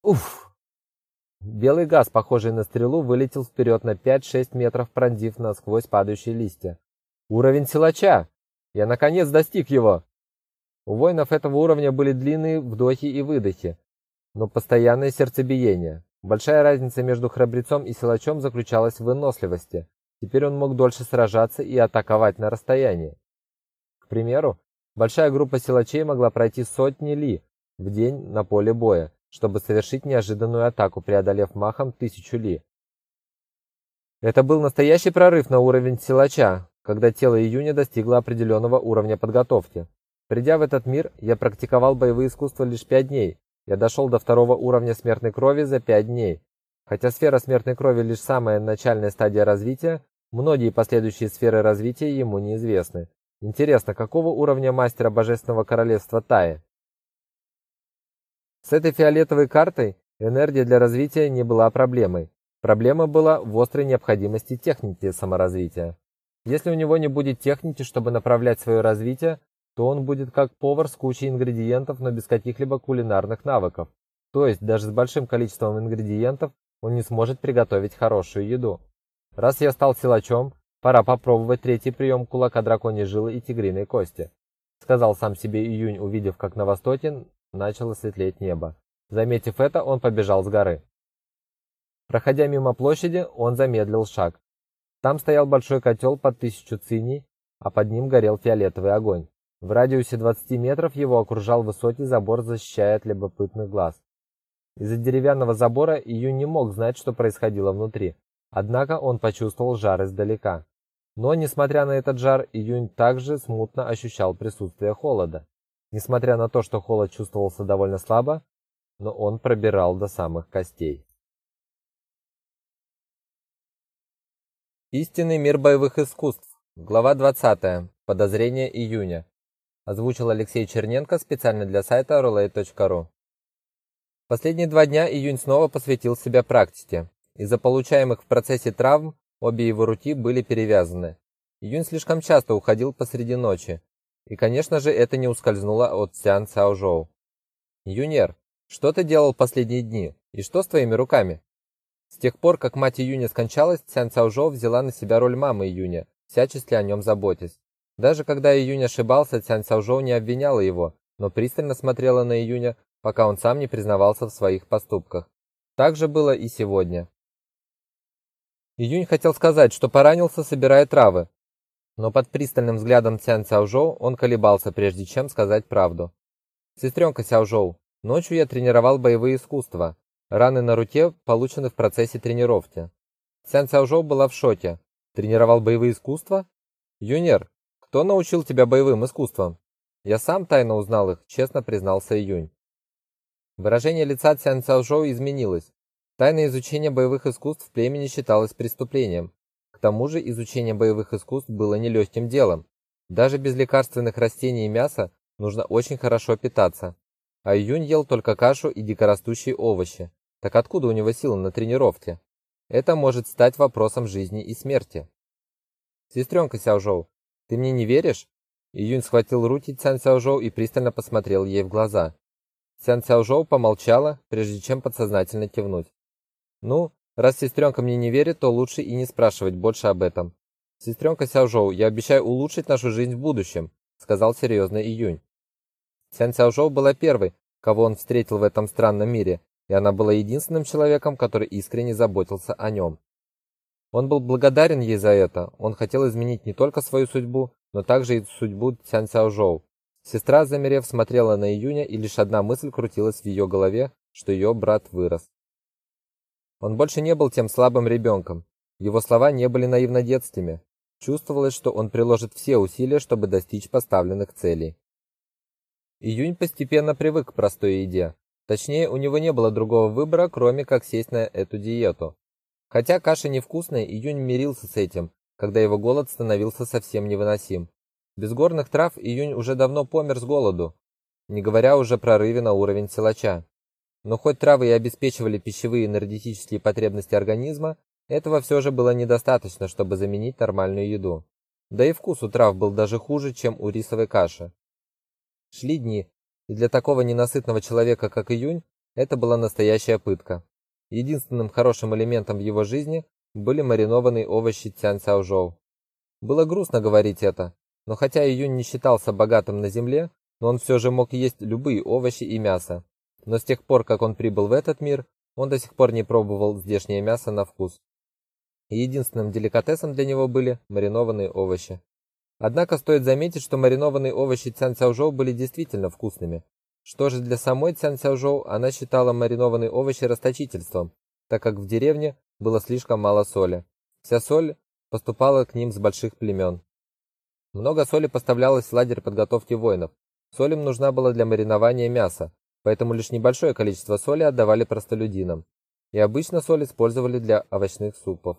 E: Уф! Белый газ, похожий на стрелу, вылетел вперед на 5-6 метров, пронзив насквозь падающие листья. Уровень силача! Я наконец достиг его! У воинов этого уровня были длинные вдохи и выдохи, но постоянное сердцебиение. Большая разница между храбрецом и силачом заключалась в выносливости. Теперь он мог дольше сражаться и атаковать на расстоянии. К примеру, большая группа силачей могла пройти сотни ли в день на поле боя, чтобы совершить неожиданную атаку, преодолев махом тысячу ли. Это был настоящий прорыв на уровень силача, когда тело Июня достигло определенного уровня подготовки. Придя в этот мир, я практиковал боевые искусства лишь пять дней. Я дошел до второго уровня смертной крови за пять дней. Хотя сфера смертной крови лишь самая начальная стадия развития, многие последующие сферы развития ему неизвестны. Интересно, какого уровня мастера Божественного Королевства Таи? С этой фиолетовой картой энергия для развития не была проблемой. Проблема была в острой необходимости техники саморазвития. Если у него не будет техники, чтобы направлять свое развитие, то он будет как повар с кучей ингредиентов, но без каких-либо кулинарных навыков. То есть даже с большим количеством ингредиентов он не сможет приготовить хорошую еду. Раз я стал силачом, пора попробовать третий прием кулака драконьей жилы и тигриной кости. Сказал сам себе Июнь, увидев, как на востоке начало светлеть небо. Заметив это, он побежал с горы. Проходя мимо площади, он замедлил шаг. Там стоял большой котел под тысячу циней, а под ним горел фиолетовый огонь. В радиусе 20 метров его окружал высокий забор, защищая от любопытных глаз. Из-за деревянного забора Июнь не мог знать, что происходило внутри. Однако он почувствовал жар издалека. Но, несмотря на этот жар, Июнь также смутно ощущал присутствие холода. Несмотря на то, что холод чувствовался довольно слабо, но он пробирал до самых костей. Истинный мир боевых искусств. Глава 20. Подозрение июня озвучил Алексей Черненко специально для сайта roulette.ru. Последние два дня Июнь снова посвятил себя практике. Из-за получаемых в процессе травм обе его руки были перевязаны. Июнь слишком часто уходил посреди ночи. И, конечно же, это не ускользнуло от Сян Цаожоу. «Юнер, что ты делал последние дни? И что с твоими руками?» С тех пор, как мать Июня скончалась, Цян Цаожоу взяла на себя роль мамы Июня, всячески о нем заботясь. Даже когда Июнь ошибался, Цянь Сяожоу не обвиняла его, но пристально смотрела на Июня, пока он сам не признавался в своих поступках. Так же было и сегодня. Июнь хотел сказать, что поранился, собирая травы, но под пристальным взглядом Цянь Сяожоу он колебался, прежде чем сказать правду. «Сестренка Сяожоу, ночью я тренировал боевые искусства. Раны на руке получены в процессе тренировки». Цянь Сяожоу была в шоке. «Тренировал боевые искусства? Юнер, кто научил тебя боевым искусствам? Я сам тайно узнал их, честно признался Июнь. Выражение лица Цян Цаожоу изменилось. Тайное изучение боевых искусств в племени считалось преступлением. К тому же изучение боевых искусств было нелегким делом. Даже без лекарственных растений и мяса нужно очень хорошо питаться. А Июнь ел только кашу и дикорастущие овощи. Так откуда у него силы на тренировке? Это может стать вопросом жизни и смерти. Сестренка Сяожоу, ты мне не веришь? Июнь схватил руки Цян Цяожоу и пристально посмотрел ей в глаза. Цян Цяожоу помолчала, прежде чем подсознательно кивнуть. Ну, раз сестренка мне не верит, то лучше и не спрашивать больше об этом. Сестренка Сяожоу, я обещаю улучшить нашу жизнь в будущем, сказал серьезно Июнь. Цян Цяожоу была первой, кого он встретил в этом странном мире, и она была единственным человеком, который искренне заботился о нем. Он был благодарен ей за это. Он хотел изменить не только свою судьбу, но также и судьбу Цян Цяожоу. Сестра, замерев, смотрела на Июня, и лишь одна мысль крутилась в ее голове, что ее брат вырос. Он больше не был тем слабым ребенком. Его слова не были наивно-детскими. Чувствовалось, что он приложит все усилия, чтобы достичь поставленных целей. Июнь постепенно привык к простой еде. Точнее, у него не было другого выбора, кроме как сесть на эту диету. Хотя каша невкусная, Июнь мирился с этим, когда его голод становился совсем невыносим. Без горных трав Июнь уже давно помер с голоду, не говоря уже про рыве на уровень силача. Но хоть травы и обеспечивали пищевые энергетические потребности организма, этого все же было недостаточно, чтобы заменить нормальную еду. Да и вкус у трав был даже хуже, чем у рисовой каши. Шли дни, и для такого ненасытного человека, как Июнь, это была настоящая пытка. Единственным хорошим элементом в его жизни были маринованные овощи Цян Цяожоу. Было грустно говорить это, но хотя Июнь не считался богатым на земле, но он все же мог есть любые овощи и мясо. Но с тех пор, как он прибыл в этот мир, он до сих пор не пробовал здешнее мясо на вкус. Единственным деликатесом для него были маринованные овощи. Однако стоит заметить, что маринованные овощи Цян Цяожоу были действительно вкусными. Что же для самой Цян Цяожоу, она считала маринованные овощи расточительством, так как в деревне было слишком мало соли. Вся соль поступала к ним с больших племен. Много соли поставлялось в лагерь подготовки воинов. Соль им нужна была для маринования мяса, поэтому лишь небольшое количество соли отдавали простолюдинам. И обычно соль использовали для овощных супов.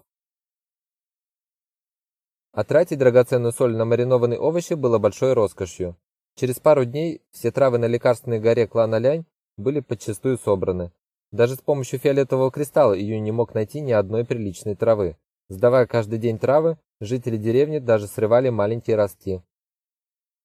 E: А тратить драгоценную соль на маринованные овощи было большой роскошью. Через пару дней все травы на лекарственной горе клана Лянь были подчистую собраны. Даже с помощью фиолетового кристалла Июнь не мог найти ни одной приличной травы. Сдавая каждый день травы, жители деревни даже срывали маленькие ростки.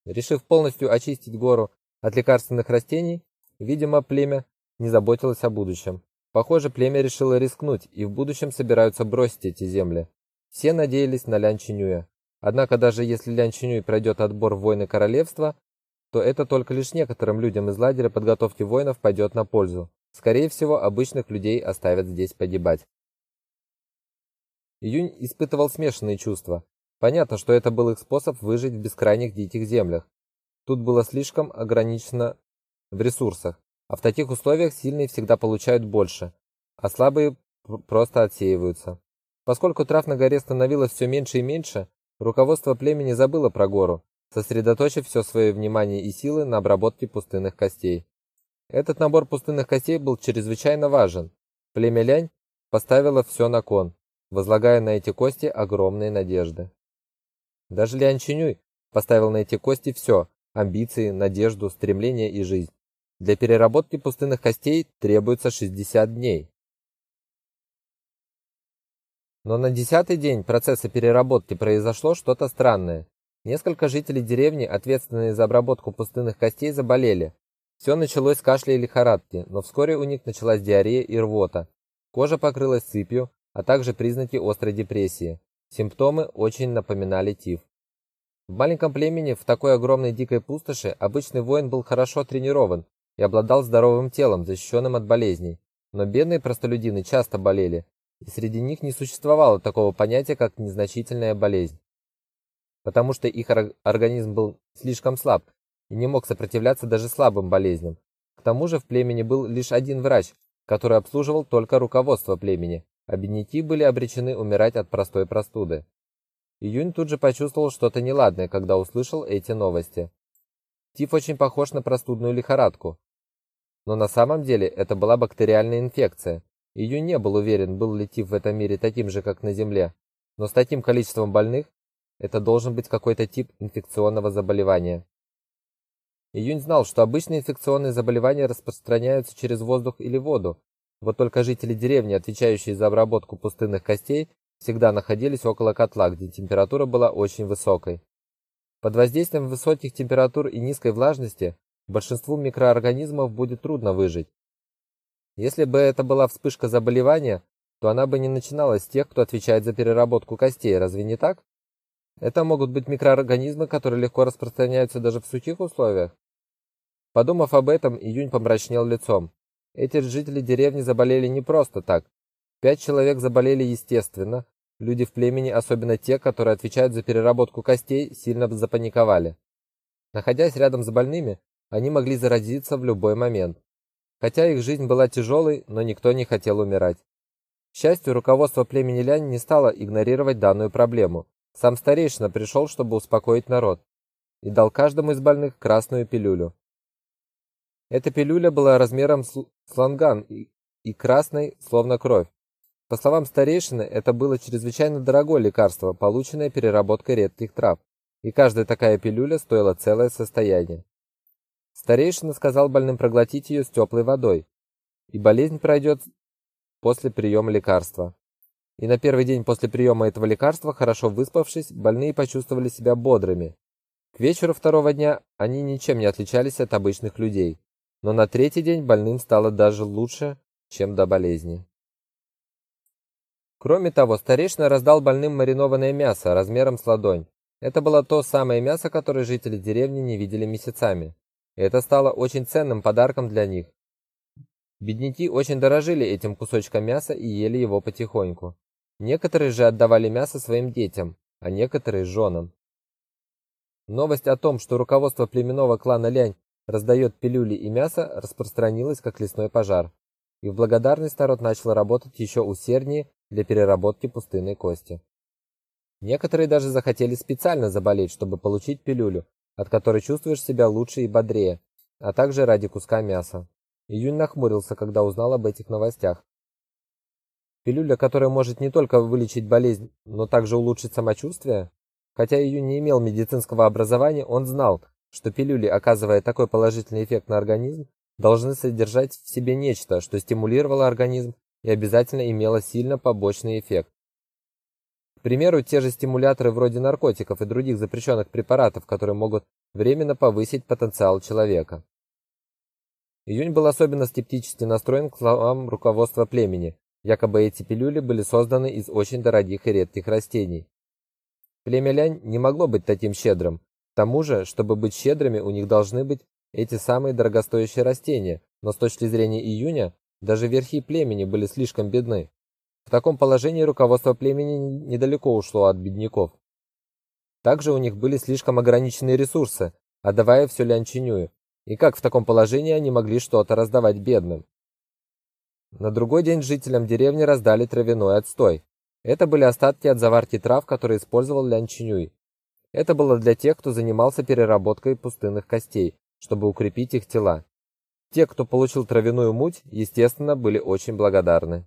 E: Решив полностью очистить гору от лекарственных растений, видимо, племя не заботилось о будущем. Похоже, племя решило рискнуть и в будущем собираются бросить эти земли. Все надеялись на Лян Чинюя. Однако даже если Лян Чинюй пройдет отбор в войны королевства, то это только лишь некоторым людям из лагеря подготовки воинов пойдет на пользу. Скорее всего, обычных людей оставят здесь погибать. Июнь испытывал смешанные чувства. Понятно, что это был их способ выжить в бескрайних диких землях. Тут было слишком ограничено в ресурсах, а в таких условиях сильные всегда получают больше, а слабые просто отсеиваются. Поскольку трав на горе становилось все меньше и меньше, руководство племени забыло про гору, сосредоточив все свое внимание и силы на обработке пустынных костей. Этот набор пустынных костей был чрезвычайно важен. Племя Лянь поставило все на кон, возлагая на эти кости огромные надежды. Даже Лянь Чинюй поставил на эти кости все – амбиции, надежду, стремление и жизнь. Для переработки пустынных костей требуется 60 дней. Но на десятый день процесса переработки произошло что-то странное. Несколько жителей деревни, ответственные за обработку пустынных костей, заболели. Все началось с кашля и лихорадки, но вскоре у них началась диарея и рвота. Кожа покрылась сыпью, а также признаки острой депрессии. Симптомы очень напоминали тиф. В маленьком племени в такой огромной дикой пустоши обычный воин был хорошо тренирован и обладал здоровым телом, защищенным от болезней. Но бедные простолюдины часто болели, и среди них не существовало такого понятия, как незначительная болезнь. Потому что их организм был слишком слаб и не мог сопротивляться даже слабым болезням. К тому же в племени был лишь один врач, который обслуживал только руководство племени, а бедняки были обречены умирать от простой простуды. Июнь тут же почувствовал что-то неладное, когда услышал эти новости. Тиф очень похож на простудную лихорадку. Но на самом деле это была бактериальная инфекция, ее не был уверен, был ли тиф в этом мире таким же, как на Земле, но с таким количеством больных это должен быть какой-то тип инфекционного заболевания. Июнь знал, что обычные инфекционные заболевания распространяются через воздух или воду. Вот только жители деревни, отвечающие за обработку пустынных костей, всегда находились около котла, где температура была очень высокой. Под воздействием высоких температур и низкой влажности большинству микроорганизмов будет трудно выжить. Если бы это была вспышка заболевания, то она бы не начиналась с тех, кто отвечает за переработку костей, разве не так? Это могут быть микроорганизмы, которые легко распространяются даже в сухих условиях. Подумав об этом, Июнь помрачнел лицом. Эти жители деревни заболели не просто так. Пять человек заболели естественно. Люди в племени, особенно те, которые отвечают за переработку костей, сильно запаниковали. Находясь рядом с больными, они могли заразиться в любой момент. Хотя их жизнь была тяжелой, но никто не хотел умирать. К счастью, руководство племени Лянь не стало игнорировать данную проблему. Сам старейшина пришел, чтобы успокоить народ, и дал каждому из больных красную пилюлю. Эта пилюля была размером с ланган и, красной, словно кровь. По словам старейшины, это было чрезвычайно дорогое лекарство, полученное переработкой редких трав, и каждая такая пилюля стоила целое состояние. Старейшина сказал больным проглотить ее с теплой водой, и болезнь пройдет после приема лекарства. И на первый день после приема этого лекарства, хорошо выспавшись, больные почувствовали себя бодрыми. К вечеру второго дня они ничем не отличались от обычных людей, но на третий день больным стало даже лучше, чем до болезни. Кроме того, старейшина раздал больным маринованное мясо размером с ладонь. Это было то самое мясо, которое жители деревни не видели месяцами. Это стало очень ценным подарком для них. Бедняки очень дорожили этим кусочком мяса и ели его потихоньку. Некоторые же отдавали мясо своим детям, а некоторые женам. Новость о том, что руководство племенного клана Лянь раздает пилюли и мясо, распространилась как лесной пожар. И в благодарность народ начал работать еще усерднее для переработки пустынной кости. Некоторые даже захотели специально заболеть, чтобы получить пилюлю, от которой чувствуешь себя лучше и бодрее, а также ради куска мяса. Июнь нахмурился, когда узнал об этих новостях. Пилюля, которая может не только вылечить болезнь, но также улучшить самочувствие? Хотя Июнь не имел медицинского образования, он знал, что пилюли, оказывая такой положительный эффект на организм, должны содержать в себе нечто, что стимулировало организм и обязательно имело сильно побочный эффект. К примеру, те же стимуляторы вроде наркотиков и других запрещенных препаратов, которые могут временно повысить потенциал человека. Июнь был особенно скептически настроен к словам руководства племени. Якобы эти пилюли были созданы из очень дорогих и редких растений. Племя Лянь не могло быть таким щедрым. К тому же, чтобы быть щедрыми, у них должны быть эти самые дорогостоящие растения, но с точки зрения Июня, даже верхи племени были слишком бедны. В таком положении руководство племени недалеко ушло от бедняков. Также у них были слишком ограниченные ресурсы, отдавая все Лянчинюю. И как в таком положении они могли что-то раздавать бедным? На другой день жителям деревни раздали травяной отстой. Это были остатки от заварки трав, которые использовал Лянчинюй. Это было для тех, кто занимался переработкой пустынных костей, чтобы укрепить их тела. Те, кто получил травяную муть, естественно, были очень благодарны.